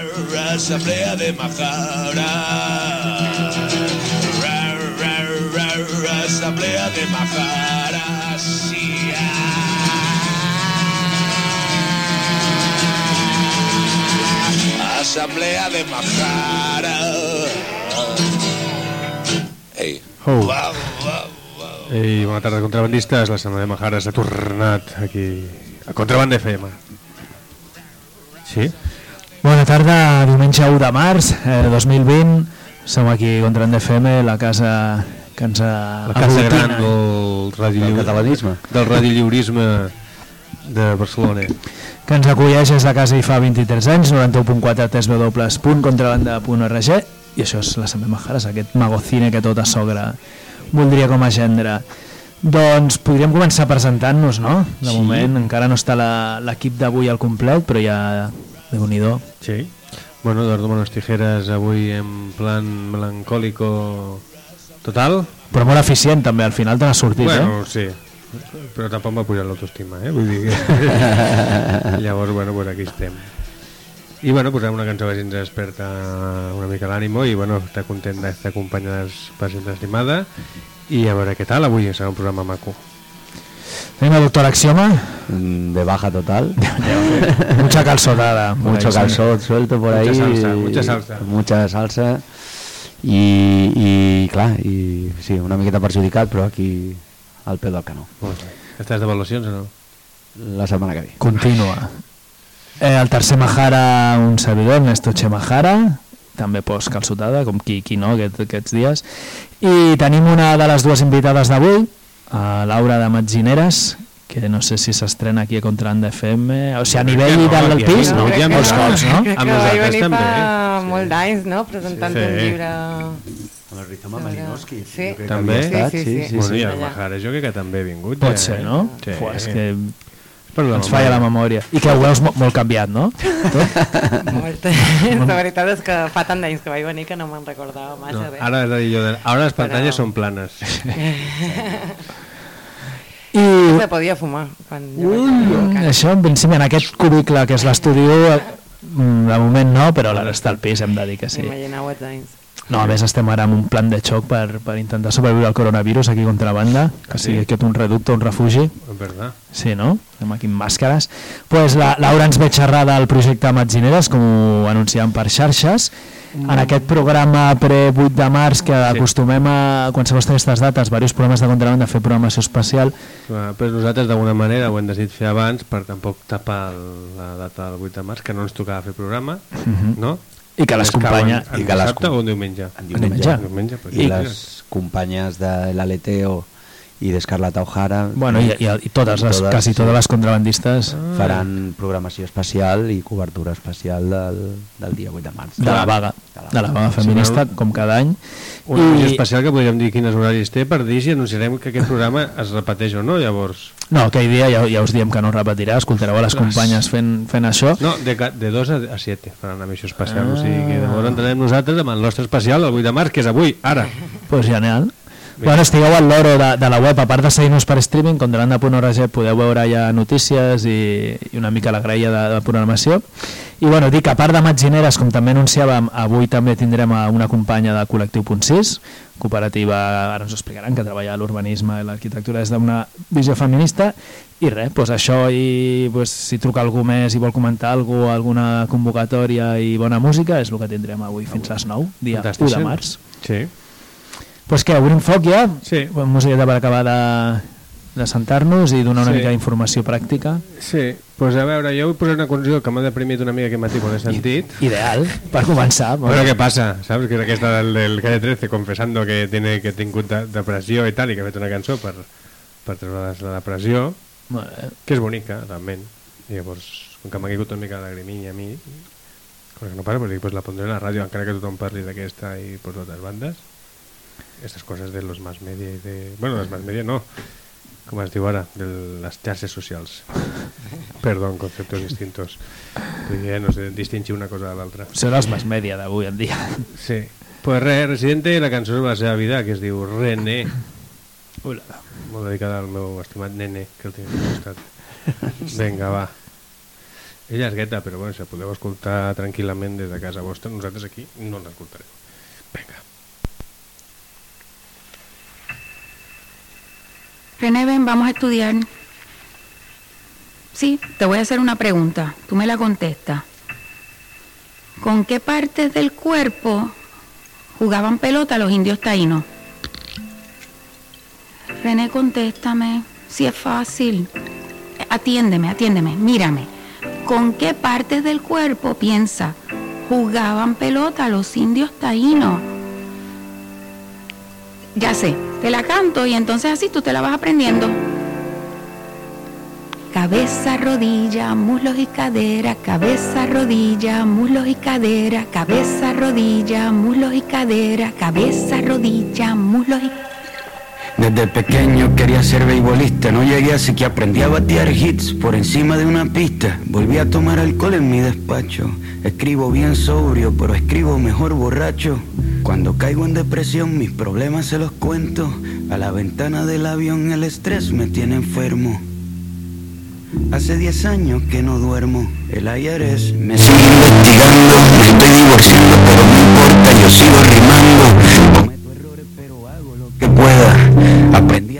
Asamblea de Majara. Asamblea de Majara. Sí, ah. Asamblea de Majara. Ei. Oh. Uau, uau. Ei, bona tarda, contrabandistes. La setmana de Majares ha tornat aquí a Contraband FM. Sí? Bona tarda, diumenge 1 de març eh, 2020. Som aquí contra en FM, la casa que ens ha La casa aglutina. gran del radi Del catalanisme. del radiollaurisme de Barcelona. que ens acolleix des de casa i fa 23 anys, 91.4 www.contrabanda.org i això és la Sembre Majares, aquest magocine que tot a sogre voldria com a gendre. Doncs podríem començar presentant-nos, no? De Sí. moment encara no està la- l'equip d'avui al complet, però ja déu nhi Sí. Bueno, Eduardo Manos Tijeras avui en plan melancòlico total. Però molt eficient també, al final te n'ha sortit, bueno, eh? sí. Però tampoc m'ha pujat l'autoestima, eh? Vull dir que... Llavors, bueno, pues aquí estem. I bueno, posem una cançó que ens desperta una mica l'ànimo i bueno, està content d'estar acompanyada per gent estimada i a veure què tal avui, serà un programa maco. Tenim el doctor Axioma, Mm, De baja total. mucha calzotada. por Mucho ahí, calzón suelto por Mucha ahí. salsa, mucha salsa. Mucha salsa. I, i clar, i, sí, una miqueta perjudicat, però aquí al peu del canó. Estàs d'avaluacions o no? La setmana que ve. Continua. Eh, el tercer Mahara, un servidor, Ernesto Che Mahara, també post calçotada, com qui, qui no, aquest, aquests dies. I tenim una de les dues invitades d'avui, a Laura de Matgineres, que no sé si s'estrena aquí a Contrand FM, o sigui, a nivell no, del, del aquí pis, no, no, amb molts cops, no? Crec Amb que vaig venir també, fa eh? molt Sí. d'anys, no? Presentant Sí. un llibre... Amb el Rizoma Malinowski, Sí. També? Sí, sí, sí. sí, bueno, sí. i el que també ha vingut. Pot ja, ser, eh? no? Sí. Fuà, és que Per la ens falla la memòria. I que ho veus mo molt canviat, no? Molt. La veritat és que fa tant d'anys que vaig venir que no me'n recordava massa No, res. ara, és a dir, jo ara les pantalles Però- són planes. I Se podia fumar quan jo vaig venir. això, en principi, en aquest cubicle que és l'estudi, mm, de moment no, però la resta del pis hem de dir que sí. Imagineu els anys. No, a més estem ara amb un plan de xoc per, per intentar sobreviure al coronavirus aquí contra banda, que sí? sigui aquest un reducte, un refugi. És veritat. Sí, no? Estem aquí amb màscares. pues la, Laura ens ve xerrar del projecte Matgineres, com ho anunciàvem per xarxes. En aquest programa pre-8 de març, que Sí. acostumem a, quan segons aquestes dates, diversos programes de contrabanda a fer programació especial, Però nosaltres d'alguna manera ho hem decidit fer abans per tampoc tapar el- la data del 8 de març, que no ens tocava fer programa, no? i que les companya... En I que les dissabte o en diumenge? En diumenge. En diumenge, perquè I mira, les companyes de l'Aleteo i d'Escarlata O'Hara Bueno, i, i, i totes, les, Totes, quasi totes les contrabandistes faran programació especial i cobertura especial del, del dia 8 de març. de la vaga, de la vaga feminista, com cada any. Una I... Especial que podríem dir quins horaris té per dir si anunciarem que aquest programa es repeteix o no, llavors. no, aquell dia ja, ja us diem que no es repetirà, escoltareu a les companyes fent, fent això. No, de, de 2 a, a 7 faran emissió especial, ah. o sigui que llavors entrarem nosaltres amb el nostre especial el 8 de març, que és avui, ara. Pues genial. Bueno, estigueu al loro de, de la web, a part de seguir-nos per streaming, contrabanda.org podeu veure ja notícies i, i una mica la graella de, de programació. I bueno, dic, a part de Matgineres, com també anunciàvem, avui també tindrem a una companya de Col·lectiu Punt 6, cooperativa, ara ens ho explicaran, que treballa a l'urbanisme i l'arquitectura des d'una visió feminista, i res, doncs això, i doncs, si truca algú més i vol comentar alguna cosa, alguna convocatòria i bona música, és el que tindrem avui fins les 9, dia 1 de març. Sí. Pues què, obrim foc ja? Sí. Una musiqueta per acabar de, de sentar-nos i donar una Sí. mica d'informació pràctica. Sí, doncs a veure, jo vull posar una conclusió que m'ha deprimit una mica aquest matí quan he sentit. Ideal, per començar. Però què passa? Saps que és aquesta del, del Calle 13 confessando que, tiene, que ha tingut de- depressió i tal i que ha fet una cançó per, per treure la depressió bé. que és bonica, realment. I llavors, com que m'ha caigut una mica de lagrimilla a mi, cosa que no passa, pues pues la pondré a la ràdio, encara que tothom parli d'aquesta i per totes bandes. Estas coses de los más media i de... Bueno, los más media no, com es diu ara, de les xarxes socials. Perdó, conceptos distintos. Perquè no sé distingir una cosa de l'altra. Són els mass media d'avui en dia. Sí. Pues res, Residente, la cançó sobre la seva vida, que es diu René. Ula. Molt dedicada al meu estimat nene, que el tinc al costat. Vinga, va. És llargueta, però bueno, si la podeu escoltar tranquil·lament des de casa vostra, nosaltres aquí no l'escoltarem. René, ven, vamos a estudiar. Sí, te voy a hacer una pregunta. Tú me la contestas. ¿Con qué partes del cuerpo jugaban pelota los indios taínos? René, contéstame. Si es fácil. Atiéndeme, atiéndeme, mírame. ¿Con qué partes del cuerpo piensa jugaban pelota los indios taínos? Ya sé, te la canto y entonces así tú te la vas aprendiendo. Cabeza, rodilla, muslos y cadera, cabeza, rodilla, muslos y cadera, cabeza, rodilla, muslos y cadera, cabeza, rodilla, muslos y Desde pequeño quería ser beisbolista, no llegué así que aprendí a batear hits por encima de una pista. Volví a tomar alcohol en mi despacho. Escribo bien sobrio, pero escribo mejor borracho. Cuando caigo en depresión, mis problemas se los cuento. A la ventana del avión el estrés me tiene enfermo. Hace 10 años que no duermo. El IRS me sigue investigando. Me estoy divorciando, pero no importa, yo sigo rimando.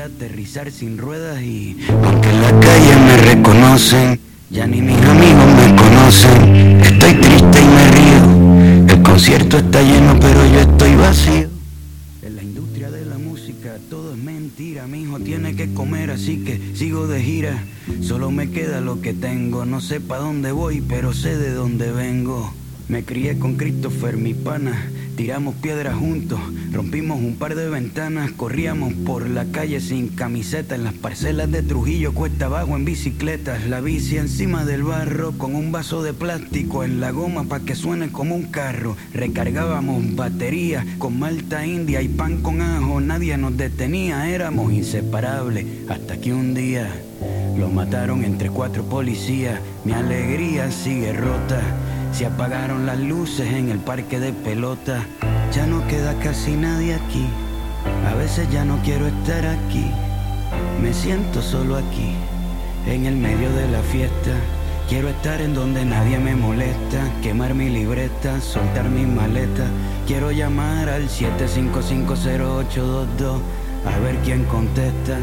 Aterrizar sin ruedas y aunque en la calle me reconocen, ya ni mis amigos me conocen. Estoy triste y me río. El concierto está lleno, pero yo estoy vacío. En la industria de la música todo es mentira, mi hijo tiene que comer, así que sigo de gira. Solo me queda lo que tengo, no sé pa' dónde voy, pero sé de dónde vengo. Me crié con Christopher, mi pana, tiramos piedras juntos, rompimos un par de ventanas, corríamos por la calle sin camiseta, en las parcelas de Trujillo, cuesta abajo en bicicletas, la bici encima del barro, con un vaso de plástico en la goma pa' que suene como un carro, recargábamos baterías con malta india y pan con ajo, nadie nos detenía, éramos inseparables, hasta que un día lo mataron entre cuatro policías, mi alegría sigue rota. Se apagaron las luces en el parque de pelota. Ya no queda casi nadie aquí. A veces ya no quiero estar aquí. Me siento solo aquí, en el medio de la fiesta. Quiero estar en donde nadie me molesta, quemar mi libreta, soltar mi maleta. Quiero llamar al 7550822 a ver quién contesta.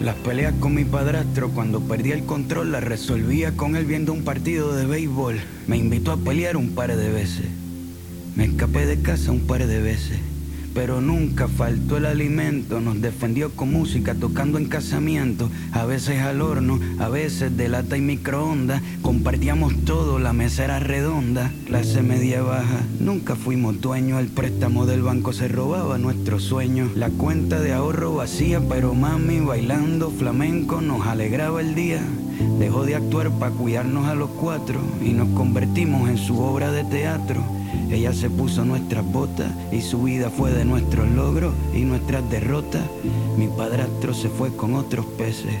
Las peleas con mi padrastro cuando perdí el control las resolvía con él viendo un partido de béisbol. Me invitó a pelear un par de veces. Me escapé de casa un par de veces. Pero nunca faltó el alimento, nos defendió con música, tocando en casamiento, a veces al horno, a veces de lata y microondas, compartíamos todo, la mesa era redonda, clase media baja, nunca fuimos dueños, el préstamo del banco se robaba nuestros sueños, la cuenta de ahorro vacía, pero mami bailando flamenco nos alegraba el día. Dejó de actuar para cuidarnos a los cuatro y nos convertimos en su obra de teatro. Ella se puso nuestras botas y su vida fue de nuestros logros y nuestras derrotas. Mi padrastro se fue con otros peces.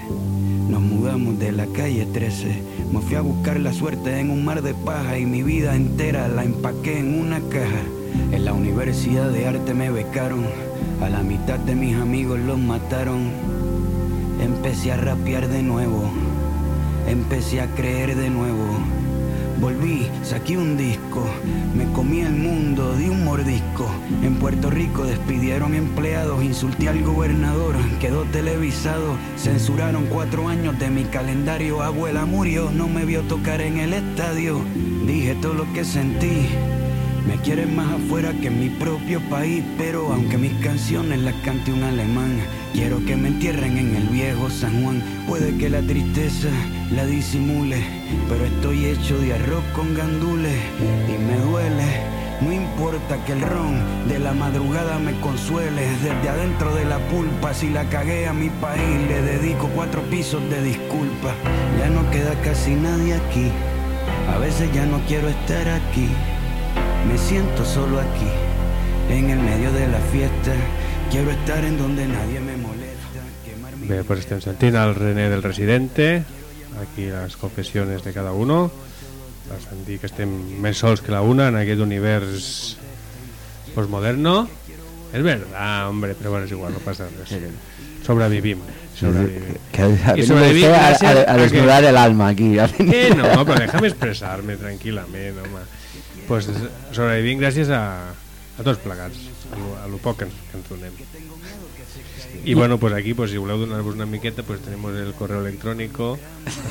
Nos mudamos de la calle 13. Me fui a buscar la suerte en un mar de paja y mi vida entera la empaqué en una caja. En la Universidad de Arte me becaron. A la mitad de mis amigos los mataron. Empecé a rapear de nuevo. Empecé a creer de nuevo. Volví, saqué un disco, me comí el mundo, di un mordisco. En Puerto Rico despidieron empleados, insulté al gobernador, quedó televisado. Censuraron cuatro años de mi calendario, abuela murió, no me vio tocar en el estadio. Dije todo lo que sentí. Me quieren más afuera que en mi propio país, pero aunque mis canciones las cante un alemán, quiero que me entierren en el viejo San Juan. Puede que la tristeza la disimule, pero estoy hecho de arroz con gandules y me duele. No importa que el ron de la madrugada me consuele, desde adentro de la pulpa, si la cagué a mi país, le dedico cuatro pisos de disculpa. Ya no queda casi nadie aquí, a veces ya no quiero estar aquí. Me siento solo aquí, en el medio de la fiesta. Quiero estar en donde nadie me. Bé, pues estem sentint el René del Residente, aquí les confessiones de cada uno. Vas dir que estem més sols que la una en aquest univers postmoderno. Es verdad, hombre, pero bueno, es igual, no pasa res. Sobrevivim. sobrevivim. Que Y usted a, a- que- desnudar el alma aquí. Que no, però déjame expressar-me tranquil·lament, home. Pues sobrevivim gràcies a, a tots plegats, a lo, a lo poc que ens, que ens donem. Y bueno, pues aquí, pues si voleu donar-vos una miqueta, pues tenemos el correo electrónico,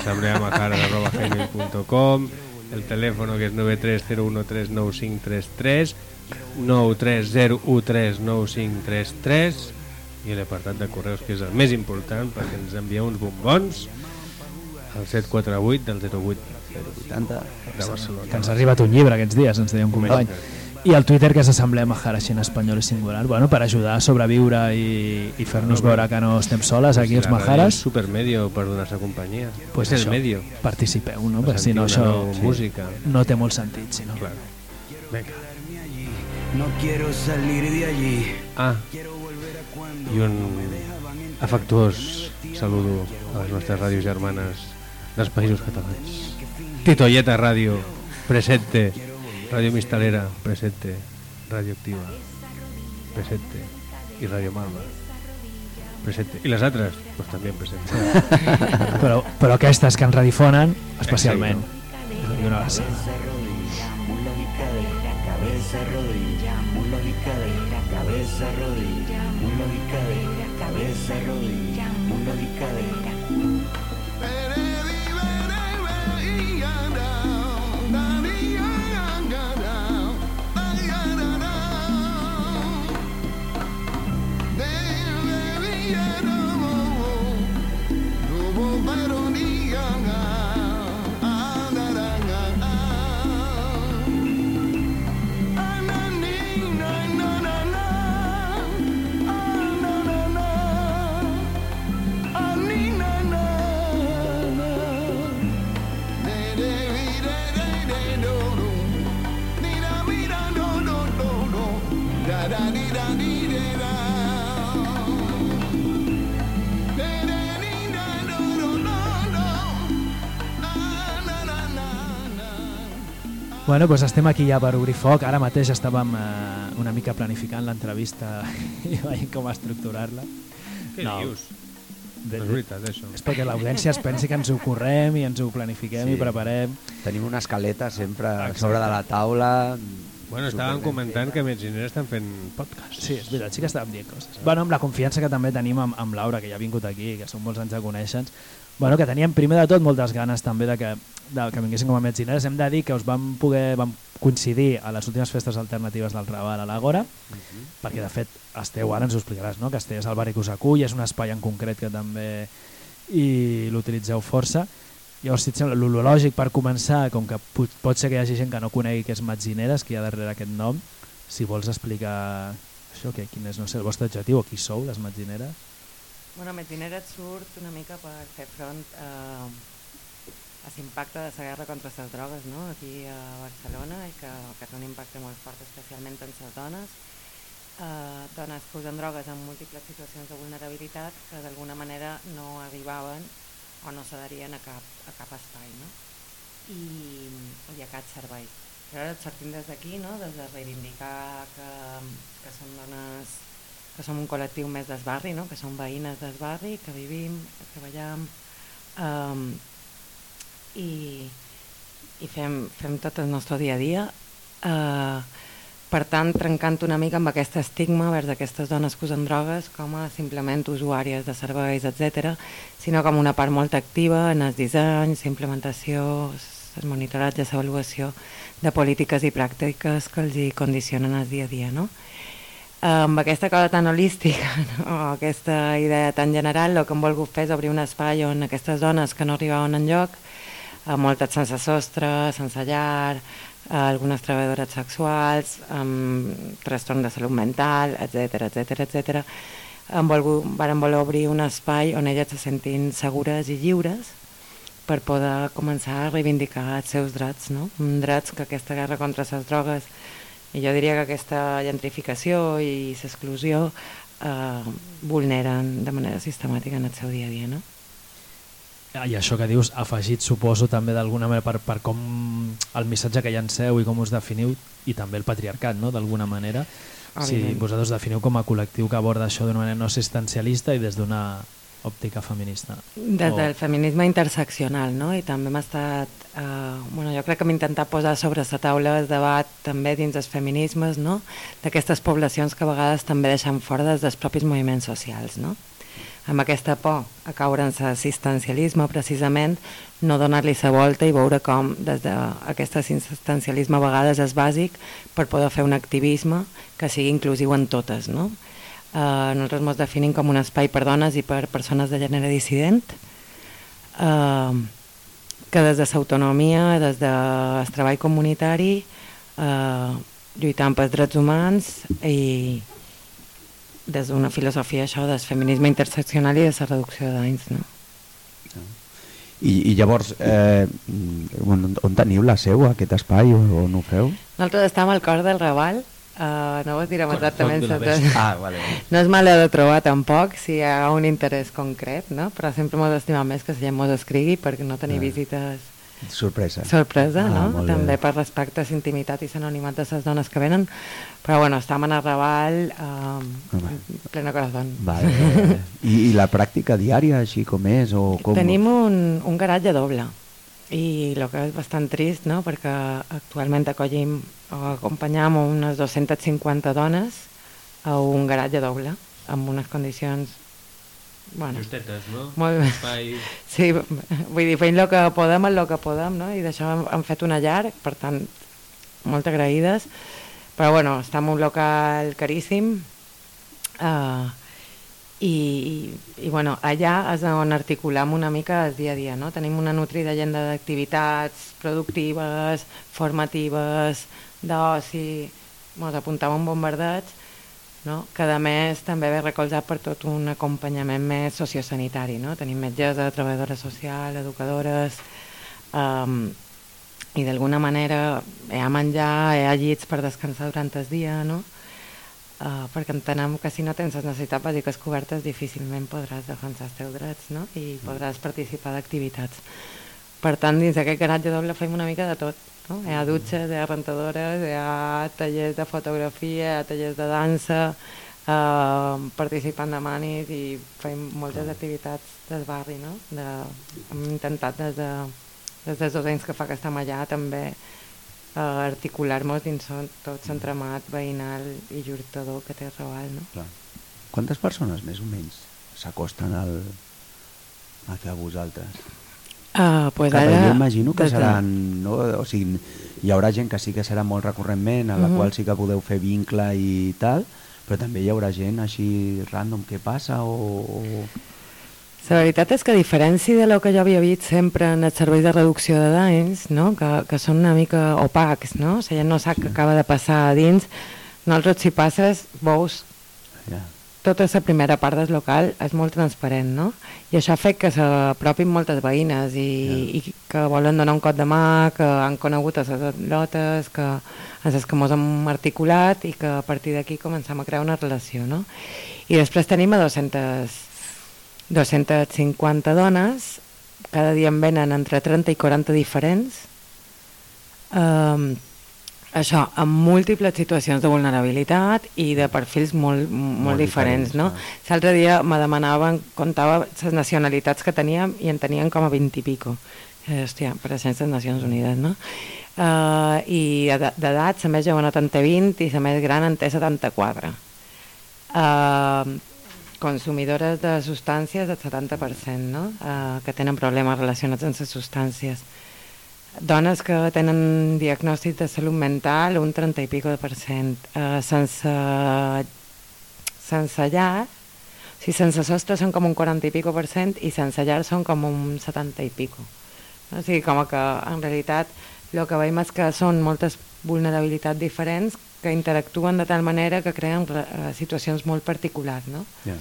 asambleamajaras.com, el teléfono que es 930139533, 930139533, i l'apartat de correus, que és el més important, perquè ens envieu uns bombons al 748 del 08 80. de Barcelona. Que ens ha arribat un llibre aquests dies, ens deia un company. I el Twitter, que és Assemblea Mahara, així en espanyol i singular, bueno, per ajudar a sobreviure i, i fer-nos veure que no estem soles aquí els Maharas, és supermedio per donar-se companyia. pues és això, el medio. participeu, no? Per Perquè si no això una música. no té molt sentit, si no. Claro. Venga. No quiero salir de allí. Ah, i un afectuós saludo a les nostres ràdios germanes dels països catalans. Titoieta Ràdio, presente. Ràdio Mistalera, presente. Ràdio Activa, presente. I Ràdio Malva, presente. I les altres, pues també presente. Però, però aquestes que ens redifonen, especialment. I una abraçada. Mulo y cadera, cabeza, rodilla, mulo y cadera, cabeza, rodilla, mulo y cadera, cabeza, rodilla, mulo y cadera. Bueno, doncs estem aquí ja per obrir foc. Ara mateix estàvem eh, una mica planificant l'entrevista i veient com estructurar-la. Què No. dius? De- No és veritat, això. És perquè l'audiència es pensi que ens ho correm i ens ho planifiquem Sí. i preparem. Tenim una escaleta sempre a Exacte. sobre de la taula. Bueno, estàvem comentant que Metzinera estan fent podcast. Sí, és veritat, sí que estàvem dient coses. Bueno, amb la confiança que també tenim amb, amb Laura, que ja ha vingut aquí, que són molts anys de conèixer bueno, que teníem primer de tot moltes ganes també de que, de que vinguessin com a metzineres. Hem de dir que us vam poder vam coincidir a les últimes festes alternatives del Raval a l'Àgora, perquè de fet esteu, ara ens ho explicaràs, no? que esteu el barri que us acull, és un espai en concret que també i l'utilitzeu força. Llavors, si et sembla, el lògic per començar, com que pot, pot ser que hi hagi gent que no conegui què és Metzineres, que hi ha darrere aquest nom, si vols explicar això, que, quin és no sé, el vostre objectiu o qui sou, les Metzineres? Bueno, Metzinera et surt una mica per fer front a, a l'impacte de la guerra contra les drogues no? aquí a Barcelona i que, que té un impacte molt fort especialment en les dones eh, dones que usen drogues en múltiples situacions de vulnerabilitat que d'alguna manera no arribaven o no s'adherien a cap, a cap espai no? I, i a cap servei. Però ara sortim des d'aquí, no? des de reivindicar que, que són dones que som un col·lectiu més del barri, no? que som veïnes del barri, que vivim, que treballem um, i, i fem, fem tot el nostre dia a dia. Uh, per tant, trencant una mica amb aquest estigma vers aquestes dones que usen drogues com a simplement usuàries de serveis, etc, sinó com una part molt activa en el disseny, la implementació, el monitoratge, l'avaluació de polítiques i pràctiques que els hi condicionen el dia a dia. No? Amb aquesta cosa tan holística no? aquesta idea tan general el que hem volgut fer és obrir un espai on aquestes dones que no arribaven enlloc eh, moltes sense sostre, sense llar eh, algunes treballadores sexuals amb trastorn de salut mental etc etc etc. Hem volgut, varen voler obrir un espai on elles se sentin segures i lliures per poder començar a reivindicar els seus drets, no? drets que aquesta guerra contra les drogues i jo diria que aquesta gentrificació i l'exclusió eh, vulneren de manera sistemàtica en el seu dia a dia. No? Ah, I això que dius, afegit suposo també d'alguna manera per, per com el missatge que llanceu i com us definiu i també el patriarcat, no? d'alguna manera. Òbviament. vosaltres definiu com a col·lectiu que aborda això d'una manera no assistencialista i des d'una òptica feminista. Des O- del feminisme interseccional, no? I també hem estat... Eh, bueno, jo crec que hem intentat posar sobre la taula el debat també dins dels feminismes, no? D'aquestes poblacions que a vegades també deixen fora des dels propis moviments socials, no? Amb aquesta por a caure en l'assistencialisme, precisament, no donar-li la volta i veure com des d'aquest assistencialisme a vegades és bàsic per poder fer un activisme que sigui inclusiu en totes, no? Eh, nosaltres ens definim com un espai per dones i per persones de gènere dissident, eh, que des de l'autonomia, des del treball comunitari, eh, lluitant pels drets humans i des d'una filosofia això del feminisme interseccional i de la reducció de danys. No? I, i llavors, eh, on, on teniu la seu, aquest espai, o, o no ho feu? Nosaltres estem al cor del Raval, uh, no us direm exactament... Ah, vale. No és mal de trobar tampoc si hi ha un interès concret, no? però sempre m'ho estima més que la gent mos escrigui perquè no tenir Ah. visites Sorpresa. sorpresa, Ah, no? bé. També per respecte a la intimitat i l'anonimat de les dones que venen. Però bueno, estem en el Raval eh, en pleno corazón. Vale. I, I la pràctica diària, així com és? O com... Tenim un, un garatge doble i el que és bastant trist, no? perquè actualment acollim o acompanyam unes 250 dones a un garatge doble amb unes condicions bueno, Justetes, no? Molt bé. Espai... Sí, vull dir, fent el que podem, el que podem, no? I d'això hem, hem fet una llar, per tant, molt agraïdes. Però bueno, està en un local caríssim uh, i, i, bueno, allà és on articulam una mica el dia a dia, no? Tenim una nutrida agenda d'activitats productives, formatives, d'oci, ens apuntava un bombardeig, no? que a més també ve recolzat per tot un acompanyament més sociosanitari. No? Tenim metgessa, treballadores socials, educadores, um, i d'alguna manera hi ha menjar, hi ha llits per descansar durant el dia, no? Uh, perquè entenem que si no tens les necessitats bàsiques cobertes difícilment podràs defensar els teus drets no? i podràs participar d'activitats. Per tant, dins d'aquest garatge doble fem una mica de tot. No? Hi ha dutxes, hi ha rentadores, hi ha tallers de fotografia, hi ha tallers de dansa, eh, participant de manis i fem moltes activitats del barri. No? De, hem intentat des, de, des dels dos anys que fa que estem allà també eh, articular-nos dins tot l'entremat veïnal i jurtador que té Raval. No? Clar. Quantes persones més o menys s'acosten al, a fer a vosaltres? Uh, pues Clar, ara, jo imagino que seran... No? O sigui, hi haurà gent que sí que serà molt recurrentment, a la Mhm. qual sí que podeu fer vincle i tal, però també hi haurà gent així random que passa o... o... La veritat és que a diferència de lo que jo havia vist sempre en els serveis de reducció de danys, no? que, que són una mica opacs, no? la gent no sap què acaba de passar a dins, nosaltres si passes veus Ja. tota la primera part del local és molt transparent, no? I això ha fet que s'apropin moltes veïnes i, i que volen donar un cop de mà, que han conegut a les lotes, que en les que mos hem articulat i que a partir d'aquí comencem a crear una relació, no? I després tenim a 200, 250 dones, cada dia en venen entre 30 i 40 diferents, um, això, amb múltiples situacions de vulnerabilitat i de perfils molt, molt, Molt diferents, diferents, no? L'altre dia me demanaven, comptava les nacionalitats que teníem i en tenien com a 20 i pico. Eh, hòstia, per les Nacions Unides, no? Uh, I ed- d'edat, la més jove en té 20 i la més gran en té 74. Uh, consumidores de substàncies del 70%, no? uh, que tenen problemes relacionats amb les substàncies. Dones que tenen diagnòstic de salut mental, un 30 i pico de percent. Uh, sense, sense llar, o sigui, sense sostre són com un 40 i pico per cent i sense llar són com un 70 i pico. O sigui, com que en realitat el que veiem és que són moltes vulnerabilitats diferents que interactuen de tal manera que creen re- eh, situacions molt particulars. No? Ja.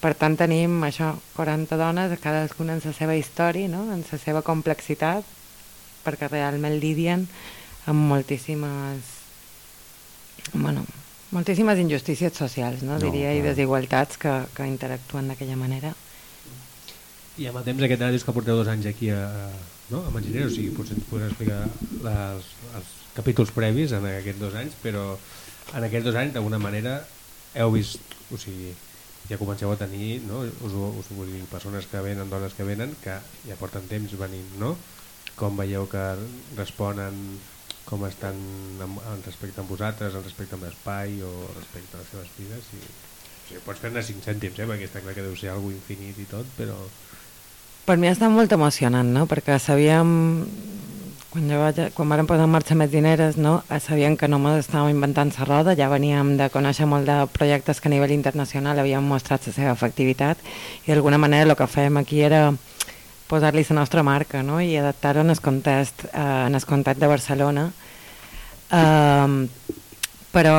Per tant, tenim això, 40 dones, cadascuna en la seva història, no? en la seva complexitat, perquè realment lidien amb moltíssimes, bueno, moltíssimes injustícies socials, no? No, diria, i clar. desigualtats que, que interactuen d'aquella manera. I amb el temps aquest ara dius que porteu dos anys aquí a, no? a Manginero, o sigui, potser ens podràs explicar les, els capítols previs en aquests dos anys, però en aquests dos anys, d'alguna manera, heu vist, o sigui, ja comenceu a tenir, no? us, us vull dir, persones que venen, dones que venen, que ja porten temps venint, no? Com veieu que responen, com estan en, en respecte amb vosaltres, en respecte amb l'espai o respecte a les seves vides? I, o sigui, pots fer-ne 5 cèntims, eh? perquè està clar que deu ser algo infinit i tot, però... Per mi ha estat molt emocionant, no? perquè sabíem, quan, jo vaig, quan vam posar en marxa més dineres, no? sabíem que no m'estàvem inventant la roda, ja veníem de conèixer molt de projectes que a nivell internacional havien mostrat la seva efectivitat i d'alguna manera el que fèiem aquí era posar-li la nostra marca no? i adaptar-ho en el context, eh, en el context de Barcelona. Eh, però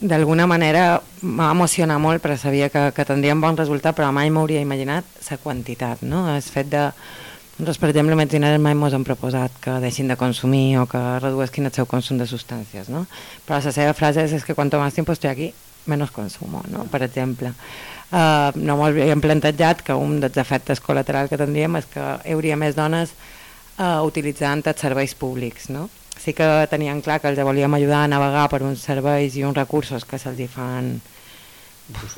d'alguna manera m'ha emocionat molt perquè sabia que, que tindríem bon resultat però mai m'hauria imaginat la quantitat no? el fet de nosaltres, per exemple, Metziners mai ens han proposat que deixin de consumir o que reduïsquin el seu consum de substàncies, no? Però la seva frase és, és que quanto más tiempo estoy aquí, menos consumo, no? Per exemple. Uh, no m'ho havíem plantejat que un dels efectes col·laterals que tindríem és que hi hauria més dones uh, utilitzant els serveis públics, no? Sí que tenien clar que els volíem ajudar a navegar per uns serveis i uns recursos que se'ls fan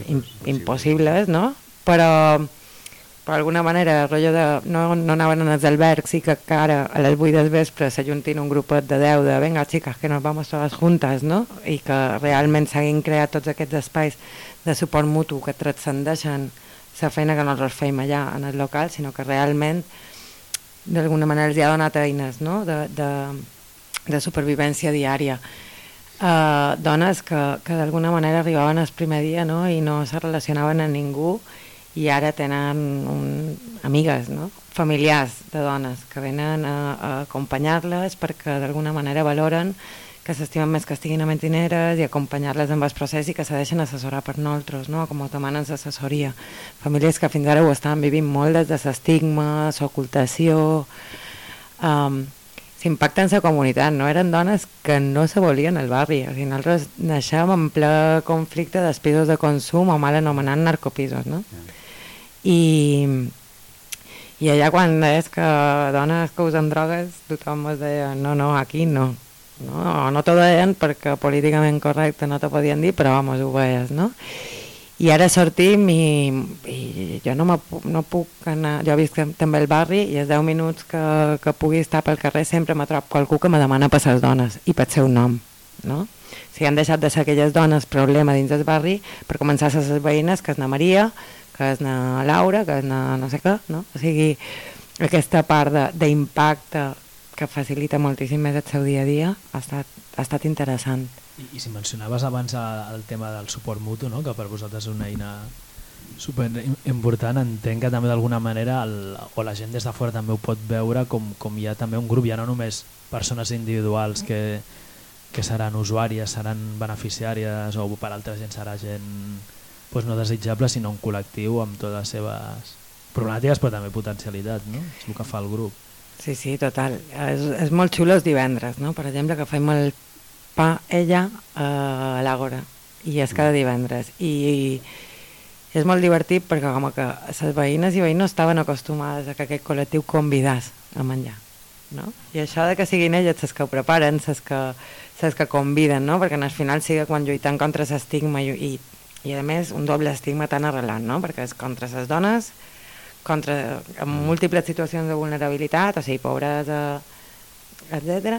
im impossibles, no? Però, per alguna manera, rotllo de, no, no anaven als albergs i que ara a les 8 del vespre s'ajuntin un grupet de 10 de venga chicas que nos vamos todas juntas, no? I que realment s'hagin creat tots aquests espais de suport mutu que transcendeixen la feina que nosaltres feim allà en el local, sinó que realment d'alguna manera els hi ha donat eines no? de, de, de supervivència diària. Uh, dones que, que d'alguna manera arribaven el primer dia no? i no se relacionaven amb ningú i ara tenen un, amigues, no? familiars de dones que venen a, a acompanyar-les perquè d'alguna manera valoren que s'estimen més que estiguin a mentineres i acompanyar-les en el procés i que se deixen assessorar per nosaltres, no? com demanen l'assessoria. Famílies que fins ara ho estaven vivint molt des de l'estigma, l'ocultació, um, l'impacte en la comunitat, no? Eren dones que no se volien al barri, o sigui, nosaltres naixem en ple conflicte dels pisos de consum o mal anomenant narcopisos, no? I, i allà quan deies que dones que usen drogues, tothom es deia, no, no, aquí no. No, no t'ho deien perquè políticament correcte no t'ho podien dir, però vamos, ho veies, no? I ara sortim i, i jo no, me no puc anar, jo visc també al barri i els 10 minuts que, que pugui estar pel carrer sempre m'atrap qualcú que me demana per les dones i per seu nom, no? Sigui, han deixat de ser aquelles dones problema dins del barri per començar a ser les veïnes, que és na Maria, que és na Laura, que és na no sé què, no? O sigui, aquesta part d'impacte que facilita moltíssim més el seu dia a dia ha estat, ha estat interessant. I, I si mencionaves abans el, tema del suport mutu, no? que per vosaltres és una eina super im- important, entenc que també d'alguna manera el, o la gent des de fora també ho pot veure com, com hi ha també un grup, ja no només persones individuals que, que seran usuàries, seran beneficiàries o per altra gent serà gent doncs no desitjable, sinó un col·lectiu amb totes les seves problemàtiques però també potencialitat, no? és el que fa el grup. Sí, sí, total. És, és molt xulo els divendres, no? Per exemple, que fem el pa ella a l'Àgora i és cada divendres. I, i és molt divertit perquè com que les veïnes i veïns no estaven acostumades a que aquest col·lectiu convidàs a menjar. No? I això de que siguin elles les que ho preparen, les que, les que conviden, no? perquè al final siga quan lluitant contra l'estigma i, i, i a més un doble estigma tan arrelat, no? perquè és contra les dones contra, amb múltiples situacions de vulnerabilitat, o sigui, pobresa, etc.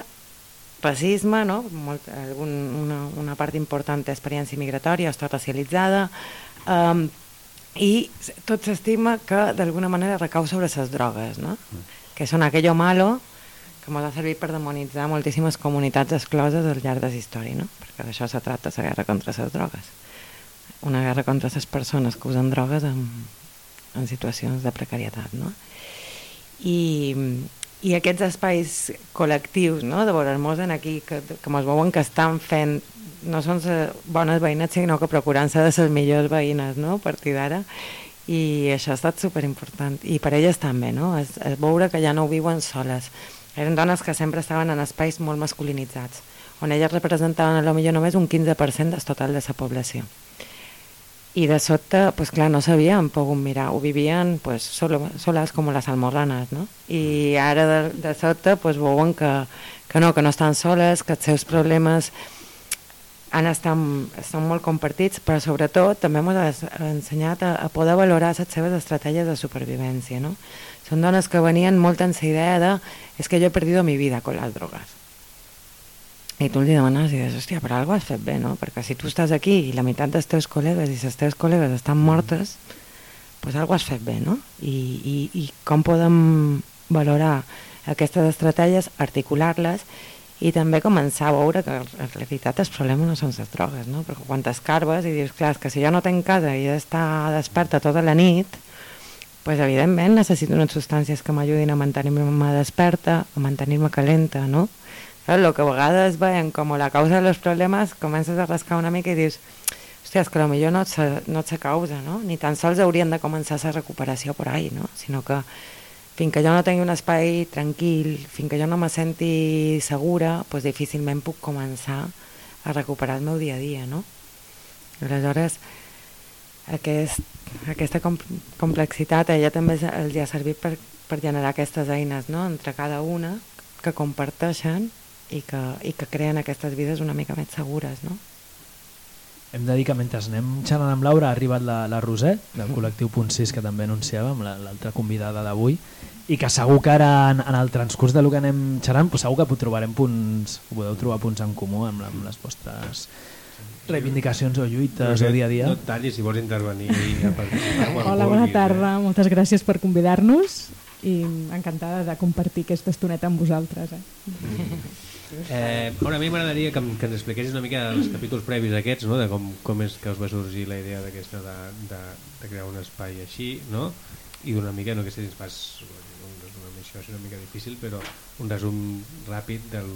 Racisme, no? Molt, algun, una, una part important d'experiència migratòria, està racialitzada, um, i tot s'estima que d'alguna manera recau sobre les drogues, no? que són aquello malo que ens ha servit per demonitzar moltíssimes comunitats excloses al llarg de la història, no? perquè d'això se tracta la guerra contra les drogues. Una guerra contra les persones que usen drogues en, en situacions de precarietat. No? I, I aquests espais col·lectius no? de en aquí, que, que ens veuen que estan fent, no són bones veïnes, sinó que procurant-se de les millors veïnes no? a partir d'ara, i això ha estat superimportant. I per elles també, no? Es, es veure que ja no ho viuen soles. Eren dones que sempre estaven en espais molt masculinitzats, on elles representaven a lo millor només un 15% del total de la població. I de sobte, pues clar, no sabíem pogut mirar, ho vivien pues, solo, soles com les almorranes, no? I ara de, de sobte pues, veuen que, que no, que no estan soles, que els seus problemes han estat, estan molt compartits, però sobretot també ens ha ensenyat a, a poder valorar les seves estratègies de supervivència. No? Són dones que venien molt amb la idea de és que jo he perdido mi vida con las drogas. I tu li demanes i dius, hòstia, però alguna has fet bé, no? Perquè si tu estàs aquí i la meitat dels teus col·legues i les teves col·legues estan mortes, doncs alguna has fet bé, no? I, i, i com podem valorar aquestes estratègies, articular-les i també començar a veure que en realitat el problema no són les drogues, no? Perquè quan t'escarbes i dius, clar, que si jo no tenc casa i he d'estar desperta tota la nit, pues evidentment necessito unes substàncies que m'ajudin a mantenir-me desperta, a mantenir-me calenta, no? El que a vegades veiem com la causa dels problemes, comences a rascar una mica i dius hòstia, és que potser no ets, no la causa, no? Ni tan sols haurien de començar la recuperació per ahí, no? Sinó que fins que jo no tingui un espai tranquil, fins que jo no me senti segura, doncs difícilment puc començar a recuperar el meu dia a dia, no? Aleshores, aquest, aquesta com complexitat ella també els ha servit per, per generar aquestes eines no? entre cada una que comparteixen i que, i que creen aquestes vides una mica més segures, no? Hem de dir que mentre anem xerrant amb Laura ha arribat la, la Roser, del col·lectiu Punt 6 que també anunciàvem, l'altra convidada d'avui, i que segur que ara en, en el transcurs de lo que anem xerrant pues segur que trobarem punts, podeu trobar punts en comú amb, amb les vostres reivindicacions o lluites o dia a dia. No et tallis si vols intervenir. A participar, Hola, bona vulguis, tarda. Moltes gràcies per convidar-nos i encantada de compartir aquesta estoneta amb vosaltres. Eh? Eh, bueno, a mi m'agradaria que, que ens expliquessis una mica els capítols previs aquests, no? de com, com és que us va sorgir la idea d'aquesta de, de, de crear un espai així, no? i d'una mica, no que si ens fas un resum, això és una mica difícil, però un resum ràpid del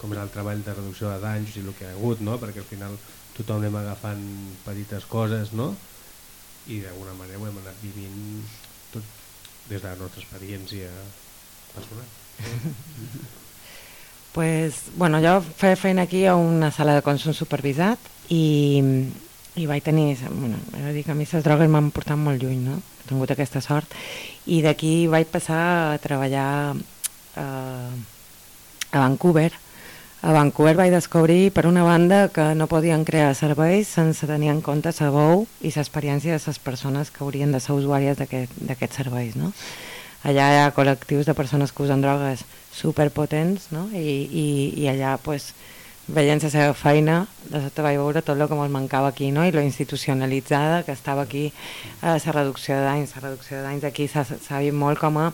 com és el treball de reducció de danys i el que ha hagut, no? perquè al final tothom anem agafant petites coses no? i d'alguna manera ho hem anat vivint tot des de la nostra experiència personal. Pues, bueno, jo feia feina aquí a una sala de consum supervisat i, i vaig tenir, bueno, he de dir que a mi les drogues m'han portat molt lluny, no? He tingut aquesta sort i d'aquí vaig passar a treballar eh, a Vancouver. A Vancouver vaig descobrir, per una banda, que no podien crear serveis sense tenir en compte la veu i l'experiència de les persones que haurien de ser usuàries d'aquests aquest serveis, no? Allà hi ha col·lectius de persones que usen drogues superpotents no? I, i, i allà pues, veient la seva feina de sobte vaig veure tot el que ens mancava aquí no? i lo institucionalitzada que estava aquí a la reducció de danys la reducció de danys aquí s'ha vist molt com a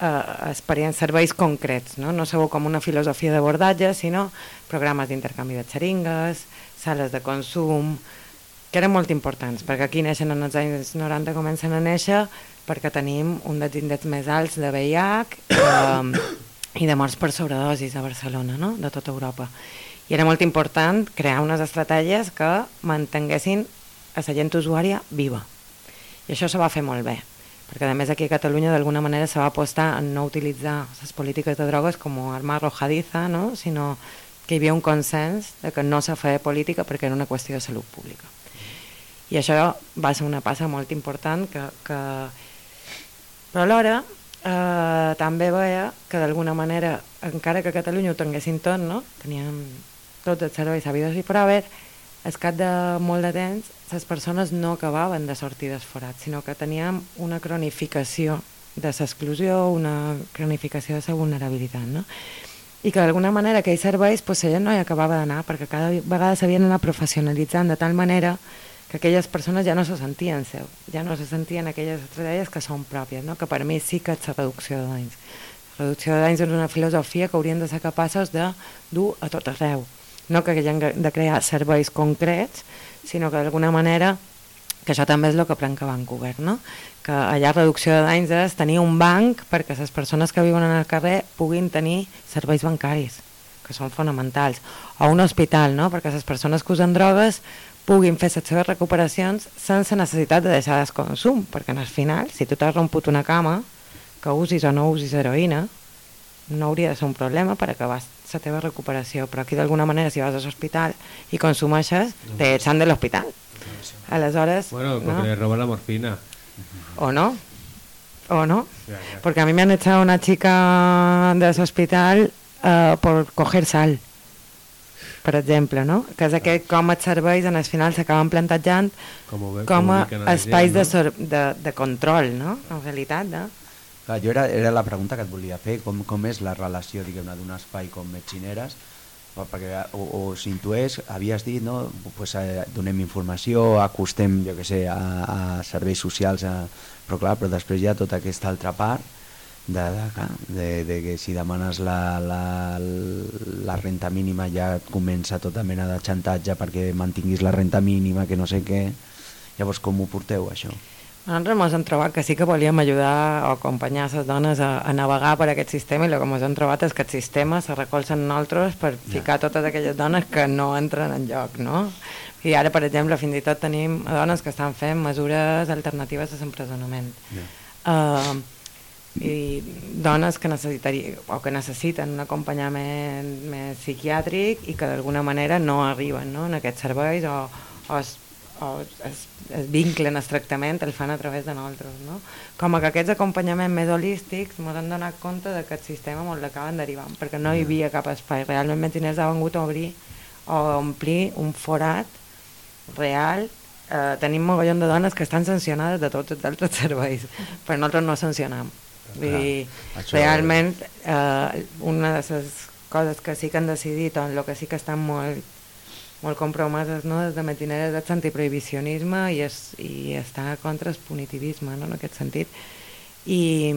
eh, experiències, serveis concrets, no? no sabeu com una filosofia d'abordatge, sinó programes d'intercanvi de xeringues, sales de consum, que eren molt importants, perquè aquí neixen en els anys 90, comencen a néixer perquè tenim un dels índexs més alts de VIH eh, i de morts per sobredosis a Barcelona, no? de tota Europa. I era molt important crear unes estratègies que mantenguessin a la gent usuària viva. I això se va fer molt bé, perquè a més aquí a Catalunya d'alguna manera se va apostar en no utilitzar les polítiques de drogues com a arma arrojadiza, no? sinó que hi havia un consens de que no se feia política perquè era una qüestió de salut pública. I això va ser una passa molt important que, que però alhora eh, també veia que d'alguna manera, encara que a Catalunya ho tinguessin tot, no? teníem tots els serveis habidos i per haver, al cap de molt de temps les persones no acabaven de sortir del forat, sinó que teníem una cronificació de l'exclusió, una cronificació de la vulnerabilitat. No? I que d'alguna manera aquells serveis pues, la gent no hi acabava d'anar perquè cada vegada s'havien anat professionalitzant de tal manera que aquelles persones ja no se sentien seu, ja no se sentien aquelles estratègies que són pròpies, no? que per mi sí que és la reducció de danys. La reducció de danys és una filosofia que haurien de ser capaços de dur a tot arreu, no que hagin de crear serveis concrets, sinó que d'alguna manera, que això també és el que prenc a Vancouver, no? que allà reducció de danys és tenir un banc perquè les persones que viuen al carrer puguin tenir serveis bancaris, que són fonamentals, o un hospital, no? perquè les persones que usen drogues puguin fer les seves recuperacions sense necessitat de deixar el consum, perquè al final, si tu t'has romput una cama, que usis o no usis heroïna, no hauria de ser un problema per acabar la teva recuperació, però aquí d'alguna manera si vas a l'hospital i consumeixes, te echan de l'hospital. Aleshores, Bueno, porque no? le roban la morfina. o no, o no, porque a mí me han echado una chica de ese hospital eh, por coger sal. Per exemple, no? que és aquest com els serveis en el final s'acaben plantejant Com, ve, com a espais gent, de, no? sor- de, de control, no? en realitat. No? Clar, jo era, era la pregunta que et volia fer, com, com és la relació d'un espai com Metxineres, o, perquè o, o s'intueix, havies dit, no? pues, eh, donem informació, acostem, jo que sé, a, a serveis socials, a... però clar, però després hi ha tota aquesta altra part de, de, de, de que si demanes la, la, la renta mínima ja comença tota mena de xantatge perquè mantinguis la renta mínima, que no sé què. Llavors, com ho porteu, això? Nosaltres ens hem trobat que sí que volíem ajudar o acompanyar les dones a, a navegar per aquest sistema i el que ens hem trobat és que el sistema se recolza en nosaltres per ficar totes aquelles dones que no entren en lloc, no? I ara, per exemple, fins i tot tenim dones que estan fent mesures alternatives a l'empresonament. Uh, i dones que o que necessiten un acompanyament més psiquiàtric i que d'alguna manera no arriben no? en aquests serveis o, o, es, o es, es vinclen estrictament, el fan a través de nosaltres. No? Com que aquests acompanyaments més holístics ens han donat compte de que el sistema ens l'acaben derivant, perquè no hi havia cap espai. Realment Metiners ha vengut a obrir o a omplir un forat real eh, tenim mogollon de dones que estan sancionades de tots els altres serveis, però nosaltres no sancionam. Vull Clar, dir, això- realment eh, una de les coses que sí que han decidit o en el que sí que estan molt, molt compromeses no, des de Metineres és l'antiprohibicionisme i, és, i està contra el punitivisme no, en aquest sentit i,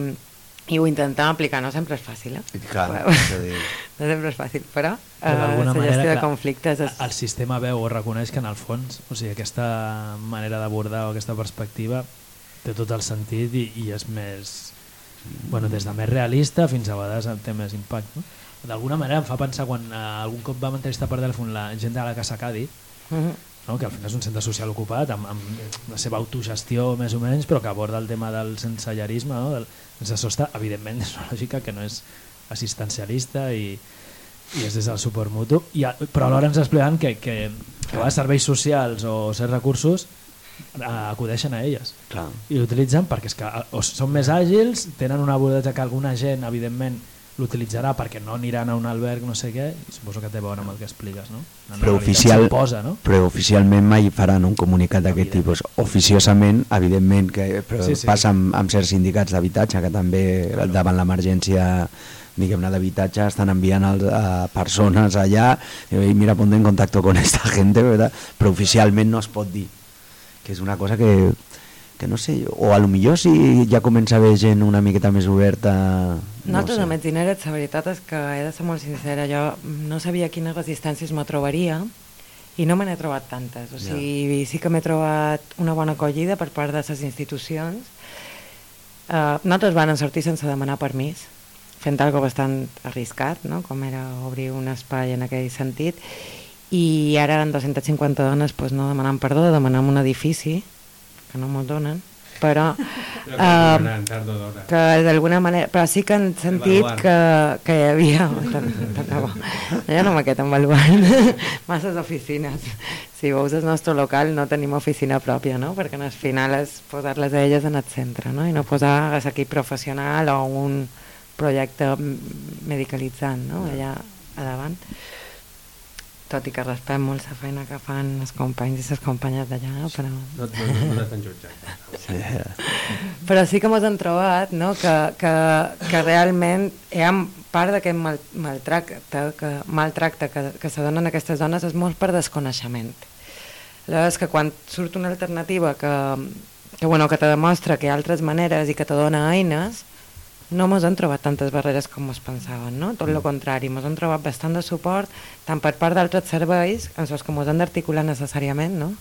i ho intentem aplicar, no sempre és fàcil eh? Clar, Però- dir, no sempre és fàcil, però, Però eh, la gestió manera, de conflictes és, el sistema veu o reconeix que en el fons o sigui, aquesta manera d'abordar o aquesta perspectiva té tot el sentit i, i és més bueno, des de més realista fins a vegades té més impacte no? d'alguna manera em fa pensar quan eh, algun cop vam entrevistar per telèfon la gent de la Casa Cadi Mhm. no? que al final és un centre social ocupat amb, amb la seva autogestió més o menys però que aborda el tema del sensellarisme no? del sense sostre, evidentment és una lògica que no és assistencialista i, i és des del suport mutu I, però alhora ens explicaven que, que, que a serveis socials o certs recursos eh, acudeixen a elles clar. i l'utilitzen perquè és que eh, o són més àgils, tenen un abordatge que alguna gent evidentment l'utilitzarà perquè no aniran a un alberg no sé què i suposo que té a veure amb el que expliques no? La però, oficial, s'imposa, no? però oficialment mai faran un comunicat d'aquest tipus. Oficiosament, evidentment, que però Sí, sí, passa amb, amb certs sindicats d'habitatge que també claro. davant l'emergència diguem-ne d'habitatge estan enviant els, a persones allà i mira, ponte en contacto con esta gente ¿verdad? però oficialment no es pot dir que és una cosa que, que no sé, o a lo millor si ja comença a haver gent una miqueta més oberta no Nosaltres sé. a Metzineret, la veritat és que he de ser molt sincera, jo no sabia quines resistències me trobaria i no me n'he trobat tantes. O Ja. sigui, sí que m'he trobat una bona acollida per part de les institucions. Uh, nosaltres van sortir sense demanar permís, fent algo bastant arriscat, no? com era obrir un espai en aquell sentit, i ara en 250 dones pues, no demanant perdó, demanant un edifici, que no me'l donen, però... Eh, que d'alguna manera, però sí que han sentit que, que hi havia t'acabo, ja no m'aquest avaluant masses oficines si veus el nostre local no tenim oficina pròpia no? perquè al final és posar-les a elles en el centre no? i no posar l'equip professional o un projecte medicalitzant no? allà a davant tot i que respectem molt la feina que fan els companys i les companyes d'allà però No, no, no, no. Sí. però sí que ens hem trobat no? que, que, que realment hi ha part d'aquest mal, maltracte, que, maltracte que, que se donen a aquestes dones és molt per desconeixement. Aleshores que quan surt una alternativa que, que, bueno, que te demostra que hi ha altres maneres i que te dona eines, no ens han trobat tantes barreres com es pensaven, no? tot el contrari, ens han trobat bastant de suport tant per part d'altres serveis, en els que ens han d'articular necessàriament, no?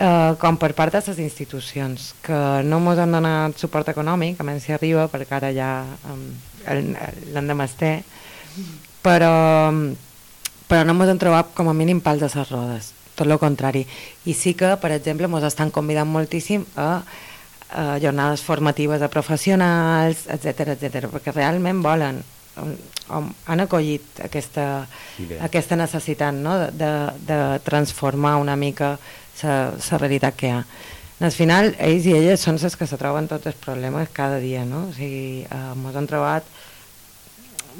eh, com per part de les institucions, que no ens han donat suport econòmic, a menys si arriba, perquè ara ja um, té, però, però no ens han trobat com a mínim pals de les rodes, tot el contrari. I sí que, per exemple, ens estan convidant moltíssim a, a jornades formatives a professionals, etc etc perquè realment volen han acollit aquesta, Idea. aquesta necessitat no? de, de, de transformar una mica la realitat que hi ha. Al final, ells i elles són les que se troben tots els problemes cada dia, no? O sigui, eh, ens han trobat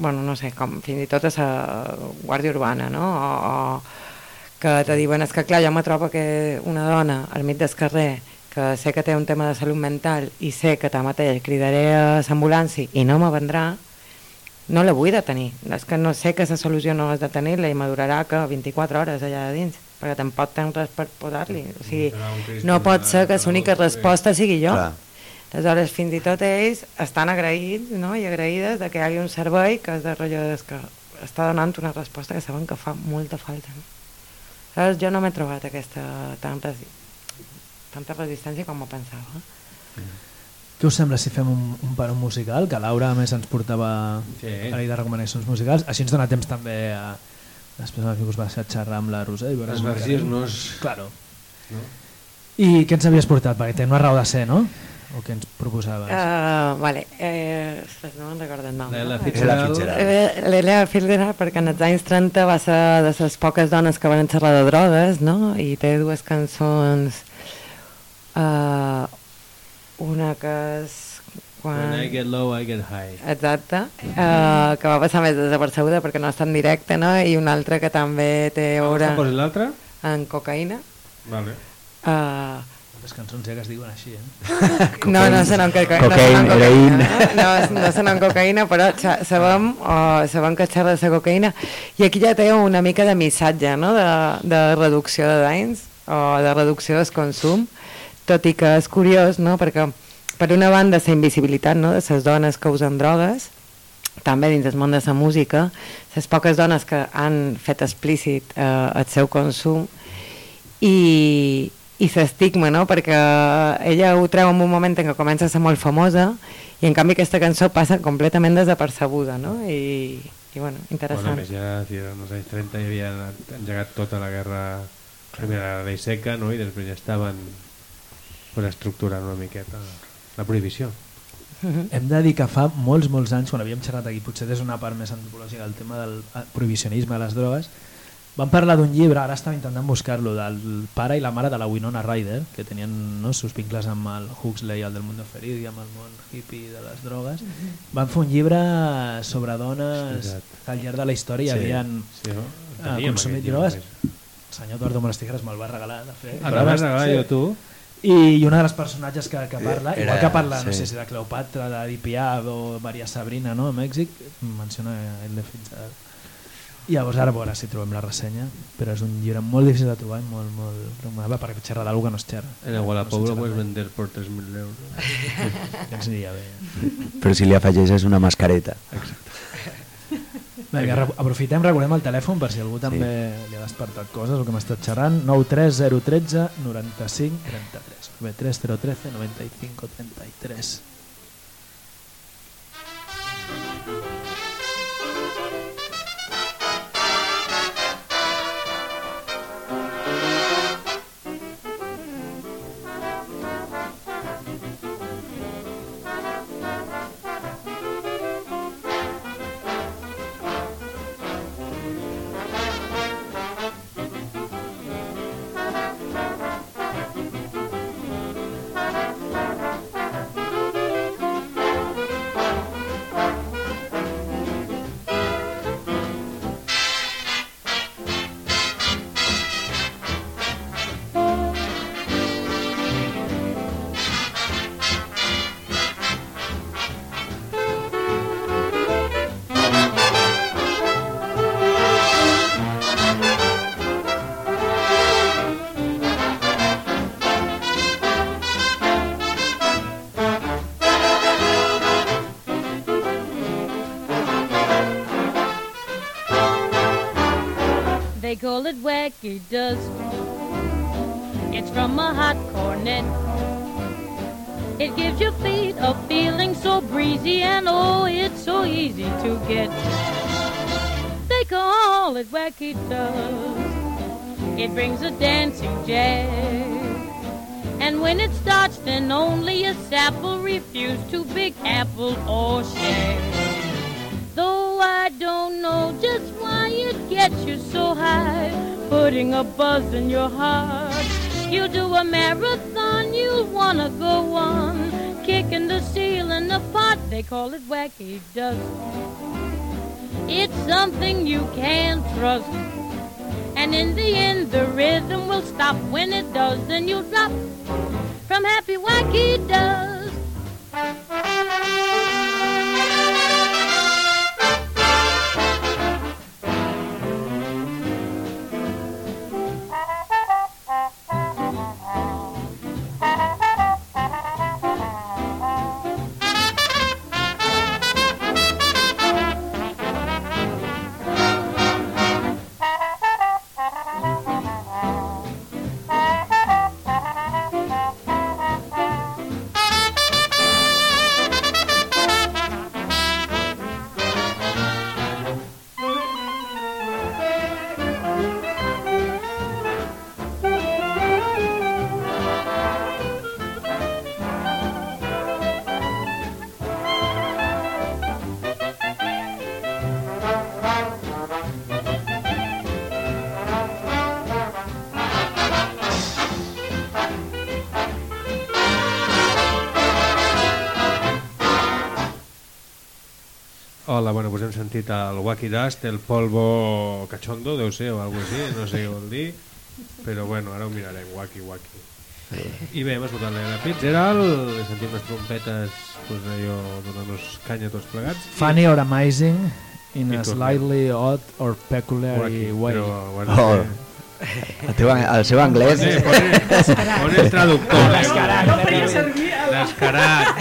bueno, no sé, com fins i tot a la Guàrdia Urbana, no? O, o que te diuen, és que clar, jo me trobo que una dona al mig del carrer que sé que té un tema de salut mental i sé que mateix cridaré a l'ambulància i no me vendrà, no la vull detenir. És que no sé que la solució no és detenir-la i madurarà que 24 hores allà de dins, perquè tampoc tenc res per posar-li. O sigui, no pot ser que l'única resposta sigui jo. Clar. Aleshores, fins i tot ells estan agraïts no? i agraïdes de que hi hagi un servei que és de rotllo des que està donant una resposta que saben que fa molta falta. No? Aleshores, jo no m'he trobat aquesta tanta, tanta resistència com me pensava. Què us sembla si fem un, un paron musical? Que Laura a més ens portava Sí. a de recomanacions musicals. Així ens dona temps també a... Després a us va ser a xerrar amb la Roser. i veure versions-nos... Claro. No? I què ens havies portat? Perquè té una raó de ser, no? O què ens proposaves? Uh, vale, eh, ostres, no me'n recordo el nom. L'Ella no? Fitzgerald. Fitzgerald. Eh, L'Elia Fitzgerald, perquè en els anys 30 va ser de les poques dones que van xerrar de drogues, no? I té dues cançons... Uh, una que és... Quan... When I get low, I get high. Exacte, uh, que va passar més desapercebuda perquè no està en directe, no? I una altra que també té a veure Posa l'altra? en cocaïna. Vale. Uh, Les cançons ja que es diuen així, eh? no, no són en coca Cocaïna, no, heroïna. cocaïna, no, no són en cocaïna, però sabem, o sabem que xerra de la cocaïna. I aquí ja té una mica de missatge no? de, de reducció de danys o de reducció del consum, tot i que és curiós, no? perquè per una banda la invisibilitat no? de les dones que usen drogues, també dins del món de la música, les poques dones que han fet explícit eh, el seu consum i, i l'estigma, no? perquè ella ho treu en un moment en què comença a ser molt famosa i en canvi aquesta cançó passa completament desapercebuda no? I, i bueno, Bueno, interessant. més ja si en els anys 30 hi havia engegat tota la guerra primera la seca no? i després ja estaven pues, estructurant una miqueta la prohibició. Hem de dir que fa molts, molts anys, quan havíem xerrat aquí, potser des d'una part més antropològica del tema del eh, prohibicionisme de les drogues, vam parlar d'un llibre, ara estava intentant buscar-lo, del pare i la mare de la Winona Ryder, que tenien no, seus vincles amb el Huxley, el del Mundo Feliz i amb el món hippie de les drogues. Van fer un llibre sobre dones que al llarg de la història Sí. havien Sí, no? eh, consumit drogues. El senyor Eduardo Moles Tijeras me'l va regalar, de fet. Ah, vas regalar jo, tu? I una de les personatges que, que parla, Era- igual que parla, no sí. sé si de Cleopatra, de Dipiad o Maria Sabrina, no?, a Mèxic, menciona el de Fitzgerald. I llavors ara veure si trobem la ressenya, però és un llibre molt difícil de trobar i molt, molt recomanable perquè xerra d'algú que no es xerra. En el Wallapop No puedes xerra vender por 3.000 euros. Ja ens aniria bé. Però si li afegeixes una mascareta. Vinga, re- aprofitem, recordem el telèfon per si algú també li ha despertat coses o que m'ha estat xerrant. 93013 95 33. Bé, 3013 95 33. Wacky dust. It's from a hot cornet. It gives your feet a feeling so breezy and oh, it's so easy to get. They call it wacky dust. It brings a dancing jazz. And when it starts, then only a sap will refuse to Big Apple or share. Though I don't know just why it gets you so high, putting a buzz in your heart. You'll do a marathon, you'll wanna go on, kicking the ceiling apart. They call it wacky dust. It's something you can't trust. And in the end, the rhythm will stop. When it does, then you'll drop from happy wacky does. Hola, bueno, pues hem sentit el Wacky Dust, el polvo cachondo, deu ser, o alguna així, no sé què vol dir, però bueno, ara ho mirarem, Wacky Wacky. I bé, hem escoltat la Fitzgerald, he sentit unes trompetes, pues allò, donant-nos canya tots plegats. Funny or amazing in a slightly odd or peculiar Wacky, way. però, bueno, Oh. eh, El, teu, el seu anglès... Pon, pon el traductor. Descarat,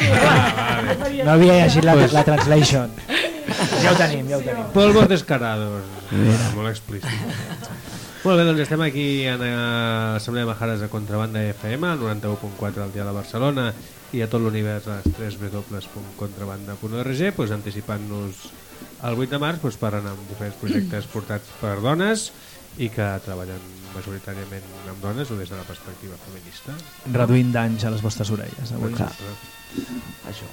eh. No havia llegit la, la translation. Ja ho tenim, ja ho tenim. Polvos descarados. Era molt explícit. Molt bé, doncs estem aquí en eh, l'Assemblea de Majares de Contrabanda FM, al 91.4 al dia de Barcelona i a tot l'univers a les www.contrabanda.org, pues, anticipant-nos el 8 de març pues, per anar amb diferents projectes portats per dones i que treballen majoritàriament amb dones o des de la perspectiva feminista. Reduint danys a les vostres orelles. Avui. Clar. Això.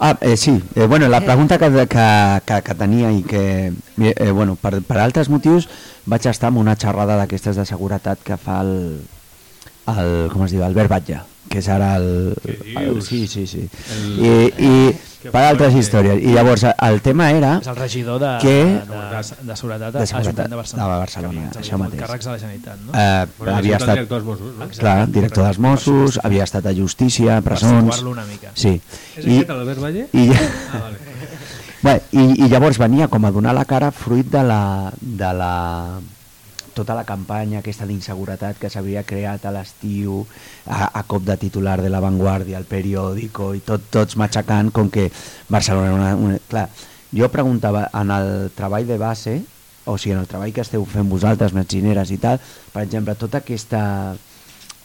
Ah, eh, sí, eh, bueno, la pregunta que, que, que, que tenia i que, eh, bueno, per, per altres motius vaig estar en una xerrada d'aquestes de seguretat que fa el, el com es diu, Albert Batlle, que és ara el... Què el sí, sí, sí. El- I, i Que per altres fuerte. històries. I llavors el tema era... És el regidor de, que, de, de, de seguretat de a seguretat de Barcelona. de Barcelona, Que això mateix. Càrrecs de la Generalitat, no? Eh, Bueno, havia estat director dels Mossos, no? Exacte. clar, director dels Mossos, havia estat a Justícia, presons... situar-lo una mica. Sí. És aquest l'Albert Valle? I, Ah, vale. Bé, i, i llavors venia com a donar la cara fruit de la, de la tota la campanya aquesta d'inseguretat que s'havia creat a l'estiu a, a cop de titular de La Vanguardia, el periòdico i tot, tots matxacant com que Barcelona era una, una... Clar, jo preguntava en el treball de base o sigui, en el treball que esteu fent vosaltres, metgineres i tal, per exemple, tota aquesta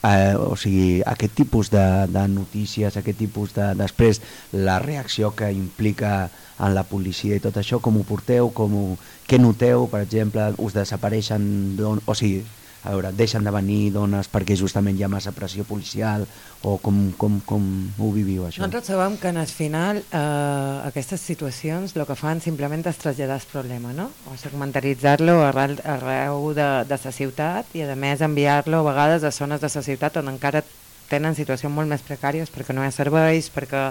eh, o sigui, aquest tipus de, de notícies, aquest tipus de... Després, la reacció que implica en la policia i tot això, com ho porteu, com ho, què noteu, per exemple, us desapareixen, don, o sigui, a veure, deixen de venir dones perquè justament hi ha massa pressió policial, o com, com, com ho viviu això? Nosaltres sabem que en el final eh, aquestes situacions el que fan simplement és traslladar el problema, no? o segmentaritzar-lo arrel, arreu de, de la ciutat i a més enviar-lo a vegades a zones de la ciutat on encara tenen situacions molt més precàries perquè no hi ha serveis, perquè,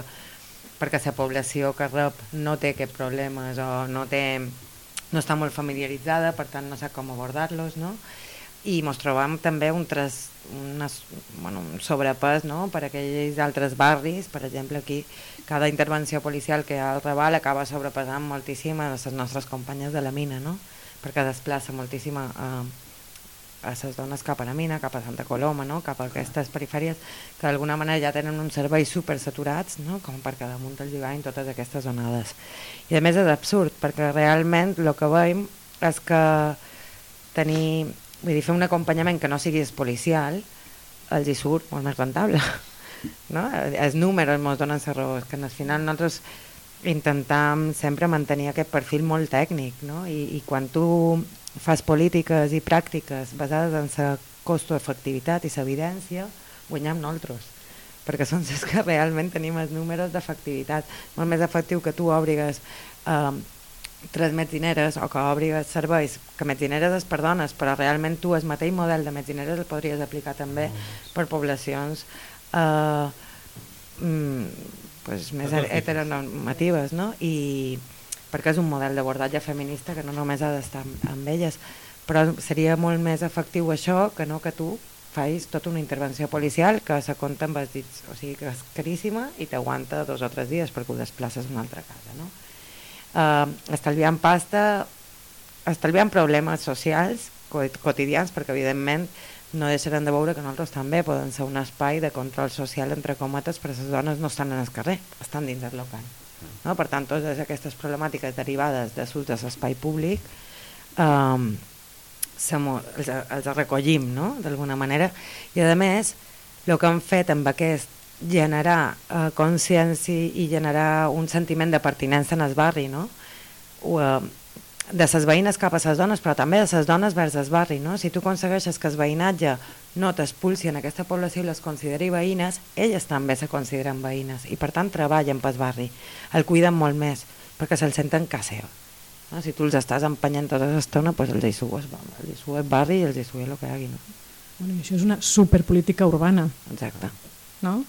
perquè la població que rep no té aquests problemes o no, té, no està molt familiaritzada, per tant no sap com abordar-los, no? i ens trobam també un, tres, unes, bueno, un sobrepès no? per aquells altres barris, per exemple aquí cada intervenció policial que hi ha al Raval acaba sobrepesant moltíssim a les nostres companyes de la mina, no? perquè desplaça moltíssim a, a, a les dones cap a la mina, cap a Santa Coloma, no? cap a aquestes perifèries que d'alguna manera ja tenen uns serveis super saturats, no? com perquè damunt els hi vagin totes aquestes onades. I a més és absurd, perquè realment el que veiem és que tenir, vull dir, fer un acompanyament que no sigui policial, els hi surt molt més rentable. No? Els números ens donen la raó, que al final nosaltres intentam sempre mantenir aquest perfil molt tècnic, no? I, i quan tu fas polítiques i pràctiques basades en la costo-efectivitat i l'evidència, guanyem nosaltres perquè són els que realment tenim els números d'efectivitat. Molt més efectiu que tu obrigues eh, tres metzineres o que obrigues serveis, que metzineres és per dones, però realment tu el mateix model de metzineres el podries aplicar també per poblacions eh, mm, pues, més heteronormatives, no? I, perquè és un model d'abordatge feminista que no només ha d'estar amb, amb elles, però seria molt més efectiu això que no que tu fais tota una intervenció policial que se compta amb els dits, o sigui que és caríssima i t'aguanta dos o tres dies perquè ho desplaces a una altra casa. No? Uh, estalviant pasta, estalviant problemes socials quotidians perquè evidentment no deixaran de veure que nosaltres també poden ser un espai de control social entre cometes però les dones no estan en el carrer, estan dins del local. No? Per tant, totes aquestes problemàtiques derivades de l'ús de l'espai públic um, els, els recollim no? d'alguna manera i a més el que han fet amb aquest generar eh, consciència i generar un sentiment de pertinença en el barri no? o, eh, de les veïnes cap a les dones però també de les dones vers el barri no? si tu aconsegueixes que el veïnatge no t'expulsi en aquesta població i les consideri veïnes elles també se consideren veïnes i per tant treballen pel barri el cuiden molt més perquè se'l senten casa seva no? si tu els estàs empenyent tota l'estona doncs els hi sues, els hi sues barri i els hi sues el que hi hagi no? Bueno, i això és una superpolítica urbana. exacte No?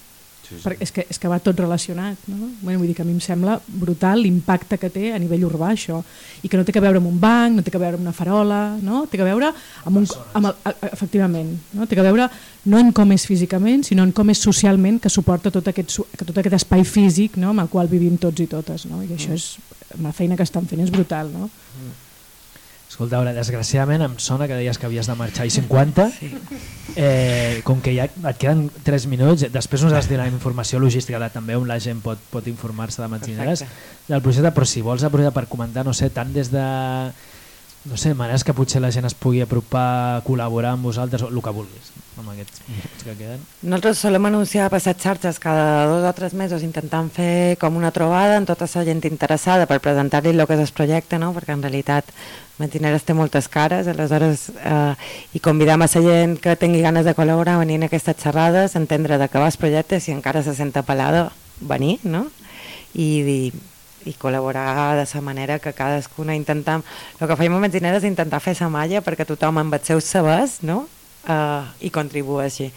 Sí, sí. Perquè és, que, és que va tot relacionat. No? Bueno, vull dir que a mi em sembla brutal l'impacte que té a nivell urbà això. I que no té que veure amb un banc, no té que veure amb una farola, no? té que veure amb un... Amb el, efectivament, no? té que veure no en com és físicament, sinó en com és socialment que suporta tot aquest, tot aquest espai físic no? amb el qual vivim tots i totes. No? I això és, la feina que estan fent és brutal. No? Escolta, ara, desgraciadament em sona que deies que havies de marxar i 50. sí. Eh, com que ja et queden 3 minuts, després nosaltres tindrem informació logística de també on la gent pot, pot informar-se de matxineres del projecte, però si vols aprofitar per comentar, no sé, tant des de no sé, maneres que potser la gent es pugui apropar, col·laborar amb vosaltres, o el que vulguis, amb aquests minuts que queden. Nosaltres solem anunciar per les xarxes cada dos o tres mesos intentant fer com una trobada amb tota la gent interessada per presentar-li el que és el projecte, no? perquè en realitat Mentineres té moltes cares, aleshores eh, i convidam a la gent que tingui ganes de col·laborar a venir en aquestes xerrades, entendre d'acabar el projecte, si encara se sent apel·lada, venir, no? I, i, i col·laborar de la manera que cadascuna intentam... El que feim a Mentineres és intentar fer la malla perquè tothom amb els seus sabers no? eh, hi contribueixi.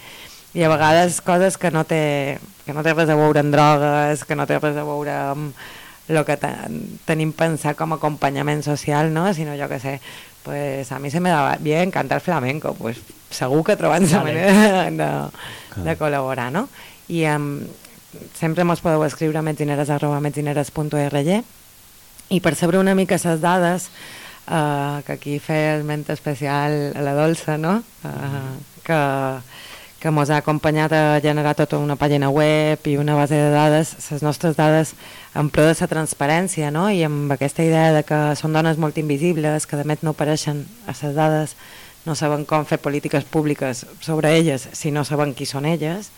I a vegades coses que no, té, que no té res a veure amb drogues, que no té res a veure amb el que ten, tenim pensat com a acompanyament social, no? sinó jo que sé, pues a mi se me da bien cantar flamenco, pues segur que trobant la Vale. manera de, de col·laborar, no? I um, sempre mos podeu escriure a metzineres arroba metzineres.org i per saber una mica les dades uh, que aquí feia el ment especial a la Dolça, no? Uh, que, que mos ha acompanyat a generar tota una pàgina web i una base de dades, les nostres dades en pro de la transparència no? i amb aquesta idea de que són dones molt invisibles, que de met no apareixen a les dades, no saben com fer polítiques públiques sobre elles si no saben qui són elles,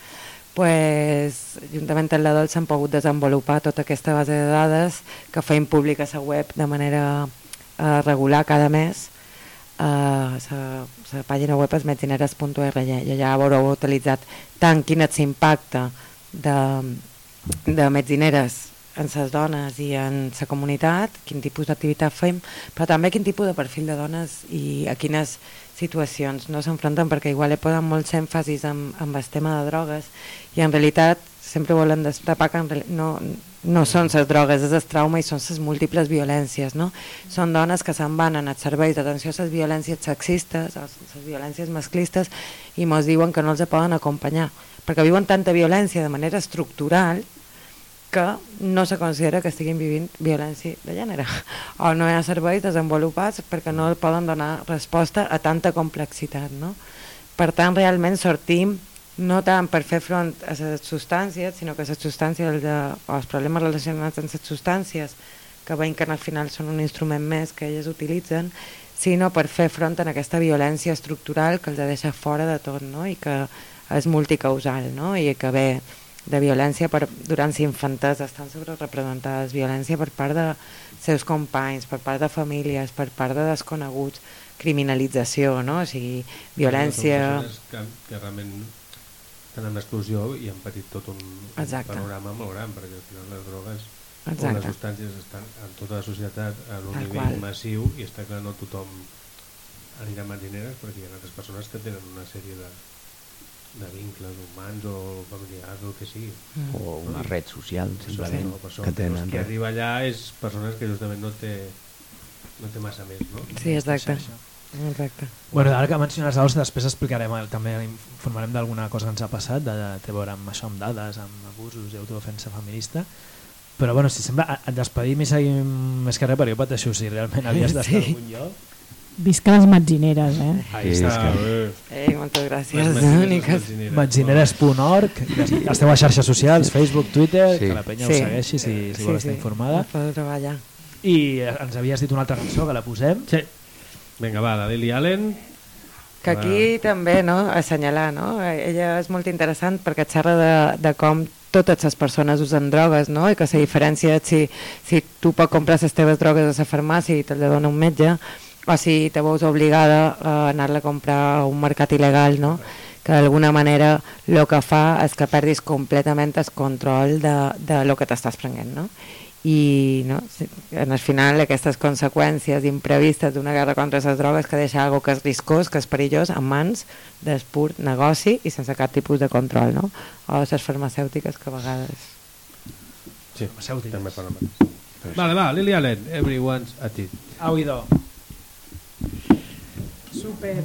pues, juntament amb la Dolça hem pogut desenvolupar tota aquesta base de dades que feim pública a la web de manera eh, regular cada mes. La uh, pàgina web és metzineres.org i allà haureu utilitzat tant quin és l'impacte de, de metzineres en les dones i en la comunitat, quin tipus d'activitat fem, però també quin tipus de perfil de dones i a quines situacions no s'enfronten, perquè igual posat molts èmfasis amb, amb el tema de drogues i en realitat sempre volen destapar que no, no són les drogues, és el trauma i són les múltiples violències. No? Són dones que se'n van en els serveis d'atenció a les violències sexistes, a les violències masclistes, i mos diuen que no els poden acompanyar, perquè viuen tanta violència de manera estructural que no se considera que estiguin vivint violència de gènere o no hi ha serveis desenvolupats perquè no poden donar resposta a tanta complexitat. No? Per tant, realment sortim no tant per fer front a les substàncies, sinó que les substàncies de, o els problemes relacionats amb les substàncies, que veiem que al final són un instrument més que elles utilitzen, sinó per fer front a aquesta violència estructural que els deixa fora de tot no? i que és multicausal no? i que ve de violència per, durant la infantesa estan sobrerepresentades, violència per part de seus companys, per part de famílies, per part de desconeguts, criminalització, no? o sigui, violència... Que, que realment estan en exclusió i han patit tot un, un panorama molt gran, perquè al final les drogues o Exacte. les substàncies estan en tota la societat en un Tal nivell qual. massiu i està clar no tothom anirà a marineres perquè hi ha altres persones que tenen una sèrie de de vincles humans o familiars o el que sigui. O una red social, simplement, no, que tenen Qui res. arriba allà és persones que justament no té, no té massa més, no? Sí, exacte. Exacte. Bueno, ara que menciones l'os, després explicarem, eh, també informarem d'alguna cosa que ens ha passat, de, té a veure amb això, amb dades, amb abusos i autodefensa feminista, però bueno, si sembla, et despedim i seguim més que res, perquè jo pateixo si realment havies d'estar Sí. sí. algun lloc. Visca les matzineres, eh? Ahí Sí, està. que- eh. Ei, moltes gràcies, Les esteu a xarxes socials, Facebook, Twitter, Sí. que la penya Sí. us segueixi si, si vol estar informada. Podeu treballar. I eh, ens havies dit una altra cançó que la posem. Sí. Vinga, va, la Lily Allen. Que aquí també, no?, assenyalar, no? Ella és molt interessant perquè xerra de, de com totes les persones usen drogues, no? I que la diferència si, si tu pots comprar les teves drogues a la farmàcia i te les dona un metge, o si te veus obligada a anar-la a comprar a un mercat il·legal, no? que d'alguna manera el que fa és que perdis completament el control de, de lo que t'estàs prenent, no? i no, sí, en el final aquestes conseqüències imprevistes d'una guerra contra les drogues que deixa algo que és riscós, que és perillós, en mans del pur negoci i sense cap tipus de control, no? O les farmacèutiques que a vegades... Sí, Farmacèutiques. també mateix. Vale, va, Lily Allen, everyone's at it. Ha oído. Super.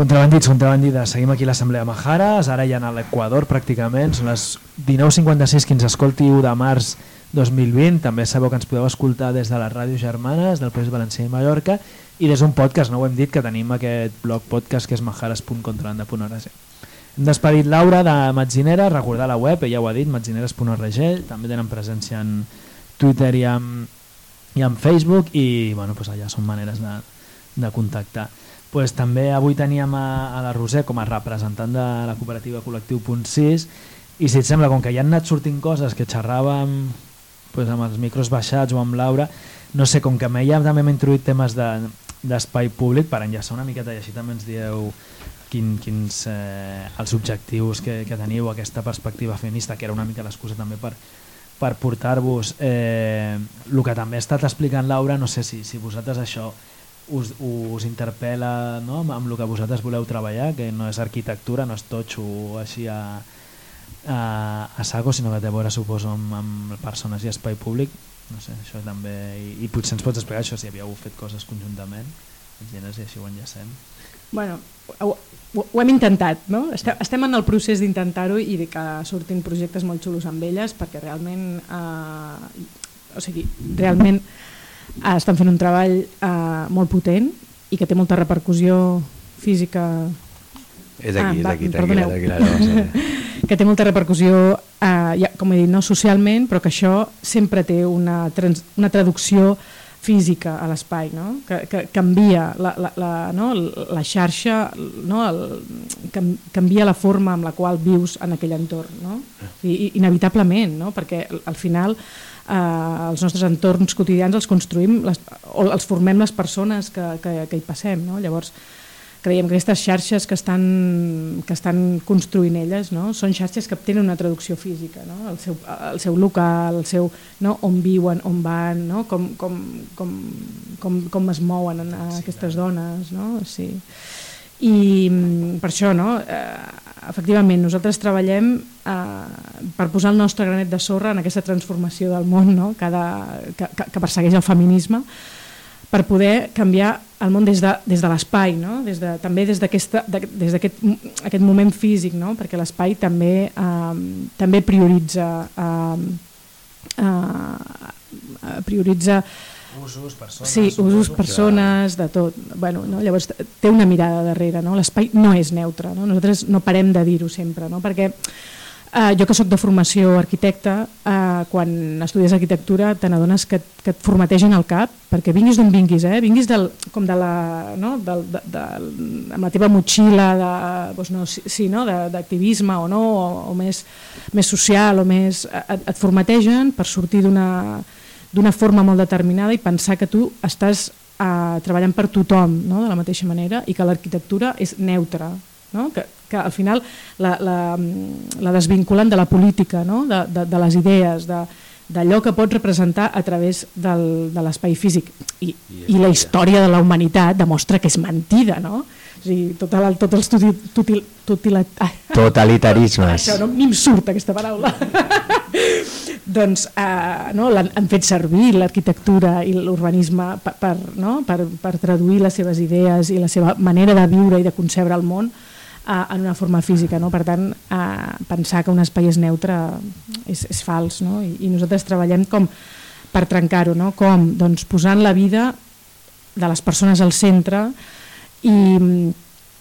Contrabandits, contrabandides, seguim aquí l'Assemblea Majares, ara ja a l'Equador pràcticament, són les 19.56 que ens escolti 1 de març 2020, també sabeu que ens podeu escoltar des de les ràdios germanes del País Valencià i Mallorca i des d'un podcast, no ho hem dit, que tenim aquest blog podcast que és majares.contrabanda.org. Hem despedit Laura de Matzinera, recordar la web, ella ho ha dit, matzineres.org, també tenen presència en Twitter i en, i en Facebook i bueno, pues allà són maneres de, de contactar. Pues, també avui teníem a, a la Roser com a representant de la cooperativa Col·lectiu Punt 6 i si et sembla, com que ja han anat sortint coses que xerràvem pues, amb els micros baixats o amb Laura, no sé, com que ja també m'he introduït temes de- d'espai de, públic per enllaçar una miqueta i així també ens dieu quin, quins eh, els objectius que, que teniu, aquesta perspectiva feminista, que era una mica l'excusa també per, per portar-vos eh, el que també ha estat explicant Laura, no sé si, si vosaltres això us, us interpel·la no? amb, amb el que vosaltres voleu treballar, que no és arquitectura, no és totxo així a, a, a saco, sinó que té a veure, suposo, amb, amb persones i espai públic. No sé, això també... I, i potser ens pots explicar això, si havíeu fet coses conjuntament, gèneres i així ho enllacem. Bueno, ho, ho, ho hem intentat, no? Estem, estem en el procés d'intentar-ho i de que surtin projectes molt xulos amb elles perquè realment, eh, o sigui, realment eh, estan fent un treball eh, molt potent i que té molta repercussió física És aquí, és va, aquí, tranquil·la, tranquil·la, que té molta repercussió, eh, ja, com he dit, no socialment, però que això sempre té una, trans, una traducció física a l'espai, no? que, que canvia la, la, la, no? la xarxa, no? El, cam- canvia la forma amb la qual vius en aquell entorn, no? I, inevitablement, no? perquè al final eh, els nostres entorns quotidians els construïm les, o els formem les persones que, que, que hi passem. No? Llavors, creiem que aquestes xarxes que estan, que estan construint elles no? són xarxes que tenen una traducció física, no? el, seu, el seu local, el seu, no? on viuen, on van, no? com, com, com, com, com es mouen en, aquestes dones. No? Sí. I mm, per això, no? eh, efectivament, nosaltres treballem eh, per posar el nostre granet de sorra en aquesta transformació del món no? Cada, que, que, persegueix el feminisme per poder canviar el món des de, des de l'espai, no? des de, també des d'aquest de, des aquest moment físic, no? perquè l'espai també, eh, també prioritza eh, eh, prioritza Usos, persones... Sí, usos, persones, de tot. Bueno, no? Llavors té una mirada darrere, no? l'espai no és neutre, no? nosaltres no parem de dir-ho sempre, no? perquè eh, jo que sóc de formació arquitecta, eh, quan estudies arquitectura te n'adones que, que et formategen el cap, perquè vinguis d'on vinguis, eh? vinguis del, com de la, no? del, de, de, amb la teva motxilla de, doncs no, sí, sí, no? De- d'activisme o no, o, o més, més social, o més, et, et formategen per sortir d'una d'una forma molt determinada i pensar que tu estàs eh, treballant per tothom no? de la mateixa manera i que l'arquitectura és neutra, no? que, que al final la, la, la desvinculen de la política, no? de, de, de les idees, de, d'allò que pot representar a través del, de l'espai físic. I, I la història de la humanitat demostra que és mentida, no? O sigui, tot el, tots els tuti, tutil, ai, Totalitarismes. això no, ni em surt aquesta paraula. doncs eh, no, l'han han fet servir l'arquitectura i l'urbanisme per, per, no, per, per traduir les seves idees i la seva manera de viure i de concebre el món eh, en una forma física. No? Per tant, eh, pensar que un espai és neutre és, és fals no? I, i nosaltres treballem com per trencar-ho, no? com doncs, posant la vida de les persones al centre i,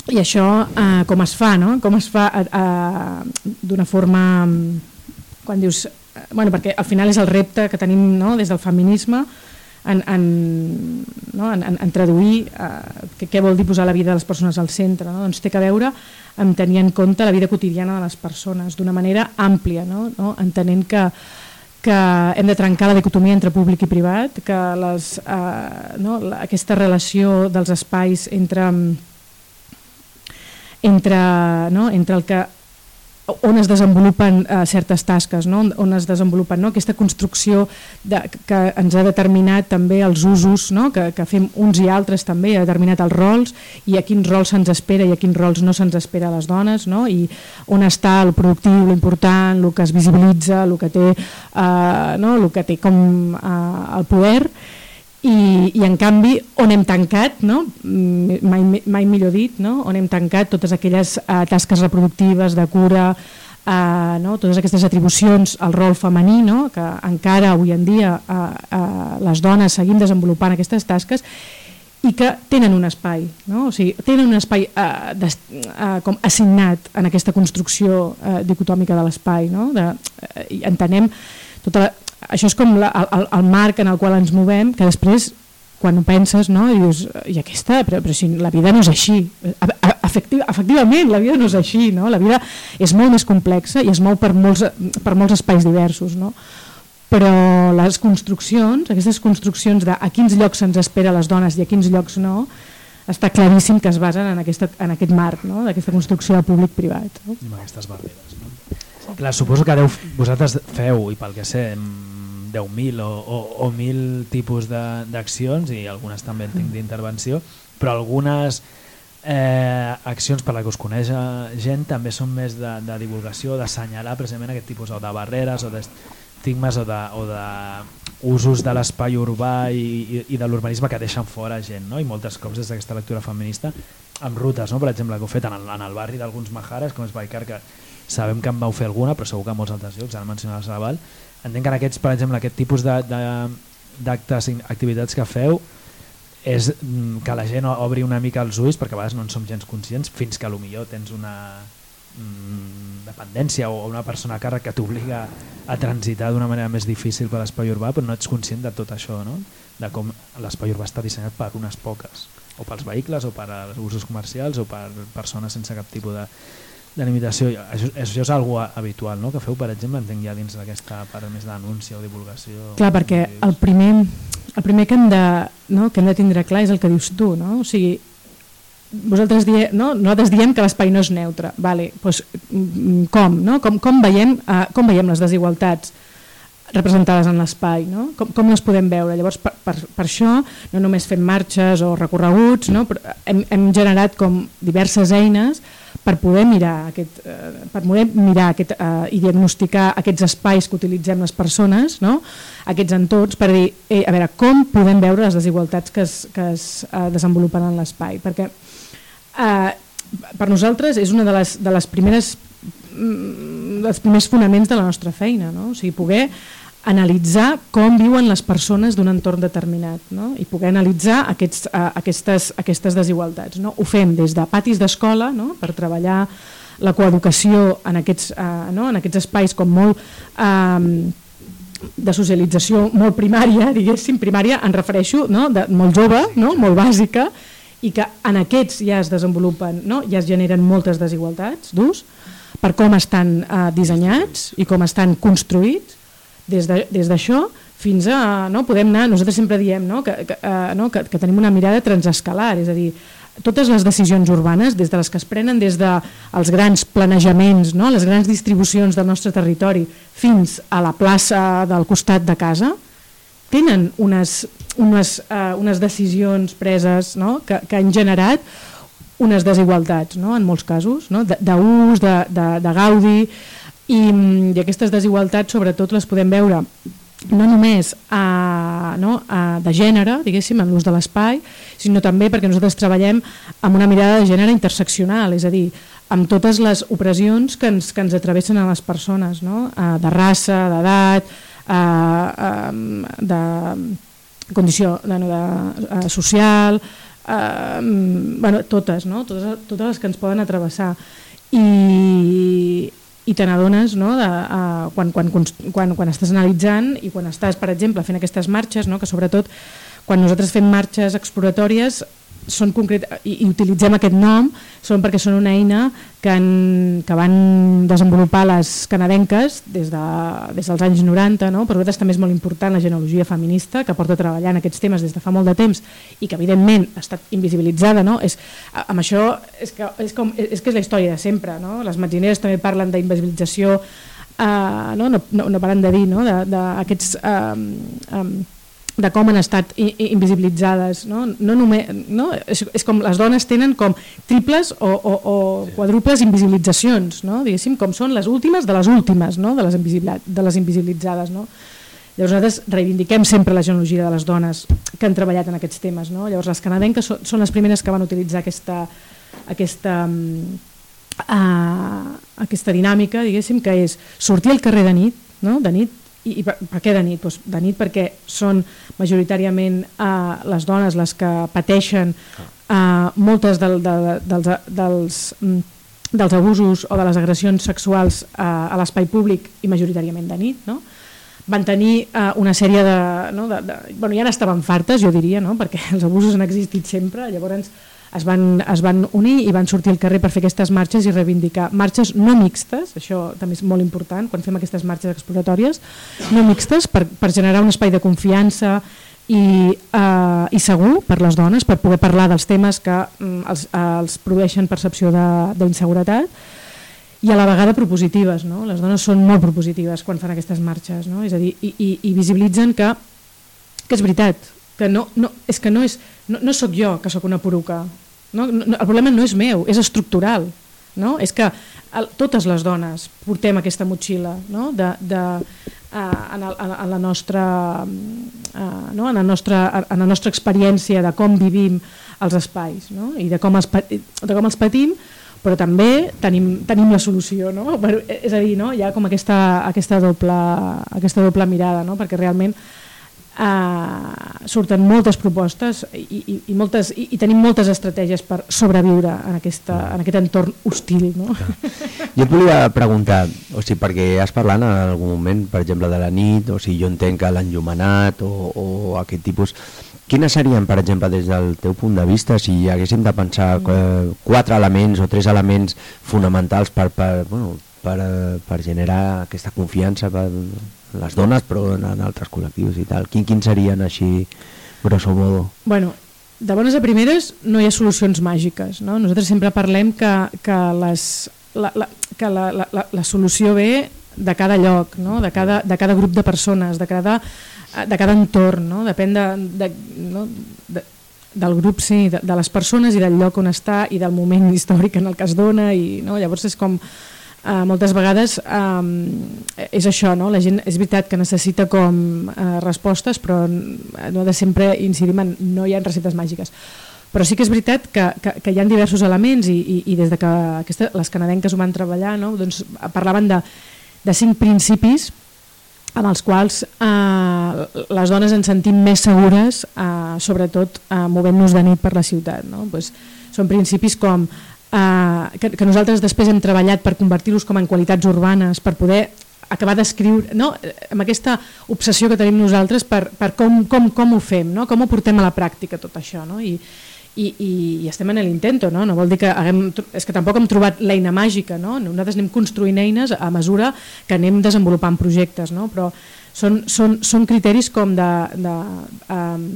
i això eh, com es fa, no? com es fa eh, eh, d'una forma quan dius, eh, bueno, perquè al final és el repte que tenim no? des del feminisme en, en, no? en, en, en traduir eh, què, què vol dir posar la vida de les persones al centre. No? Doncs té que veure amb tenir en compte la vida quotidiana de les persones d'una manera àmplia, no? No? entenent que, que hem de trencar la dicotomia entre públic i privat, que les, eh, no? aquesta relació dels espais entre, entre, no? entre el que on es desenvolupen eh, certes tasques, no? on es desenvolupen no? aquesta construcció de, que ens ha determinat també els usos no? que, que fem uns i altres també, ha determinat els rols i a quins rols se'ns espera i a quins rols no se'ns espera a les dones no? i on està el productiu, l'important, el que es visibilitza, el que té, eh, no? el que té com eh, el poder i, i en canvi on hem tancat, no? Mai, mai millor dit, no? on hem tancat totes aquelles uh, tasques reproductives de cura, uh, no? totes aquestes atribucions al rol femení, no? que encara avui en dia uh, uh, les dones seguim desenvolupant aquestes tasques i que tenen un espai, no? o sigui, tenen un espai uh, des, uh, com assignat en aquesta construcció uh, dicotòmica de l'espai. No? De, uh, entenem tota la, això és com la, el, el marc en el qual ens movem, que després quan ho penses no, dius, i aquesta, però, però si la vida no és així Efectiv, efectivament la vida no és així no? la vida és molt més complexa i es mou per molts, per molts espais diversos no? però les construccions, aquestes construccions de a quins llocs se'ns espera les dones i a quins llocs no, està claríssim que es basen en, aquesta, en aquest marc, no? d'aquesta construcció de públic-privat. No? I amb aquestes barreres. No? Clar, suposo que deu, vosaltres feu, i pel que sé, 10.000 o, o, o 1.000 tipus d'accions i algunes també en tinc d'intervenció, però algunes eh, accions per la que us coneix gent també són més de, de divulgació, d'assenyalar precisament aquest tipus o de barreres o de estigmes o de, o de usos de l'espai urbà i, i, i de l'urbanisme que deixen fora gent, no? i moltes cops des d'aquesta lectura feminista amb rutes, no? per exemple, que heu fet en el, en el barri d'alguns Majares, com és Baicar, que sabem que en vau fer alguna, però segur que en molts altres llocs, ara mencionaves la Val, entenc que en aquests, per exemple, aquest tipus d'actes, activitats que feu, és mm, que la gent obri una mica els ulls, perquè a vegades no en som gens conscients, fins que a lo millor tens una mm, dependència o una persona a càrrec que t'obliga a transitar d'una manera més difícil per l'espai urbà, però no ets conscient de tot això, no? de com l'espai urbà està dissenyat per unes poques, o pels vehicles, o per als usos comercials, o per persones sense cap tipus de, de limitació. Això, això és algo habitual, no? que feu, per exemple, entenc ja dins d'aquesta part més d'anúncia o divulgació. Clar, perquè el primer, el primer que hem, de, no, que hem de tindre clar és el que dius tu, no? o sigui, vosaltres die, no? nosaltres diem que l'espai no és neutre vale, doncs, com, no? com, com, veiem, uh, com veiem les desigualtats representades en l'espai no? com, com les podem veure llavors per, per, per això no només fem marxes o recorreguts no? Però hem, hem generat com diverses eines per poder mirar aquest, uh, per poder mirar aquest, uh, i diagnosticar aquests espais que utilitzem les persones no? aquests entorns per dir eh, a veure com podem veure les desigualtats que es, que es uh, desenvolupen en l'espai perquè eh, per nosaltres és una de les, de les primeres mm, dels primers fonaments de la nostra feina, no? o sigui, poder analitzar com viuen les persones d'un entorn determinat no? i poder analitzar aquests, uh, aquestes, aquestes desigualtats. No? Ho fem des de patis d'escola no? per treballar la coeducació en aquests, uh, no? en aquests espais com molt uh, de socialització molt primària, diguéssim, primària en refereixo, no? de, molt jove, no? molt bàsica, i que en aquests ja es desenvolupen, no? ja es generen moltes desigualtats d'ús per com estan eh, dissenyats i com estan construïts des d'això de, fins a, no, podem anar, nosaltres sempre diem no, que, que, uh, no, que, que tenim una mirada transescalar, és a dir, totes les decisions urbanes, des de les que es prenen des dels de grans planejaments, no, les grans distribucions del nostre territori, fins a la plaça del costat de casa, tenen unes, unes, uh, unes decisions preses no? que, que han generat unes desigualtats no? en molts casos, no? d'ús, de, de, de gaudi i, i aquestes desigualtats sobretot les podem veure no només a, no, a, de gènere, diguéssim, en l'ús de l'espai, sinó també perquè nosaltres treballem amb una mirada de gènere interseccional, és a dir, amb totes les opressions que ens, que ens atravessen a les persones, no? de raça, d'edat, eh, eh, de condició de, de, eh, social, eh, bueno, totes, no? totes, totes les que ens poden atravessar. I, i te n'adones no, de, uh, quan, quan, quan, quan estàs analitzant i quan estàs, per exemple, fent aquestes marxes, no, que sobretot quan nosaltres fem marxes exploratòries són concret, i, i utilitzem aquest nom són perquè són una eina que, han, que van desenvolupar les canadenques des, de, des dels anys 90, no? per nosaltres també és molt important la genealogia feminista que porta treballant aquests temes des de fa molt de temps i que evidentment ha estat invisibilitzada. No? És, amb això és que és, com, és que és la història de sempre. No? Les metzineres també parlen d'invisibilització, uh, no? No, no, no paren de dir no? d'aquests... Um, um, de com han estat invisibilitzades. No? No només, no? És, és com les dones tenen com triples o, o, o quadruples invisibilitzacions, no? diguéssim, com són les últimes de les últimes, no? de, les de les invisibilitzades. No? Llavors nosaltres reivindiquem sempre la genealogia de les dones que han treballat en aquests temes. No? Llavors les canadenques són, són les primeres que van utilitzar aquesta, aquesta, uh, aquesta dinàmica, diguéssim, que és sortir al carrer de nit, no? de nit i, i per, per què de nit? Pues de nit perquè són majoritàriament uh, les dones les que pateixen uh, moltes del, de, dels, dels, mm, dels abusos o de les agressions sexuals uh, a l'espai públic i majoritàriament de nit, no? van tenir uh, una sèrie de, no, de, de... Bueno, ja n'estaven fartes, jo diria, no? perquè els abusos han existit sempre, llavors es van, es van unir i van sortir al carrer per fer aquestes marxes i reivindicar marxes no mixtes, això també és molt important quan fem aquestes marxes exploratòries, no mixtes per, per generar un espai de confiança i, eh, i segur per les dones, per poder parlar dels temes que mm, els, els produeixen percepció d'inseguretat i a la vegada propositives, no? les dones són molt propositives quan fan aquestes marxes, no? és a dir, i, i, i visibilitzen que, que és veritat, que no, no, és que no, és, no, no sóc jo que sóc una poruca, no? No, el problema no és meu, és estructural, no? és que el, totes les dones portem aquesta motxilla no? de, de, uh, en, el, en, la nostra, uh, no? en, la nostra, en la nostra experiència de com vivim els espais no? i de com els, de com els patim, però també tenim, tenim la solució, no? Però, és a dir, no? hi ha com aquesta, aquesta, doble, aquesta doble mirada, no? perquè realment eh, surten moltes propostes i, i, i, moltes, i, i tenim moltes estratègies per sobreviure en, aquesta, en aquest entorn hostil. No? Jo et volia preguntar, o sigui, perquè has parlat en algun moment, per exemple, de la nit, o sigui, jo entenc que l'enllumenat o, o aquest tipus... Quines serien, per exemple, des del teu punt de vista, si haguéssim de pensar eh, quatre elements o tres elements fonamentals per, per, bueno, per, eh, per generar aquesta confiança per les dones, però en, en altres col·lectius i tal? Quin, quins serien així, grosso modo? Bueno, de bones a primeres no hi ha solucions màgiques. No? Nosaltres sempre parlem que, que, les, la, la, que la, la, la, la solució ve de cada lloc, no? de, cada, de cada grup de persones, de cada, de cada entorn, no? depèn de, de, no? de, del grup, sí, de, de les persones i del lloc on està i del moment històric en el que es dona i no? llavors és com eh, moltes vegades eh, és això, no? la gent és veritat que necessita com eh, respostes però no de sempre incidim en no hi ha receptes màgiques però sí que és veritat que, que, que hi ha diversos elements i, i, i des de que aquesta, les canadenques ho van treballar no? doncs parlaven de, de cinc principis amb els quals eh, les dones ens sentim més segures, eh, sobretot eh, movent-nos de nit per la ciutat. No? Pues, són principis com eh, que, que nosaltres després hem treballat per convertir-los com en qualitats urbanes, per poder acabar d'escriure, no? amb aquesta obsessió que tenim nosaltres per, per com, com, com ho fem, no? com ho portem a la pràctica tot això. No? I, i, i, i estem en l'intento, no? no vol dir que haguem, és que tampoc hem trobat l'eina màgica, no? nosaltres anem construint eines a mesura que anem desenvolupant projectes, no? però són, són, són criteris com de, de um,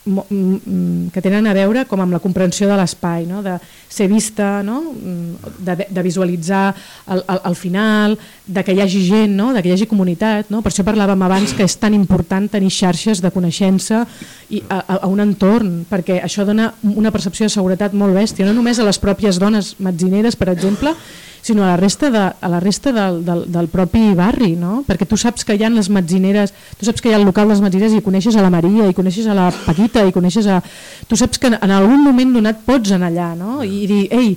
que tenen a veure com amb la comprensió de l'espai, no? de ser vista, no? Mm, de, de visualitzar el, el, el final, de que hi hagi gent, no? de que hi hagi comunitat. No? Per això parlàvem abans que és tan important tenir xarxes de coneixença i a, a, a un entorn, perquè això dona una percepció de seguretat molt bèstia, no només a les pròpies dones metzineres, per exemple, sinó a la resta, de, a la resta del, del, del propi barri, no? perquè tu saps que hi ha les metzineres, tu saps que hi ha el local de les metzineres i coneixes a la Maria, i coneixes a la Paquita, i coneixes a... Tu saps que en, algun moment donat pots anar allà no? i dir, ei,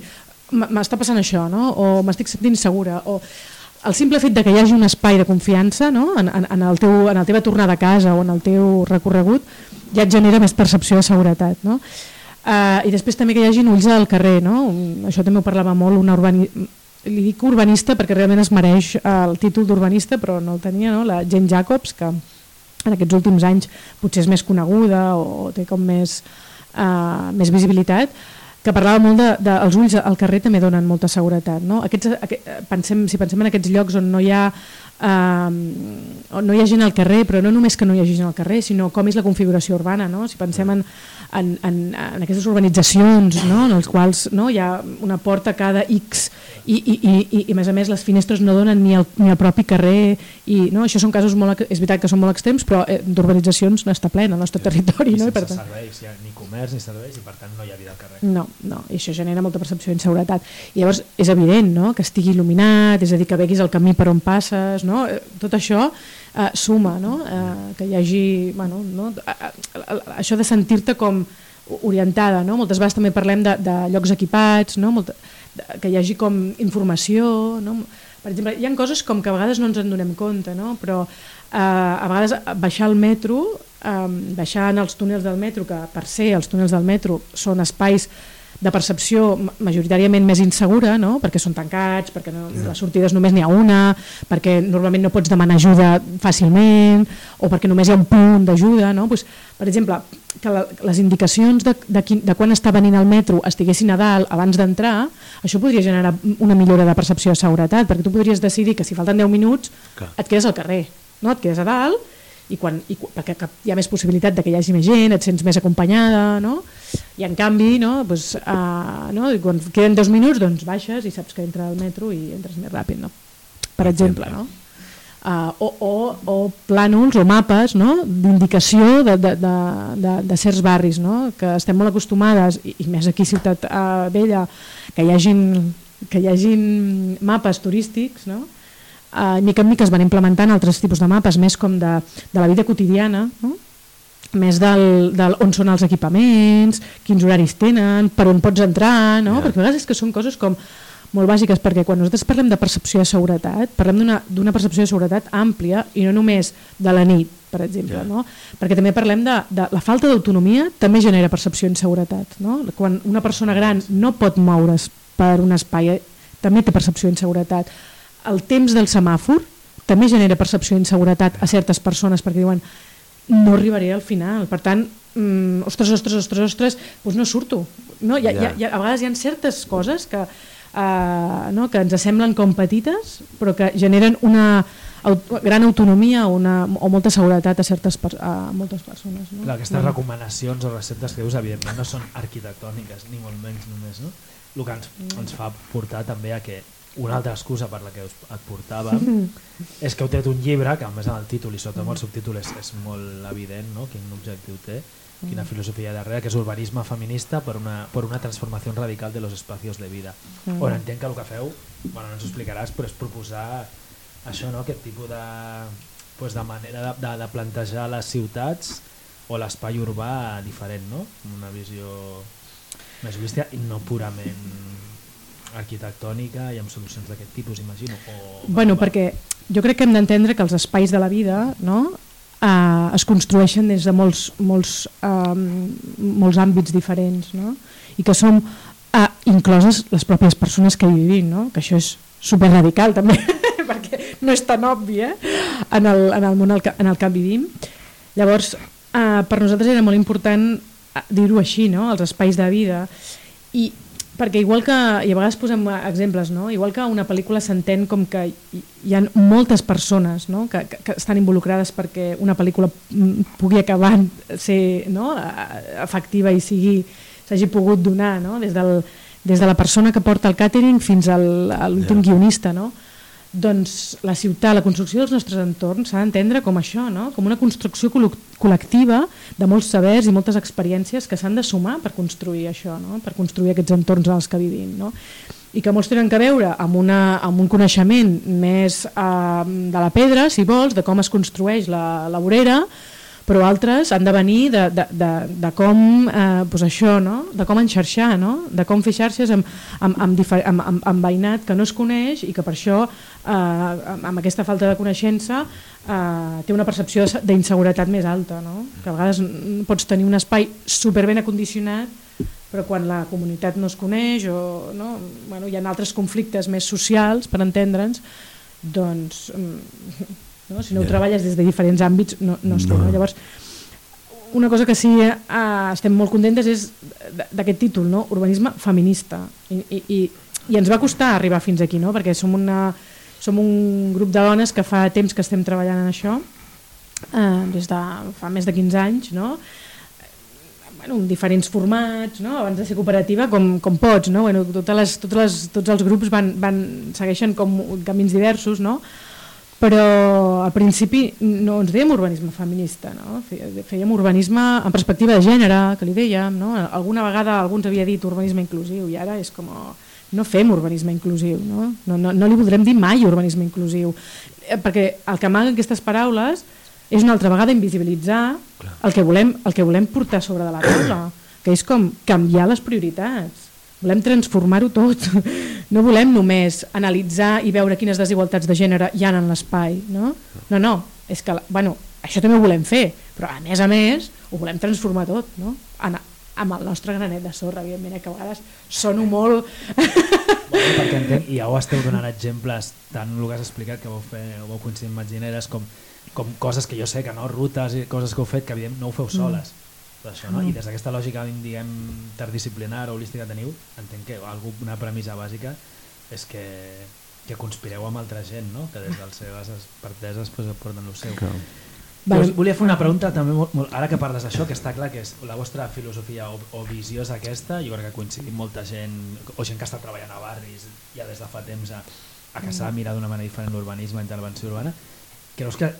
m'està passant això, no? o m'estic sentint segura, o el simple fet de que hi hagi un espai de confiança no? en, en, en, el teu, en la teva tornada a casa o en el teu recorregut ja et genera més percepció de seguretat. No? Uh, I després també que hi hagi ulls al carrer, no? això també ho parlava molt, una urbani... li dic urbanista perquè realment es mereix eh, el títol d'urbanista però no el tenia, no? la Jane Jacobs que en aquests últims anys potser és més coneguda o té com més, uh, més visibilitat que parlava molt de, de els ulls al carrer també donen molta seguretat no? aquests, aquest, pensem, si pensem en aquests llocs on no hi ha eh, no hi ha gent al carrer, però no només que no hi hagi gent al carrer, sinó com és la configuració urbana, no? si pensem en, en, en, en aquestes urbanitzacions no? en els quals no? hi ha una porta cada X i, i, i, i, i a més a més les finestres no donen ni al, ni al propi carrer i no? això són casos molt, és veritat que són molt extrems però eh, d'urbanitzacions n'està plena al nostre territori no? I per tant, serveis, ja, ni comerç ni serveis i per tant no hi ha vida al carrer. no. no, i això genera molta percepció d'inseguretat. I llavors és evident no? que estigui il·luminat, és a dir, que veguis el camí per on passes, no? Eh, tot això eh, suma, no? eh, que hi hagi... Bueno, no? Eh, eh, això de sentir-te com orientada, no? moltes vegades també parlem de, de llocs equipats, no? Molta, de, que hi hagi com informació, no? per exemple, hi ha coses com que a vegades no ens en donem compte, no? però eh, a vegades baixar al metro um, baixar en els túnels del metro, que per ser els túnels del metro són espais de percepció ma- majoritàriament més insegura, no? perquè són tancats, perquè no, les sortides només n'hi ha una, perquè normalment no pots demanar ajuda fàcilment, o perquè només hi ha un punt d'ajuda. No? Pues, per exemple, que la, les indicacions de, de, quin, de quan està venint el metro estiguessin a dalt abans d'entrar, això podria generar una millora de percepció de seguretat, perquè tu podries decidir que si falten 10 minuts Clar. et quedes al carrer, no? et quedes a dalt, i quan, i, perquè hi ha més possibilitat de que hi hagi més gent, et sents més acompanyada, no? i en canvi, no, doncs, uh, no? I quan queden dos minuts, doncs baixes i saps que entra al metro i entres més ràpid, no? per exemple. No? Uh, o, o, o plànols o mapes no? d'indicació de, de, de, de, de certs barris, no? que estem molt acostumades, i, i més aquí Ciutat uh, Vella, que hi hagin, que hi hagin mapes turístics, no? Uh, mica en mica es van implementant altres tipus de mapes, més com de, de la vida quotidiana, no? més del, del on són els equipaments, quins horaris tenen, per on pots entrar, no? Ja. perquè a vegades és que són coses com molt bàsiques, perquè quan nosaltres parlem de percepció de seguretat, parlem d'una percepció de seguretat àmplia i no només de la nit, per exemple, Ja. no? perquè també parlem de, de la falta d'autonomia també genera percepció d'inseguretat. No? Quan una persona gran no pot moure's per un espai, eh, també té percepció d'inseguretat. El temps del semàfor també genera percepció d'inseguretat a certes persones perquè diuen no arribaré al final, per tant mm, ostres, ostres, ostres, ostres doncs no surto no? Hi ha, hi ha, hi ha, a vegades hi ha certes coses que, uh, no? que ens semblen com petites però que generen una aut gran autonomia o, una, o molta seguretat a, certes per, a moltes persones no? Clar, aquestes Bueno. recomanacions o receptes que dius, evidentment, no són arquitectòniques, ni molt menys només, no? El que ens, ens fa portar també a que una altra excusa per la que us, et portava és que heu tret un llibre, que a més en el títol i sota amb el subtítol és, és molt evident no? quin objectiu té, quina filosofia darrere, que és urbanisme feminista per una, per una transformació radical de los espacios de vida. Mm. On entenc que el que feu, bueno, no ens ho explicaràs, però és proposar això, no? aquest tipus de, pues, de manera de, de, de plantejar les ciutats o l'espai urbà diferent, no? Una visió més holística i no purament arquitectònica i amb solucions d'aquest tipus, imagino. O, Bueno, perquè jo crec que hem d'entendre que els espais de la vida no, eh, es construeixen des de molts, molts, eh, molts àmbits diferents no? i que som eh, incloses les pròpies persones que hi vivim, no? que això és super radical també, perquè no és tan obvi eh? en, el, en el món en el que vivim. Llavors, eh, per nosaltres era molt important eh, dir-ho així, no? els espais de vida, i perquè igual que, i a vegades posem exemples, no? igual que una pel·lícula s'entén com que hi, ha moltes persones no? que, que, que estan involucrades perquè una pel·lícula mm, pugui acabar ser no? efectiva i sigui s'hagi pogut donar no? des, del, des de la persona que porta el càtering fins al, a l'últim Ja. guionista no? Doncs la ciutat, la construcció dels nostres entorns s'ha d'entendre com això, no? com una construcció col col·lectiva de molts sabers i moltes experiències que s'han de sumar per construir això, no? per construir aquests entorns en els que vivim. No? I que molts tenen que veure amb, una, amb un coneixement més eh, de la pedra, si vols, de com es construeix la, la vorera, però altres han de venir de, de, de, de com eh, doncs això, no? de com enxarxar, no? de com fer xarxes amb, amb, amb, amb, amb, amb veïnat que no es coneix i que per això eh, amb aquesta falta de coneixença eh, té una percepció d'inseguretat més alta, no? que a vegades pots tenir un espai super ben acondicionat però quan la comunitat no es coneix o no? bueno, hi ha altres conflictes més socials per entendre'ns doncs mm, no? si no ho treballes des de diferents àmbits no, no es té, no. No. llavors una cosa que sí eh, estem molt contentes és d'aquest títol, no? urbanisme feminista I, i, i, i ens va costar arribar fins aquí no? perquè som, una, som un grup de dones que fa temps que estem treballant en això eh, des de fa més de 15 anys no? bueno, en diferents formats, no? abans de ser cooperativa, com, com pots, no? bueno, totes les, totes les, tots els grups van, van, segueixen com camins diversos, no? però al principi no ens dèiem urbanisme feminista, no? Fèiem urbanisme en perspectiva de gènere, que li dèiem, no? alguna vegada algú ens havia dit urbanisme inclusiu i ara és com no fem urbanisme inclusiu, no? No, no, no li voldrem dir mai urbanisme inclusiu, Eh, perquè el que amaguen aquestes paraules és una altra vegada invisibilitzar el que, volem, el que volem portar sobre de la taula, que és com canviar les prioritats, volem transformar-ho tot, no volem només analitzar i veure quines desigualtats de gènere hi ha en l'espai, no? No, no, és que, bueno, això també ho volem fer, però a més a més ho volem transformar tot, no? En, amb el nostre granet de sorra, evidentment, que a vegades sono molt... Bueno, perquè entenc, i ja ho esteu donant exemples, tant el que has explicat, que vau, fer, vau coincidir amb Matgineres, com, com coses que jo sé que no, rutes i coses que heu fet que evident no ho feu soles. Tot això, no? Mm. I des d'aquesta lògica diguem, interdisciplinar o holística que teniu, entenc que algú, una premissa bàsica és que, que conspireu amb altra gent, no? que des de les seves experteses pues, porten el seu. Jo Vale. volia fer una pregunta també molt, molt, ara que parles d'això, que està clar que és la vostra filosofia o, o visió és aquesta, jo crec que coincidim molta gent o gent que està treballant a barris ja des de fa temps a, a que s'ha de mirar d'una manera diferent l'urbanisme, intervenció urbana creus que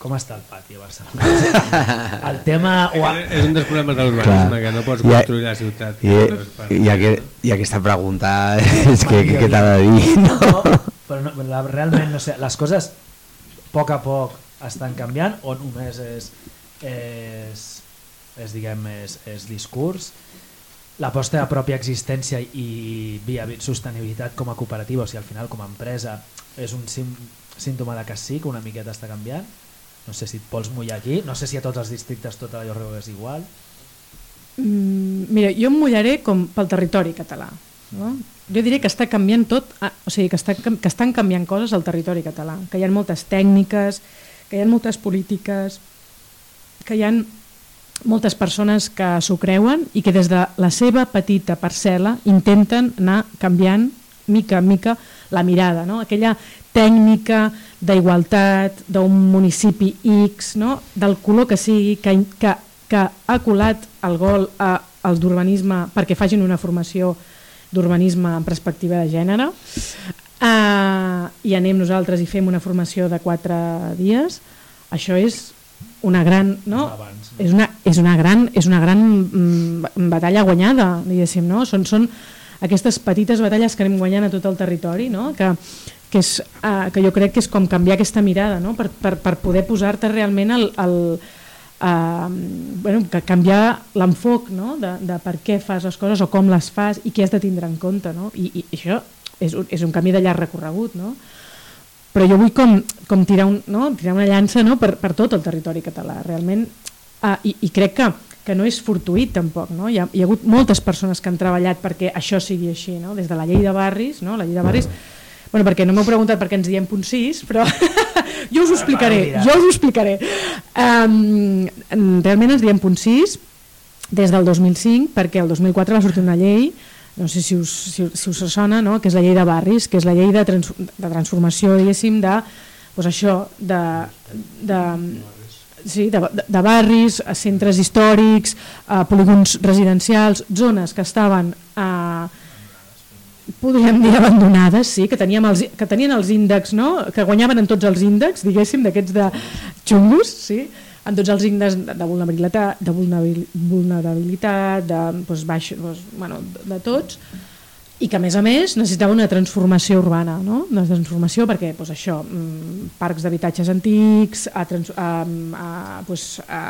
com està el pati a Barcelona? el tema o a... És un dels problemes de l'urbanisme, que no pots I- construir la ciutat. I, i, aqu i aquesta pregunta és que, que, que t'ha de dir, no? no, però no, la, realment no sé, les coses a poc a poc estan canviant o només és, és, és diguem, és, és discurs la vostra pròpia existència i via sostenibilitat com a cooperativa, o sigui, al final com a empresa és un símptoma de que sí, que una miqueta està canviant no sé si et vols mullar aquí, no sé si a tots els districtes tot allò és igual Mm, mira, jo em mullaré com pel territori català. No? Jo diria que està canviant tot, ah, o sigui, que, està, que estan canviant coses al territori català, que hi ha moltes tècniques, que hi ha moltes polítiques, que hi ha moltes persones que s'ho creuen i que des de la seva petita parcel·la intenten anar canviant mica en mica la mirada, no? aquella tècnica d'igualtat d'un municipi X, no? del color que sigui, que, que, que ha colat el gol a, al d'urbanisme perquè facin una formació d'urbanisme en perspectiva de gènere uh, i anem nosaltres i fem una formació de quatre dies això és una gran no? Abans, és una, és una gran, és una gran mm, batalla guanyada diguéssim, no? són, són aquestes petites batalles que anem guanyant a tot el territori no? que, que, és, uh, que jo crec que és com canviar aquesta mirada no? per, per, per poder posar-te realment el, el, uh, bueno, que canviar l'enfoc no? de, de per què fas les coses o com les fas i què has de tindre en compte no? I, i això és un, és un camí de llarg recorregut no? però jo vull com, com tirar, un, no? tirar una llança no? per, per tot el territori català realment uh, i, i crec que, que no és fortuït tampoc no? hi, ha, hi ha hagut moltes persones que han treballat perquè això sigui així no? des de la llei de barris no? la llei de barris Bueno, perquè no m'heu preguntat per què ens diem punt 6, però jo us ho explicaré, jo us ho explicaré. Um, realment ens diem punt 6 des del 2005, perquè el 2004 va sortir una llei, no sé si us, si, si us sona, no? que és la llei de barris, que és la llei de, trans, de transformació, diguéssim, de, doncs això, de, de, sí, de, de, barris, centres històrics, a polígons residencials, zones que estaven a, podríem dir abandonades, sí, que, teníem els, que tenien els índexs, no? que guanyaven en tots els índexs, diguéssim, d'aquests de xungos, sí? en tots els índexs de, vulnerabilitat, de vulnerabil- vulnerabilitat, de, doncs, baix, doncs, bueno, de tots, i que a més a més necessitava una transformació urbana, no? una transformació perquè doncs, això, mm, parcs d'habitatges antics, a, a, a, doncs, a,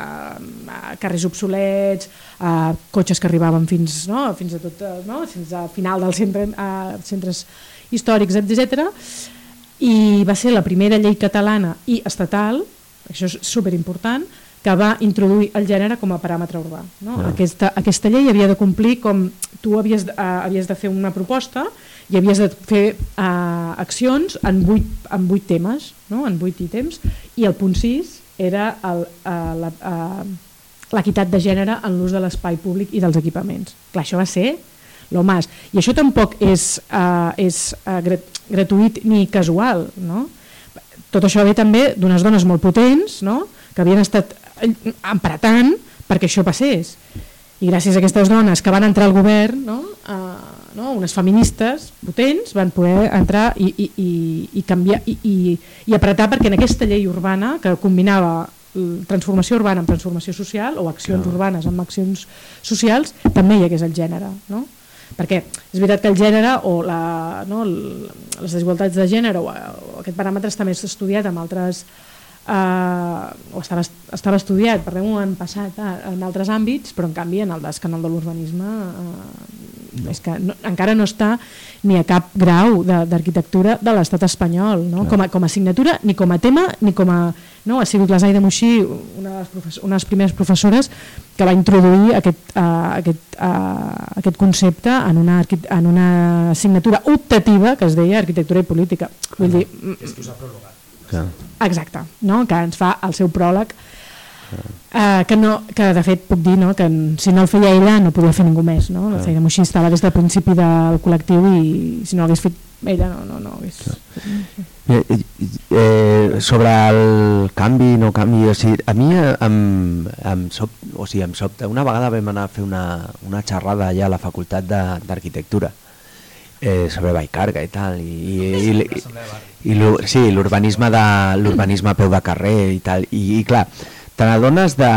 a carrers obsolets, a cotxes que arribaven fins, no? fins a tot, eh, no? fins al final dels centre, a centres històrics, etc. I va ser la primera llei catalana i estatal, això és superimportant, que va introduir el gènere com a paràmetre urbà. No? Ah. Aquesta, aquesta llei havia de complir com tu havies, eh, havies de fer una proposta i havies de fer eh, accions en vuit, en vuit temes, no? en vuit ítems, i el punt 6 era eh, la, eh, l'equitat de gènere en l'ús de l'espai públic i dels equipaments. Clar, això va ser lo más. I això tampoc és, eh, és eh, grat, gratuït ni casual. No? Tot això ve també d'unes dones molt potents no? Que havien estat eh, empratant perquè això passés. I gràcies a aquestes dones que van entrar al govern no? eh, no, unes feministes potents van poder entrar i, i, i, i canviar i, i, i apretar perquè en aquesta llei urbana que combinava l- transformació urbana amb transformació social o accions Clar. urbanes amb accions socials també hi hagués el gènere no? perquè és veritat que el gènere o la, no, les desigualtats de gènere o, o aquest paràmetre està més estudiat amb altres eh, o estava, estava estudiat parlem en passat eh, en altres àmbits però en canvi en el d'escanal de l'urbanisme eh, és que no, encara no està ni a cap grau de- d'arquitectura de l'estat espanyol no? com, a, com a assignatura ni com a tema ni com a no? ha sigut la Zaida Moixí una de, les profes- una de les primeres professores que va introduir aquest, uh, aquest, uh, aquest concepte en una, en una assignatura optativa que es deia arquitectura i política vull dir, És que us ha prologat. Clar. Exacte, no? que ens fa el seu pròleg eh, que, no, que de fet puc dir no? que si no el feia ella no podia fer ningú més no? la Moixí estava des del principi del col·lectiu i si no l'hagués fet ella no, no, no hagués... Eh, eh, eh, sobre el canvi, no canvi, o sigui, a mi em, em, sob, o sigui, em sobta. Una vegada vam anar a fer una, una xerrada allà a la facultat de- d'arquitectura eh, sobre Vallcarga i tal, i, i, i, i, i l'ur- sí, l'urbanisme de l'urbanisme a peu de carrer i tal, i, i clar, te n'adones de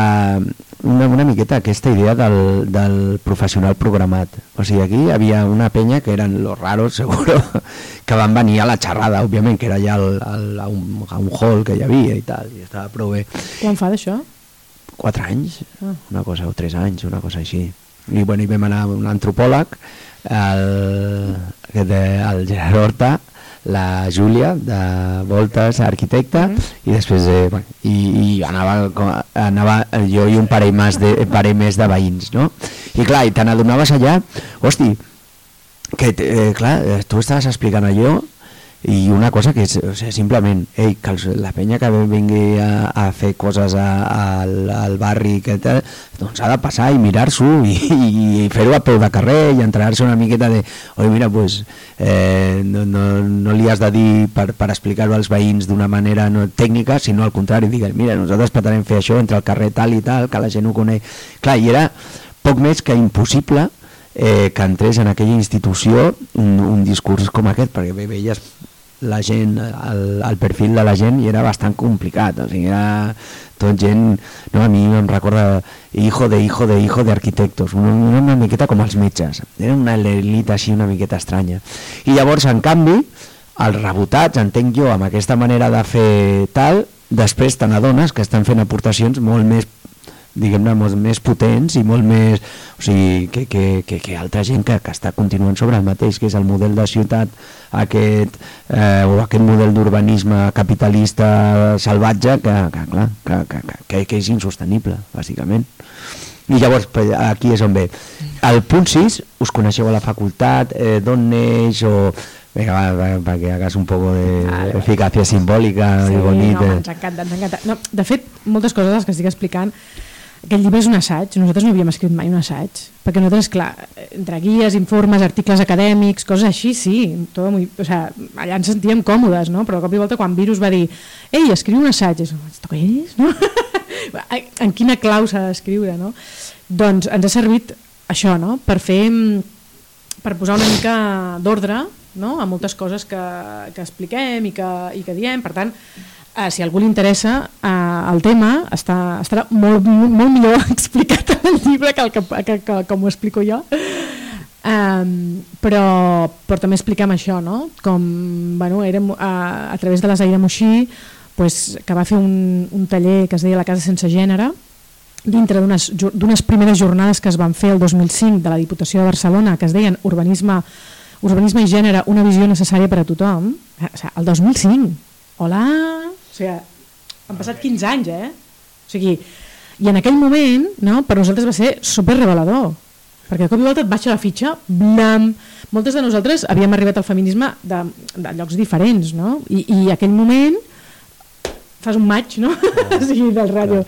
una, una miqueta aquesta idea del, del professional programat. O sigui, aquí hi havia una penya que eren los raros, seguro, que van venir a la xerrada, òbviament, que era allà al, al, a, un, a un hall que hi havia i tal, i estava prou bé. Quan fa d'això? Quatre anys, Ah. una cosa, o tres anys, una cosa així. I bueno, hi vam anar un antropòleg, el, que de, el Gerard Horta, la Júlia de Voltes, arquitecta, i després eh, bueno, i, i anava, anava jo i un parell, més de, parell més de veïns, no? I clar, i te n'adonaves allà, hosti, que eh, clar, eh, tu estaves explicant allò i una cosa que és o sigui, simplement ei, que els, la penya que vingui a, a fer coses a, a, al, al barri que tal, doncs ha de passar i mirar-s'ho i, i fer-ho a peu de carrer i entrar-se una miqueta de oi mira, pues, eh, no, no, no li has de dir per, per explicar-ho als veïns d'una manera no tècnica, sinó al contrari, digues, mira, nosaltres pretenem fer això entre el carrer tal i tal, que la gent ho coneix. Clar, i era poc més que impossible eh, que entrés en aquella institució un, un discurs com aquest, perquè ve, veies la gent, el, el perfil de la gent i era bastant complicat, o sigui, era tot gent, no, a mi em recorda hijo de hijo de hijo de arquitectos, una, una, miqueta com els metges, era una elit així una miqueta estranya. I llavors, en canvi, els rebotats, entenc jo, amb aquesta manera de fer tal, després te n'adones que estan fent aportacions molt més diguem-ne, molt més potents i molt més, o sigui, que, que, que, que altra gent que, que està continuant sobre el mateix, que és el model de ciutat aquest, eh, o aquest model d'urbanisme capitalista salvatge que, que, clar, que, que, que, que, és insostenible, bàsicament. I llavors, aquí és on ve. Al punt 6, us coneixeu a la facultat, eh, d'on neix o... Vinga, va, va, para que hagas un poco de eficacia simbólica Sí, y bonita. no, ens encanta, ens encanta. No, de fet, moltes coses les que estic explicant aquest llibre és un assaig, nosaltres no havíem escrit mai un assaig, perquè nosaltres, clar, entre guies, informes, articles acadèmics, coses així, sí, tot muy, o sea, allà ens sentíem còmodes, no? però de cop i volta quan Virus va dir ei, escriu un assaig, és, és? No? en quina clau s'ha d'escriure, no? Doncs ens ha servit això, no? per fer per posar una mica d'ordre no? a moltes coses que, que expliquem i que, i que diem, per tant eh, si algú li interessa eh, el tema està, estarà molt, molt millor explicat en el llibre que, el que, que, que com ho explico jo. Um, però, però també expliquem això, no? com bueno, érem, a, a través de la Zaira Moixí pues, que va fer un, un taller que es deia La Casa Sense Gènere dintre d'unes primeres jornades que es van fer el 2005 de la Diputació de Barcelona que es deien Urbanisme, urbanisme i Gènere, una visió necessària per a tothom. O sigui, el 2005 hola o sigui, han passat 15 anys eh? o sigui, i en aquell moment no, per nosaltres va ser super revelador perquè de cop i volta et baixa la fitxa blam, moltes de nosaltres havíem arribat al feminisme de, de llocs diferents no? I, i aquell moment fas un maig no? o sigui, del ràdio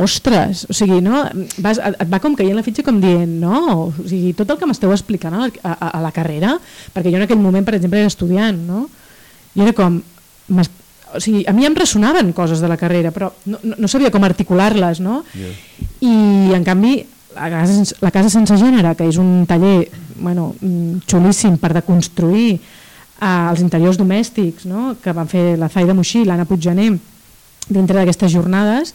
ostres, o sigui, no? Vas, et va com caient la fitxa com dient no, o sigui, tot el que m'esteu explicant a la, a, a la carrera perquè jo en aquell moment, per exemple, era estudiant no? i era com o sigui, a mi em ressonaven coses de la carrera però no, no, sabia com articular-les no? i en canvi la casa, sense, la casa sense gènere que és un taller bueno, xulíssim per deconstruir eh, els interiors domèstics no? que van fer la Zaida Moixí i l'Anna Puiggener dintre d'aquestes jornades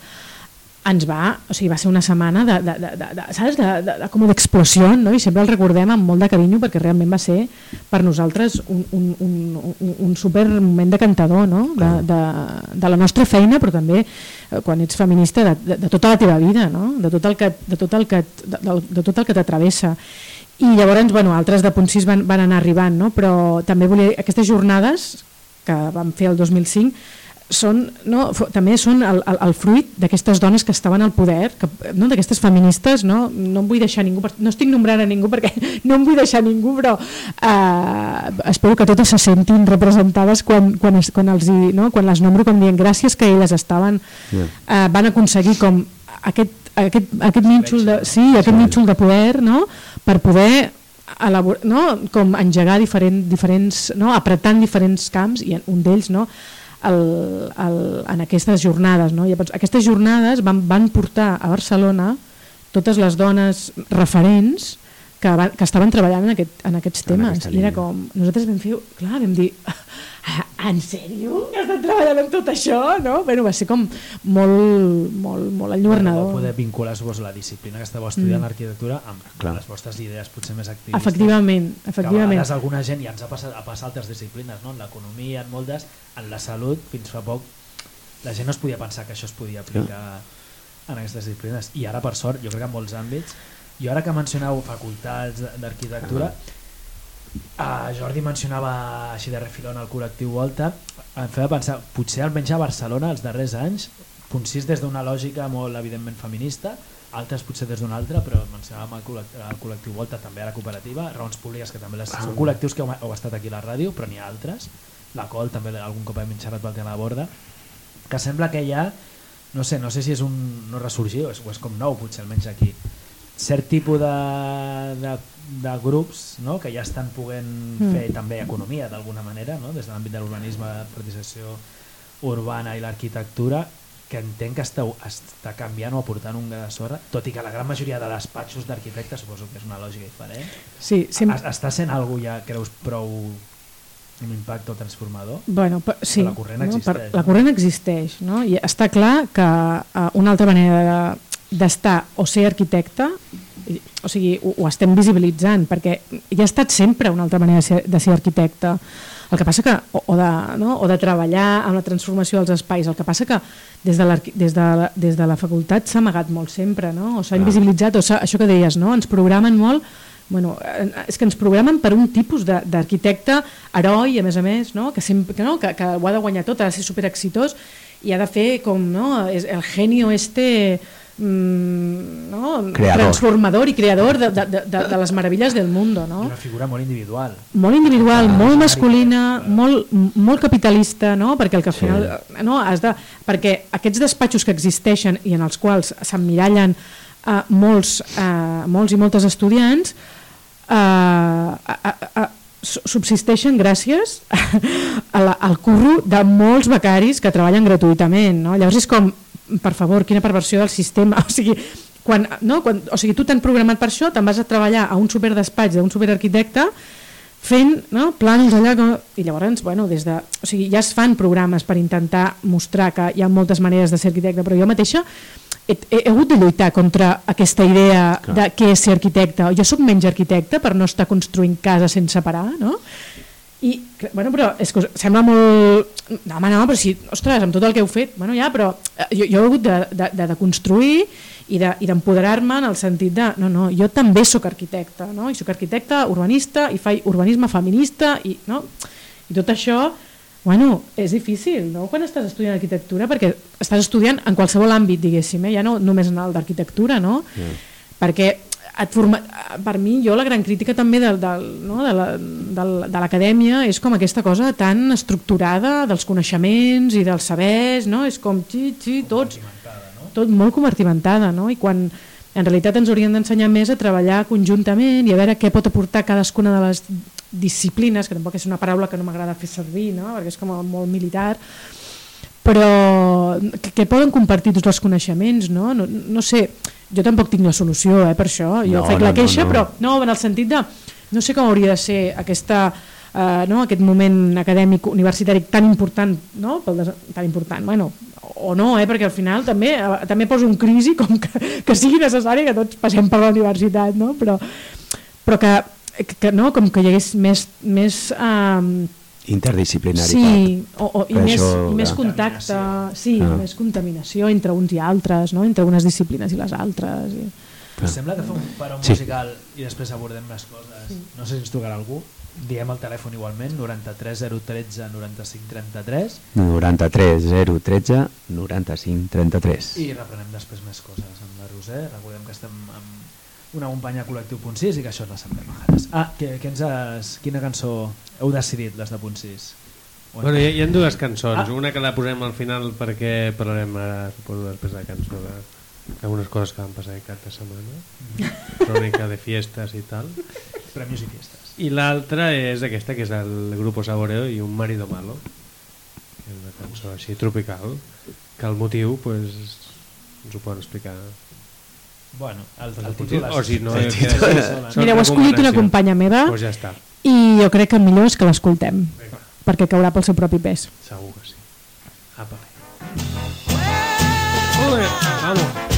ens va, o sigui, va ser una setmana de, de, de, de, de, saps? De, de, de, com d'explosió no? i sempre el recordem amb molt de carinyo perquè realment va ser per nosaltres un, un, un, un, super moment de cantador no? de, de, de la nostra feina però també eh, quan ets feminista de, de, de tota la teva vida no? de tot el que, de tot el que, de, de, de tot el que t'atravessa i llavors bueno, altres de punt 6 van, van anar arribant no? però també volia, aquestes jornades que vam fer el 2005 són, no, també són el, el, el fruit d'aquestes dones que estaven al poder, que, no, d'aquestes feministes, no, no em vull deixar ningú, no estic nombrant a ningú perquè no em vull deixar ningú, però eh, espero que totes se sentin representades quan, quan, es, quan, els no, quan les nombro com dient gràcies que elles estaven, Ja. eh, van aconseguir com aquest, aquest, aquest nínxol de, sí, aquest nínxol de poder no, per poder elabor, no, com engegar diferent, diferents, no, apretant diferents camps i un d'ells no, el, el, en aquestes jornades. No? Llavors, aquestes jornades van, van portar a Barcelona totes les dones referents que, van, que estaven treballant en, aquest, en aquests En temes. aquesta I era com, nosaltres vam fer, clar, vam dir, "Ah, en sèrio? Que estan treballant en tot això? No? Bueno, va ser com molt, molt, molt Vau enlluernador. poder vincular suposo, la disciplina que estàveu estudiant Mm. l'arquitectura amb Clar. les vostres idees potser més activistes. Efectivament, Que a efectivament. vegades alguna gent ja ens ha passat a passar altres disciplines, no? en l'economia, en moltes, en la salut, fins fa poc la gent no es podia pensar que això es podia aplicar en aquestes disciplines. I ara, per sort, jo crec que en molts àmbits, i ara que mencioneu facultats d'arquitectura, Uh, Jordi mencionava així de refilón el col·lectiu Volta em feia pensar, potser almenys a Barcelona els darrers anys, 6 des d'una lògica molt evidentment feminista altres potser des d'una altra, però mencionàvem el col·lectiu, el col·lectiu Volta, també a la cooperativa raons públiques que també les, són col·lectius que heu, heu estat aquí a la ràdio, però n'hi ha altres la Col també algun cop hem xerrat pel tema de borda que sembla que hi ha no sé, no sé si és un no ressorgir o és, o és com nou potser almenys aquí cert tipus de, de, de grups no? que ja estan podent Mm. fer també economia d'alguna manera no? des de l'àmbit de l'urbanisme, la participació urbana i l'arquitectura que entenc que està, està canviant o aportant un gra de sorra, tot i que la gran majoria de despatxos d'arquitectes suposo que és una lògica diferent Sí, sí. Es- està sent algú ja creus prou un impacte transformador? Bueno, però, sí, la corrent no? existeix. Per, la corrent existeix, no? I està clar que uh, una altra manera de- d'estar o ser arquitecte, o sigui, ho, ho estem visibilitzant, perquè hi ha estat sempre una altra manera de ser, de ser arquitecte. El que passa que, o, o, de, no? o de treballar amb la transformació dels espais, el que passa que des de, des de, la, des de la facultat s'ha amagat molt sempre, no? o s'ha invisibilitzat, o això que deies, no? ens programen molt Bueno, és que ens programen per un tipus de- d'arquitecte heroi, a més a més, no? Que, sempre, que, no? que, que ho ha de guanyar tot, ha de ser superexitós i ha de fer com no? el genio este mm, no? Creador. transformador i creador de, de, de, de, les meravelles del món. No? Una figura molt individual. molt individual, molt masculina, molt, molt capitalista, no? perquè el que al final, no, has de, perquè aquests despatxos que existeixen i en els quals s'emmirallen eh, molts, eh, molts i moltes estudiants eh, a, a, a, su- subsisteixen gràcies a la, al curro de molts becaris que treballen gratuïtament. No? Llavors és com, per favor, quina perversió del sistema. O sigui, quan, no? quan, o sigui tu t'han programat per això, te'n vas a treballar a un superdespatx d'un superarquitecte fent no, plans allà com... i llavors bueno, des de, o sigui, ja es fan programes per intentar mostrar que hi ha moltes maneres de ser arquitecte però jo mateixa he, he, he hagut de lluitar contra aquesta idea Clar. de què és ser arquitecte jo sóc menys arquitecte per no estar construint casa sense parar no? I, bueno, però és que sembla molt... No, home, no, però si, ostres, amb tot el que heu fet, bueno, ja, però eh, jo, jo he hagut de, de, de, de construir i de- i d'empoderar-me en el sentit de, no, no, jo també sóc arquitecte, no? i sóc arquitecte urbanista i faig urbanisme feminista i, no? i tot això, bueno, és difícil, no?, quan estàs estudiant arquitectura, perquè estàs estudiant en qualsevol àmbit, diguéssim, eh? ja no només en el d'arquitectura, no? perquè et forma, per mi jo la gran crítica també del, del, no, de la- del- de l'acadèmia és com aquesta cosa tan estructurada dels coneixements i dels sabers, no? és com xi, xi, tots, tot molt compartimentada no? i quan en realitat ens haurien d'ensenyar més a treballar conjuntament i a veure què pot aportar cadascuna de les disciplines, que tampoc és una paraula que no m'agrada fer servir, no? perquè és com molt militar, però que poden compartir tots els coneixements, no? No, no sé, jo tampoc tinc la solució eh, per això, jo No, faig no, la queixa, no, no. però no, en el sentit de no sé com hauria de ser aquesta, eh, no, aquest moment acadèmic universitari tan important, no? Pel tan important, bueno, o no, eh? perquè al final també, eh, també poso un crisi com que, que sigui necessari que tots passem per la universitat, no? però, però que, que, no? com que hi hagués més, més eh, Interdisciplinaritat. Sí, o, o, i, Per més, això, i més contacte, sí, Ah. més contaminació entre uns i altres, no? entre unes disciplines i les altres. I... Us sembla que fem un paró Sí. musical i després abordem les coses? No sé si ens tocarà algú. Diem el telèfon igualment, 93 013 95 33 93 013 95 33. i reprenem després més coses amb la Roser. Recordem que estem amb una companya col·lectiu Punt 6 i que això és l'Assemblea Majares. Ah, que, que ens has, quina cançó heu decidit, les de Punt 6? Ho hem- Bueno, hi, ha- hi ha dues cançons, Ah. una que la posem al final perquè parlarem ara, suposo, després de la cançó de algunes coses que van passar aquest cap de setmana, crònica de fiestes i tal. Premis i fiestes. I l'altra és aquesta, que és el Grupo Saboreo i Un marido malo, que és una cançó així tropical, que el motiu pues, ens ho poden explicar. Bueno, el, el, El títol... o si no, el títol sola. Són Mira, heu escollit una companya meva Pues ja està, i jo crec que el millor és que l'escoltem, perquè caurà pel seu propi pes. segur que sí. Apa. Ole, vamos.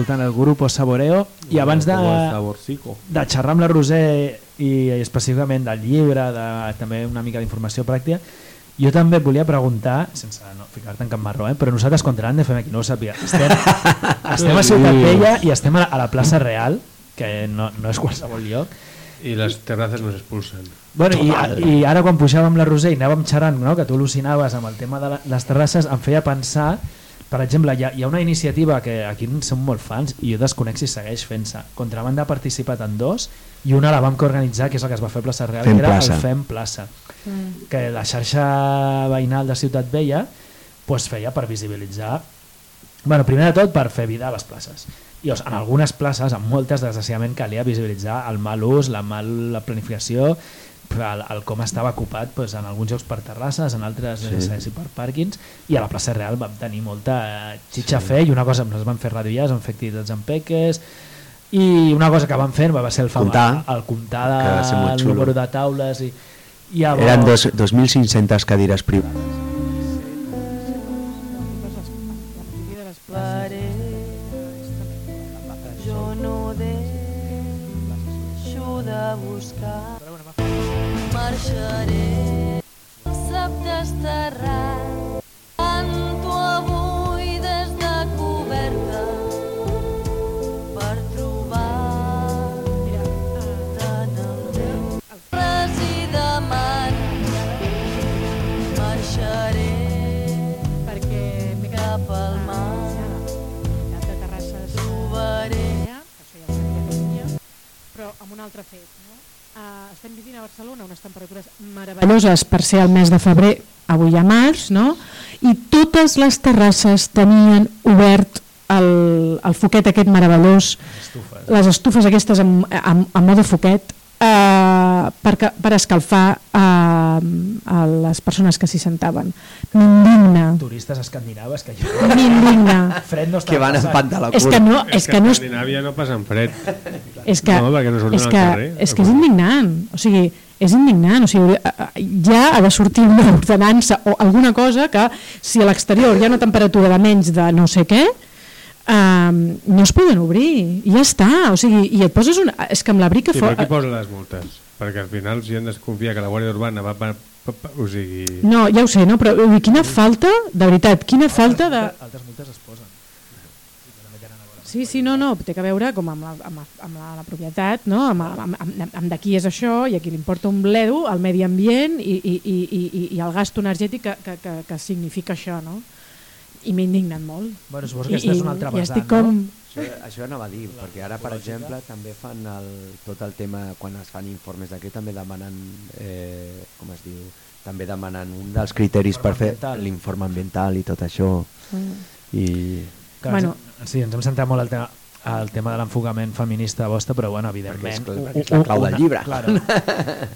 Escoltant el grup Saboreo, i abans de, de xerrar amb la Roser i específicament del llibre, de, també una mica d'informació pràctica, jo també et volia preguntar, sense no ficar-te en cap marró, eh? però nosaltres contra l'any de fem aquí, no ho sàpiga, estem, estem a Ciutat Vella i estem a la, a la plaça Real, que no, no és qualsevol lloc, I les terrazas nos expulsen. Bueno, i, i ara quan pujàvem la Roser i anàvem xerrant, no? que tu al·lucinaves amb el tema de la, les terrasses, em feia pensar, per exemple, hi ha, hi ha una iniciativa que aquí en som molt fans i jo desconec si segueix fent-se. Contrabanda ha participat en dos i una la vam que organitzar, que és la que es va fer a Plaça Real, Fem que era Plaça. el Fem Plaça. Mm. Que la xarxa veïnal de Ciutat Vella pues, feia per visibilitzar Bueno, primer de tot per fer vida a les places. I llavors, en algunes places, en moltes, desgraciadament, calia visibilitzar el mal ús, la mala planificació, però el, el com estava ocupat doncs, en alguns llocs per terrasses, en altres Sí. sí. sí, per pàrquings, i a la plaça Real vam tenir molta eh, xitxa a fer, i una cosa, ens van fer radiolles, vam fer activitats amb peques, i una cosa que vam fer va ser el, fam- Comptar. el comptar del xulo. número de taules, i, i llavors, Eren dos- 2.500 cadires privades. Desterrat. Canto avui des de coberta per trobar tant el meu residamant. Marxaré perquè cap al mar. de terrasses Trobaré això ja ho sabia però amb un altre fet. Uh, estem vivint a Barcelona unes temperatures meravelloses per ser el mes de febrer, avui a març, no? i totes les terrasses tenien obert el, el foquet aquest meravellós, estufes. les estufes aquestes en, en, en mode foquet, eh, per, per escalfar eh, a les persones que s'hi sentaven. M'indigna. turistes escandinaves que jo... M'indigna. Fred no Que van en pantaló És que no, és que no, a Escandinàvia no passen fred. és que, No, perquè no surten és al que, carrer. és que és indignant o sigui, és indignant o sigui, ja ha de sortir una ordenança o alguna cosa que si a l'exterior hi ha una temperatura de menys de no sé què eh, no es poden obrir i ja està, o sigui, i et poses una... és que amb l'abric que Sí, però qui posa les multes? Perquè al final si hem de desconfiar que la Guàrdia Urbana va... o sigui... no, ja ho sé, no? però dir, quina falta de veritat, quina falta de Altres multes es posen. Sí, sí, no, no, té que veure com amb la, amb la, amb la, la propietat, no? amb, amb, amb, amb de qui és això i a qui li importa un bledo, el medi ambient i, i, i, i, i- i el gasto energètic que, que, que, que significa això, no? I m'he indignat molt. Bueno, suposo que aquesta és una altra i vessant, estic com... Això, això anava a dir, perquè ara, per exemple, també fan el, tot el tema, quan es fan informes d'aquí, també demanen, eh, com es diu, també demanen un dels criteris per fer l'informe ambiental i tot això. Mm. I Que Bueno. ens, sí, ens hem centrat molt al tema, al tema de l'enfocament feminista vostre, però bueno, evidentment... Perquè és- perquè és la clau del llibre. Claro.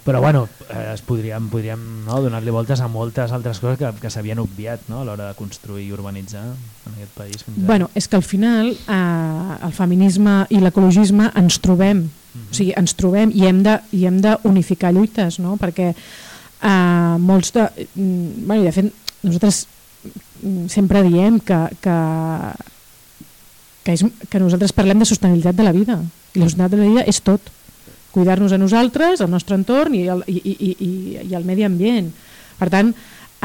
Però bueno, eh, es podríem, podríem no, donar-li voltes a moltes altres coses que, que s'havien obviat no, a l'hora de construir i urbanitzar en aquest país. Fins. Bueno, és que al final eh, el feminisme i l'ecologisme ens trobem, o sigui, ens trobem i hem de, i hem de unificar lluites, no? perquè eh, molts de... mm, Bueno, i de fet, nosaltres mm, sempre diem que, que, que, és, que nosaltres parlem de sostenibilitat de la vida i la sostenibilitat de la vida és tot cuidar-nos a nosaltres, al nostre entorn i el, i, i, i, i el medi ambient per tant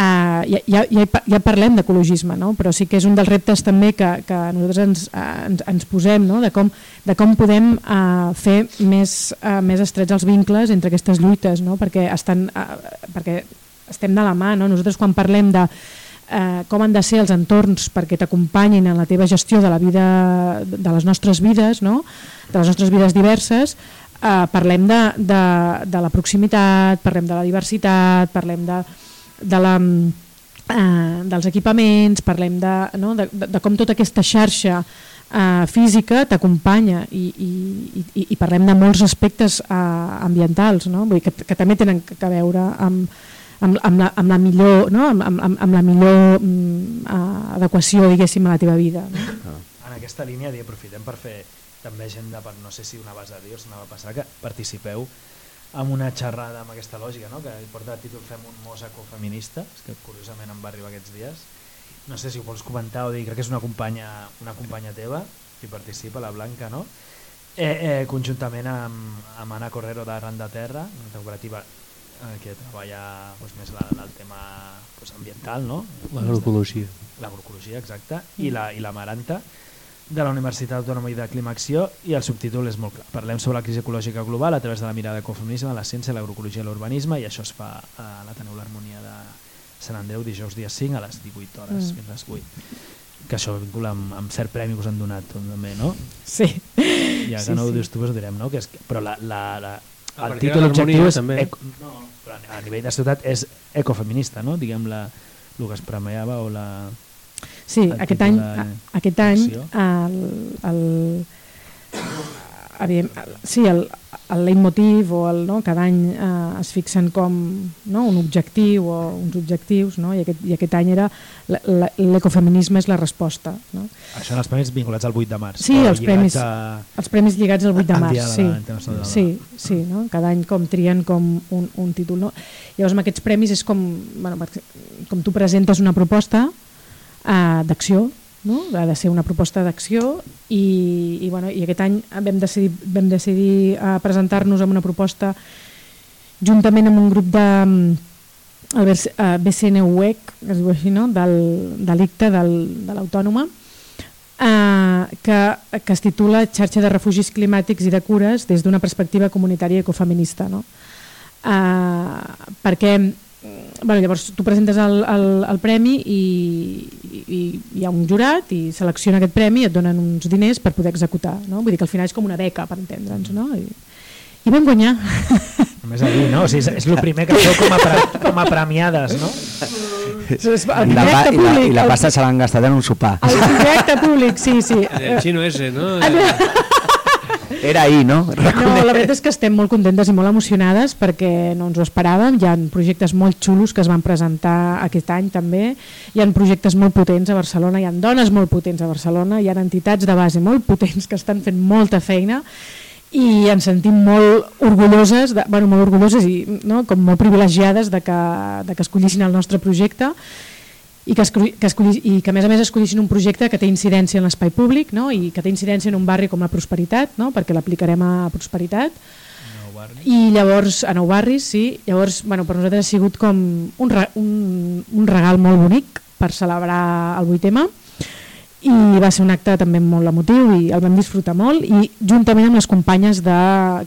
Uh, ja, ja, ja, pa- ja parlem d'ecologisme, no? però sí que és un dels reptes també que, que nosaltres ens, uh, ens, ens posem, no? de, com, de com podem uh, fer més, uh, més estrets els vincles entre aquestes lluites, no? perquè, estan, uh, perquè estem de la mà. No? Nosaltres quan parlem de eh, com han de ser els entorns perquè t'acompanyin en la teva gestió de la vida de les nostres vides, no? de les nostres vides diverses, eh, parlem de, de, de la proximitat, parlem de la diversitat, parlem de, de la, eh, dels equipaments, parlem de, no? de, de, de com tota aquesta xarxa eh, física t'acompanya i, i, i, i parlem de molts aspectes eh, ambientals no? Vull dir que, que també tenen que veure amb, amb, amb, la, amb la millor, no? amb, amb, amb la millor mm, eh, adequació diguéssim a la teva vida. No? En aquesta línia di, aprofitem per fer també agenda, per, no sé si una base de dir o si anava a passar, que participeu amb una xerrada amb aquesta lògica, no? que porta el títol Fem un mos ecofeminista, que curiosament em va arribar aquests dies. No sé si ho vols comentar o dir, crec que és una companya, una companya teva, hi participa, la Blanca, no? Eh, eh, conjuntament amb, amb Anna Correro de Ran de Terra, una cooperativa que treballa doncs, més la, el tema doncs, ambiental, no? L'agroecologia. L'agroecologia, exacte, i la, i la Maranta de la Universitat Autònoma i de Climaacció i el subtítol és molt clar. Parlem sobre la crisi ecològica global a través de la mirada ecofeminisme, la ciència, l'agroecologia i l'urbanisme i això es fa a l'Ateneu l'Harmonia de Sant Andreu dijous dia 5 a les 18 hores Mm. fins a les 8 que això vincula amb, amb cert premi que us han donat també, no? Sí. Ja que Sí, no ho dius tu, us ho direm, no? Que és, que- però la, la, la, el títol objectiu és... també. Eco, no, però a nivell de ciutat és ecofeminista, no? Diguem la, el que es premiava o la... Sí, aquest any, de- a- aquest any el, el, evident, sí, el, el leitmotiv o el, no, cada any eh, es fixen com no, un objectiu o uns objectius no? I, aquest, i aquest any era l'ecofeminisme és la resposta. No? Això en els premis vinculats al 8 de març. Sí, els premis, a- els premis lligats al 8 de març. De sí, la de sí, sí no? cada any com trien com un, un títol. No? Llavors amb aquests premis és com, bueno, com tu presentes una proposta eh, d'acció, no? ha de ser una proposta d'acció i, i, bueno, i aquest any vam decidir, vam decidir eh, presentar-nos amb una proposta juntament amb un grup de el BC- eh, BCNUEC, que es diu així, no? del, de l'ICTA, del, de l'Autònoma, eh, que, que es titula Xarxa de refugis climàtics i de cures des d'una perspectiva comunitària ecofeminista. No? Eh, perquè mm, bueno, llavors tu presentes el, el, el premi i, i hi ha un jurat i selecciona aquest premi i et donen uns diners per poder executar. No? Vull dir que al final és com una beca, per entendre'ns. No? I, I vam guanyar. Només a dir, no? O sigui, és, és el primer que feu com a, pre, com a premiades, no? El I la, pa- projecte i la, públic, I la el- pasta se l'han gastat en un sopar. El projecte públic, sí, sí. El xino ese, no? Era ahir, no? No, la veritat és que estem molt contentes i molt emocionades perquè no ens ho esperàvem. Hi ha projectes molt xulos que es van presentar aquest any també. Hi ha projectes molt potents a Barcelona, hi ha dones molt potents a Barcelona, hi ha entitats de base molt potents que estan fent molta feina i ens sentim molt orgulloses, de, bueno, molt orgulloses i no, com molt privilegiades de que, de que escollissin el nostre projecte i que, escolli, que escolli, i que a més a més escollissin un projecte que té incidència en l'espai públic no? i que té incidència en un barri com la Prosperitat, no? perquè l'aplicarem a Prosperitat i llavors a Nou Barris, sí, llavors bueno, per nosaltres ha sigut com un, un, un regal molt bonic per celebrar el 8M i va ser un acte també molt emotiu i el vam disfrutar molt i juntament amb les companyes de,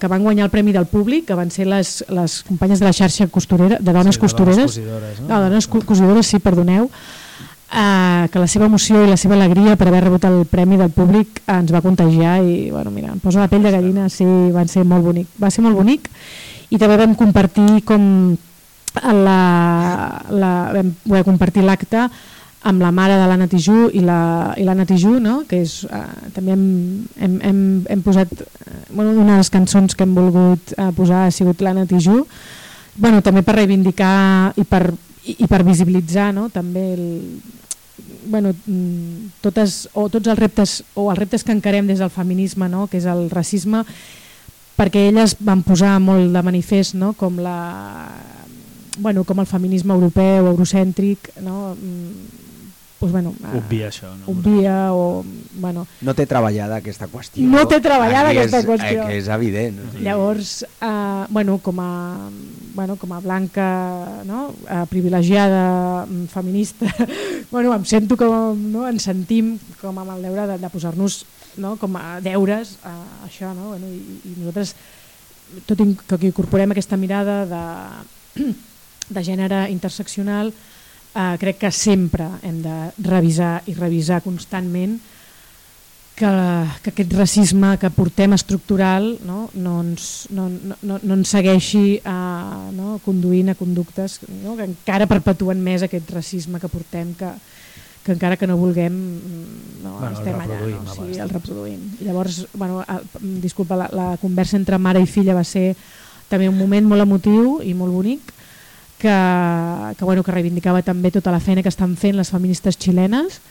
que van guanyar el Premi del Públic que van ser les, les companyes de la xarxa costurera de dones Sí, de dones costureres. cosidores, no? no, de dones co- cosidores, sí, perdoneu. Eh, que la seva emoció i la seva alegria per haver rebut el Premi del Públic ens va contagiar i bueno, mira, em posa la pell de gallina sí, van ser molt bonic va ser molt bonic. I també vam compartir com la, la, vam poder compartir l'acte amb la mare de l'Anna Tijú i la- l'Anna Tijú, no? que és, eh, també hem, hem, hem, hem posat, eh, bueno, una de les cançons que hem volgut eh, posar ha sigut l'Anna Tijú, bueno, també per reivindicar i per, i, i per visibilitzar no? també el, bueno, mm, totes, o tots els reptes o els reptes que encarem des del feminisme, no? que és el racisme, perquè elles van posar molt de manifest no? com la bueno, com el feminisme europeu, eurocèntric, no? Pues, bueno, Obvia això, no? obvia o... Bueno, No té treballada aquesta qüestió. No té treballada Aquí aquesta és, qüestió. eh, Que és evident. o sigui. Llavors, eh, bueno, com a, bueno, com a blanca no? eh, privilegiada, mm, feminista, bueno, em sento com, no? ens sentim com amb el deure de, de posar-nos no? com a deures a això, no? bueno, i, i nosaltres, tot i que incorporem aquesta mirada de, de gènere interseccional, eh, crec que sempre hem de revisar i revisar constantment que, que aquest racisme que portem estructural no, no, ens, no, no, no, ens segueixi a, no, conduint a conductes no, que encara perpetuen més aquest racisme que portem que, que encara que no vulguem no, Bueno, el estem allà, no? a sí, el reproduïm. I llavors, bueno, el, disculpa, la, la conversa entre mare i filla va ser també un moment molt emotiu i molt bonic que, que, bueno, que reivindicava també tota la feina que estan fent les feministes xilenes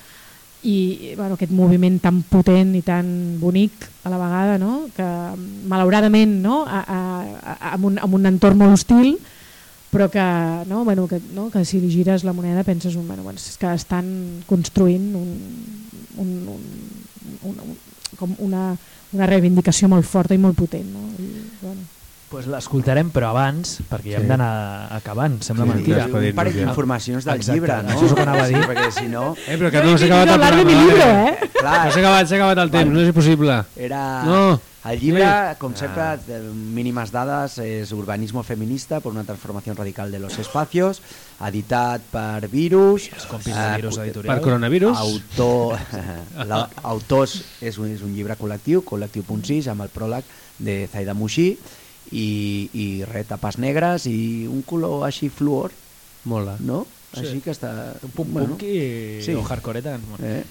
i bueno, aquest moviment tan potent i tan bonic a la vegada no? que malauradament no? a, a, a, amb, un, amb un entorn molt hostil però que, no? Bueno, que, no? que si li gires la moneda penses un, bueno, bueno, és que estan construint un, un, un, un, un, com una, una reivindicació molt forta i molt potent. No? I, bueno. Pues l'escoltarem, però abans, perquè ja hem Sí. d'anar acabant, sembla Sí, mentira. sí, Un parell d'informacions del Exacte, llibre, no? Això és el que anava a dir. Sí, perquè si no... Eh, però que no s'ha acabat el hablar de mi programa. libro, vale. eh? Clar, S'ha acabat, s'ha acabat el temps, no és possible. Era... No. El llibre, Sí. com sempre, de mínimes dades, és Urbanismo feminista per una transformació radical de los espacios, editat per Virus. Els compis de Virus Editorial. Per coronavirus. Autor, la, autors és un, és un llibre col·lectiu, col·lectiu.6, amb el pròleg de Zaida Muixí, i, i res, tapes negres i un color així fluor, Mola. no? Sí. Així que està... Un punt bueno, punky i sí. o hardcoreta. Bueno. Eh?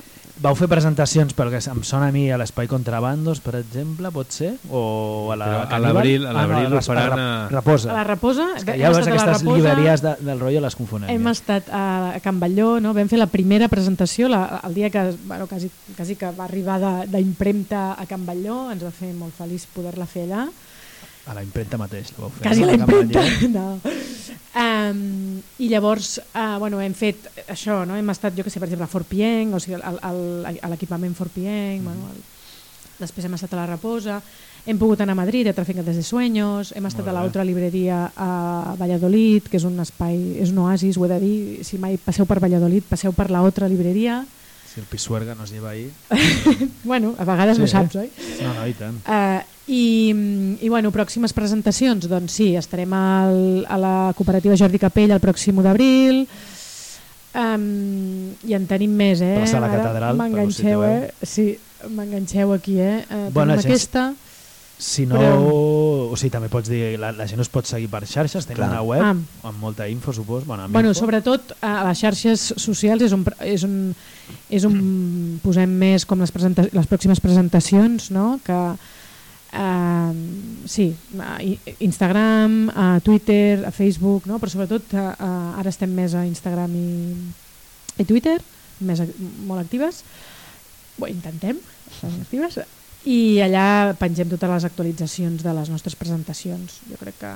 Vau fer presentacions, però que em sona a mi a l'Espai Contrabandos, per exemple, pot ser? O a la Però a l'abril- a Ah, no, l'abril faran Ra- a- Raposa. A la Raposa, És que ja veus la aquestes Raposa, llibreries de, del rotllo les confonem. Hem ja. estat a, Can Balló, no? vam fer la primera presentació la, el dia que bueno, quasi, quasi que va arribar de- d'impremta a Can Balló, ens va fer molt feliç poder-la fer allà. A la impremta mateix la vau fer. Quasi no? la A Can impremta, no. Um, I llavors, uh, bueno, hem fet això, no? hem estat, jo que sé, per exemple, a Fort Pienc, o sigui, al- al- a l'equipament Fort Pienc, bueno, el, després hem estat a la Raposa, hem pogut anar a Madrid, a Traficantes de Sueños, hem estat a l'altra libreria a Valladolid, que és un espai, és un oasis, ho he de dir, si mai passeu per Valladolid, passeu per la altra libreria, Si el Pisuerga nos lleva ahí... bueno, a vegades Sí, no saps, oi? No, no, i tant. Uh, i, I bueno, pròximes presentacions, doncs sí, estarem al, a la cooperativa Jordi Capell el pròxim 1 d'abril, um, i en tenim més, eh? Plaça la Catedral, per M'enganxeu, eh? Sí, m'enganxeu aquí, eh? Uh, Bona tenim gent. aquesta. Si no... Però- O sigui, també pots dir... La, la gent us pot seguir per xarxes, tenim Clar. una web Ah. amb molta info, supos. Bueno, Bueno, info. sobretot a les xarxes socials és on, és on, és on posem més com les, presenta les pròximes presentacions, no? que eh, sí, a Instagram, a Twitter, a Facebook, no? però sobretot eh, ara estem més a Instagram i, i Twitter, més, molt actives, Bé, intentem estar actives, i allà pengem totes les actualitzacions de les nostres presentacions. Jo crec que...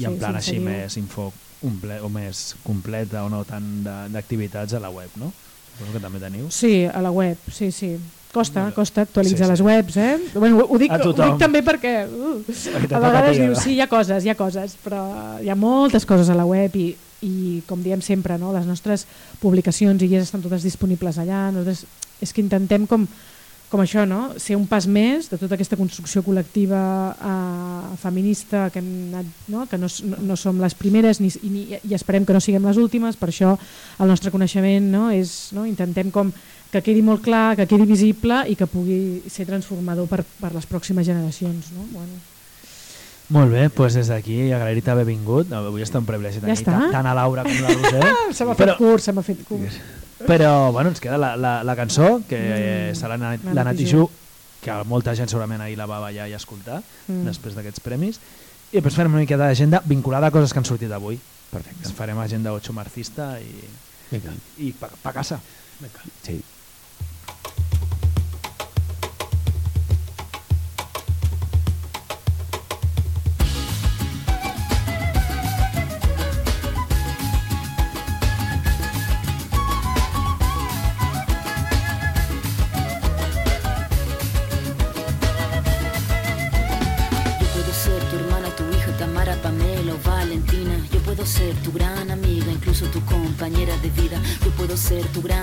I en plan així més info comple o més completa o no tant de- d'activitats a la web, no? Suposo que també teniu. Sí, a la web, sí, sí. Costa, costa actualitzar Sí, sí. les webs, eh? Bueno, ho, dic, ho dic també perquè uh, a vegades dius, sí, hi ha coses, hi ha coses, però hi ha moltes coses a la web i, i com diem sempre, no? les nostres publicacions i guies estan totes disponibles allà, nosaltres és que intentem com, com això, no? ser un pas més de tota aquesta construcció col·lectiva eh, feminista que, hem anat, no? que no, no, som les primeres ni, ni, i esperem que no siguem les últimes, per això el nostre coneixement no? és, no? intentem com que quedi molt clar, que quedi visible i que pugui ser transformador per, per les pròximes generacions. No? Bueno. Molt bé, doncs des d'aquí agrair-te haver vingut. Avui està un privilegi tenir està? tant, tant a Laura com la Roser. Se m'ha fet curt, se m'ha fet curt. Però bueno, ens queda la, la, la cançó, que Mm, serà la, la Nati Ju, que molta gent segurament ahir la va ballar i escoltar, Mm. després d'aquests premis. I després farem una mica d'agenda vinculada a coses que han sortit avui. Perfecte. Ens farem agenda 8 marxista i, Vinga. i pa, pa casa. Vinga. Sí.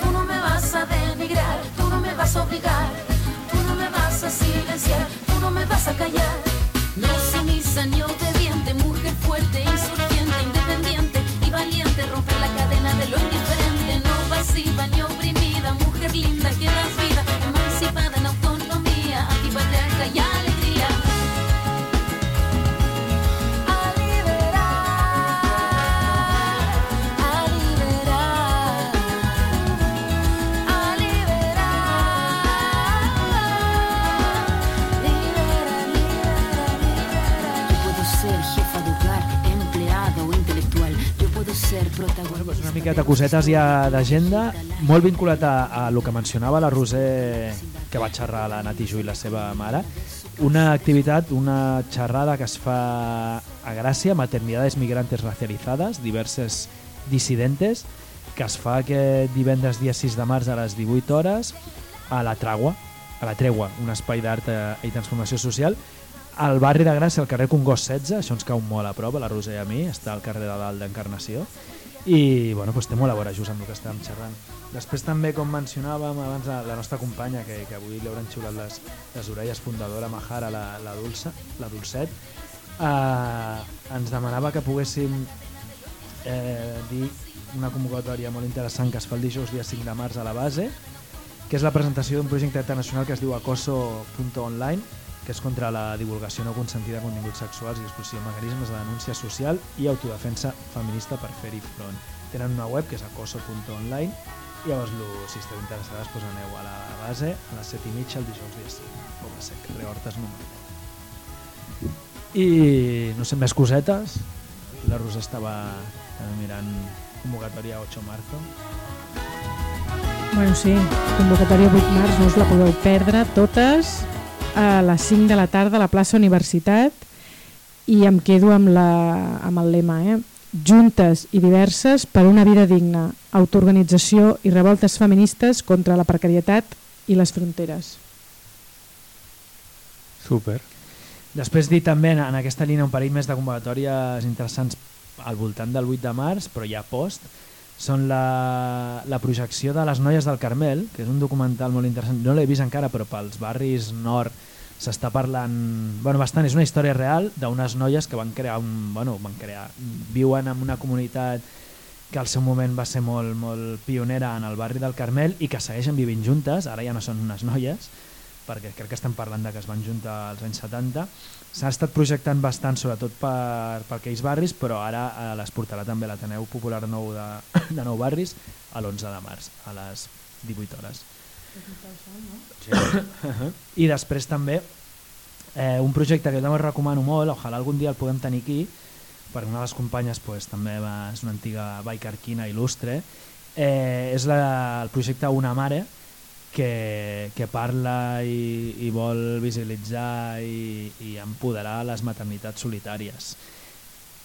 tú no me vas a denigrar, tú no me vas a obligar, tú no me vas a silenciar, tú no me vas a callar. No sumisa ni obediente, mujer fuerte, insurgente, miqueta cosetes ja d'agenda, molt vinculat a, a lo que mencionava la Roser, que va xerrar la Natijo i la seva mare, una activitat, una xerrada que es fa a Gràcia, Maternidades Migrantes Racializadas, diverses dissidentes, que es fa aquest divendres dia 6 de març a les 18 hores a la Tragua, a la Tregua, un espai d'art eh, i transformació social, al barri de Gràcia, al carrer Congost 16, això ens cau molt a prop, a la Roser i a mi, està al carrer de dalt d'Encarnació, i bueno, doncs té molt a veure just amb el que estàvem xerrant. Després també, com mencionàvem abans, la, nostra companya, que, que avui li hauran xiulat les, les orelles, fundadora Mahara, la, la, Dulce, la Dulcet, eh, ens demanava que poguéssim eh, dir una convocatòria molt interessant que es fa el dijous dia 5 de març a la base, que és la presentació d'un projecte internacional que es diu acoso.online, que és contra la divulgació no consentida de continguts sexuals i exposició de mecanismes de denúncia social i autodefensa feminista per fer-hi front. Tenen una web que és acoso.online i llavors si esteu interessades doncs aneu a la base a les 7 i mitja el dijous dia 5 Poble Sec, carrer Hortes número 10. I no sé, més cosetes. La Rosa estava eh, mirant convocatòria 8 marzo. Bueno, sí, convocatòria 8 març, no us la podeu perdre totes a les 5 de la tarda a la plaça Universitat i em quedo amb, la, amb el lema, eh? Juntes i diverses per una vida digna, autoorganització i revoltes feministes contra la precarietat i les fronteres. Super. Després dir també en, aquesta línia un parell més de convocatòries interessants al voltant del 8 de març, però ja post, són la, la projecció de Les Noies del Carmel, que és un documental molt interessant, no l'he vist encara, però pels barris nord s'està parlant bueno, bastant, és una història real d'unes noies que van crear, un, bueno, van crear viuen en una comunitat que al seu moment va ser molt, molt pionera en el barri del Carmel i que segueixen vivint juntes, ara ja no són unes noies, perquè crec que estem parlant de que es van juntar als anys 70, s'ha estat projectant bastant, sobretot per, per aquells barris, però ara les portarà també l'Ateneu Popular Nou de, de Nou Barris a l'11 de març, a les 18 hores. I després també eh, un projecte que jo també recomano molt, ojalà algun dia el puguem tenir aquí, perquè una de les companyes pues, també va, és una antiga baicarquina il·lustre, eh, és la, el projecte Una Mare, que, que parla i, i vol visibilitzar i, i empoderar les maternitats solitàries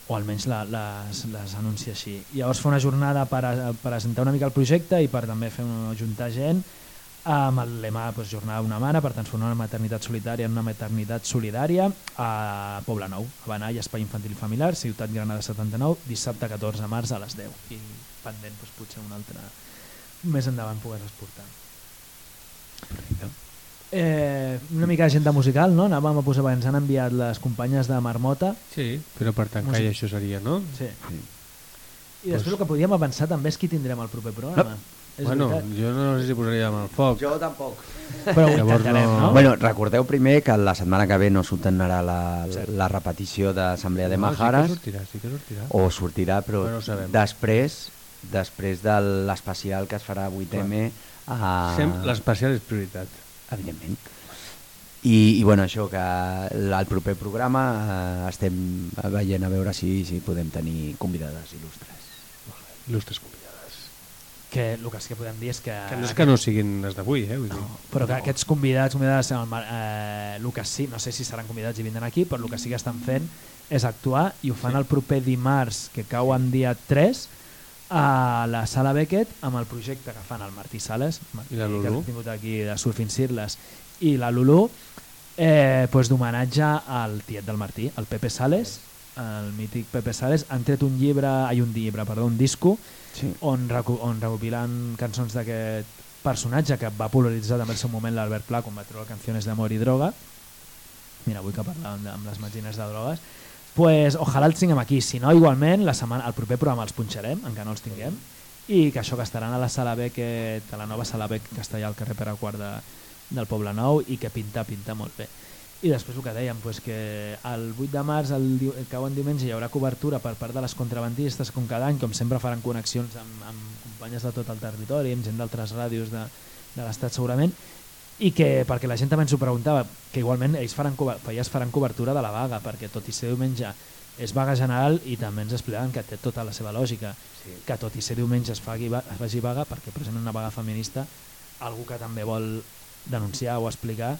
o almenys la, les, les anuncia així. Llavors fa una jornada per, a, per presentar una mica el projecte i per també fer una, juntar gent amb el lema doncs, Jornada d'una mare per transformar una maternitat solitària en una maternitat solidària a Poble Nou, a Benall, Espai Infantil i Familiar, Ciutat Granada 79, dissabte 14 de març a les 10 i pendent doncs, potser un altre més endavant poder-les portar. Eh, una mica d'agenda musical, no? Anàvem a posar, ens han enviat les companyes de Marmota. Sí, però per tancar Música. això seria, no? Sí. I després el que podíem avançar també és qui tindrem el proper programa. És bueno, veritat. jo no sé si posaria amb el foc. Jo tampoc. Però ho intentarem, no? Bueno, recordeu primer que la setmana que ve no s'obtendrà la, la repetició d'Assemblea de No, Majares. Sí que sortirà, sí que sortirà. O sortirà, però Però no després després de l'especial que es farà a 8M a... L'especial és prioritat. Evidentment. I, i bueno, això, que el proper programa eh, estem veient a veure si, si podem tenir convidades il·lustres. Il·lustres convidades. Que el que sí que podem dir és que... Que no és que no siguin les d'avui, eh? Vull dir. Però que aquests convidats, convidades eh, el que sí, no sé si seran convidats i vindran aquí, però el que sí que estan fent és actuar i ho fan Sí. el proper dimarts, que cau en dia 3, a la sala Beckett amb el projecte que fan el Martí Sales, Martí, I la que Lulú. hem tingut aquí de Surfing Cirles, i la Lulú, eh, pues d'homenatge al tiet del Martí, el Pepe Sales, el mític Pepe Sales, han tret un llibre, ai, un llibre, perdó, un disco, sí. on, recu on recopilen cançons d'aquest personatge que va polaritzar també al seu moment l'Albert Pla quan va treure canciones d'amor i droga. Mira, avui que parlàvem amb les màquines de drogues. Pues ojalà els tinguem aquí. Si no igualment la setmana, el proper programa els punxarem encara no els tinguem. I que això que estaran a la sala B que, a la nova sala B que està allà al carrer Pere Quart de, del Poble Nou i que pinta, pinta molt bé i després el que dèiem, pues que el 8 de març, el, el cau en diumenge, hi haurà cobertura per part de les contrabandistes, com cada any, com sempre faran connexions amb, amb companyes de tot el territori, amb gent d'altres ràdios de, de l'Estat segurament, i que, perquè la gent també ens ho preguntava, que igualment ells faran, elles faran cobertura de la vaga, perquè tot i ser diumenge és vaga general i també ens explicaven que té tota la seva lògica, sí. que tot i ser diumenge es, faci, es faci vaga, perquè precisament una vaga feminista, algú que també vol denunciar o explicar,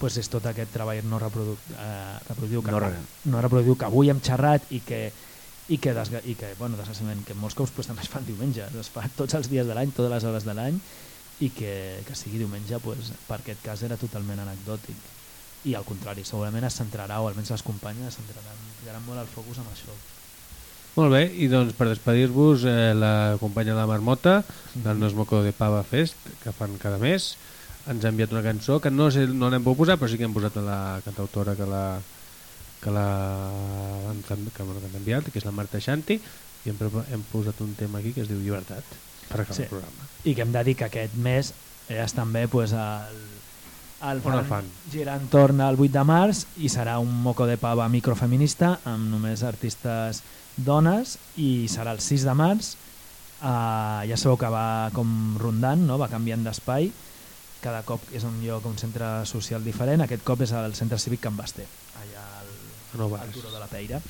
pues és tot aquest treball no reproduc, eh, reproductiu, que, No no, re- no reproductiu que avui hem xerrat i que i que, desga i que, bueno, desgraciadament, que molts cops pues, també es fan diumenge, es fa tots els dies de l'any, totes les hores de l'any, i que, que sigui diumenge, pues, per aquest cas era totalment anecdòtic. I al contrari, segurament es centrarà, o almenys les companyes es centraran, ficaran molt el focus en això. Molt bé, i doncs per despedir-vos eh, la companya de la Marmota del Nos Moco de Pava Fest que fan cada mes ens ha enviat una cançó que no sé, no l'hem pogut posar però sí que hem posat la cantautora que la que la que, bueno, que enviat, que és la Marta Xanti i hem, hem posat un tema aquí que es diu Llibertat per acabar Sí. el programa I que hem de dir que aquest mes és també pues, el, el el fan? gira entorn al 8 de març i serà un moco de pava microfeminista amb només artistes dones i serà el 6 de març uh, ja sabeu que va com rondant no? va canviant d'espai cada cop és un lloc, un centre social diferent. Aquest cop és al centre cívic Can Basté allà al, A Nou al. Turó de la Peira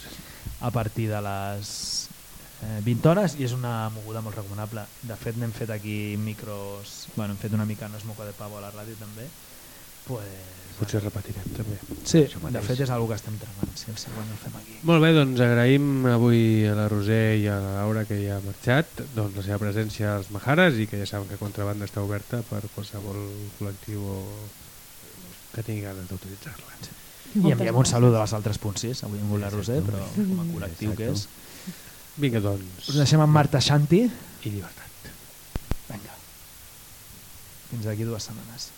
a partir de les eh, 20 hores i és una moguda molt recomanable. De fet n'hem fet aquí micros bueno, hem fet una mica no és moco de pavo a la ràdio també. Pues, potser repetirem també. Sí, de fet és una que estem tramant si el següent el fem aquí. Molt bé, doncs agraïm avui a la Roser i a la Laura que ja ha marxat doncs, la seva presència als Majares i que ja saben que Contrabanda està oberta per qualsevol col·lectiu o que tingui ganes d'utilitzar-la. i enviem un salut als altres punts 6 avui hem la Roser però com a col·lectiu que és. Vinga, doncs. us deixem amb Marta Xanti i llibertat. Vinga. Fins d'aquí dues setmanes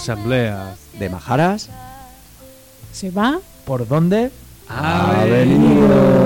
L'assemblea de Majaras se va ¿Por dónde? ha venido.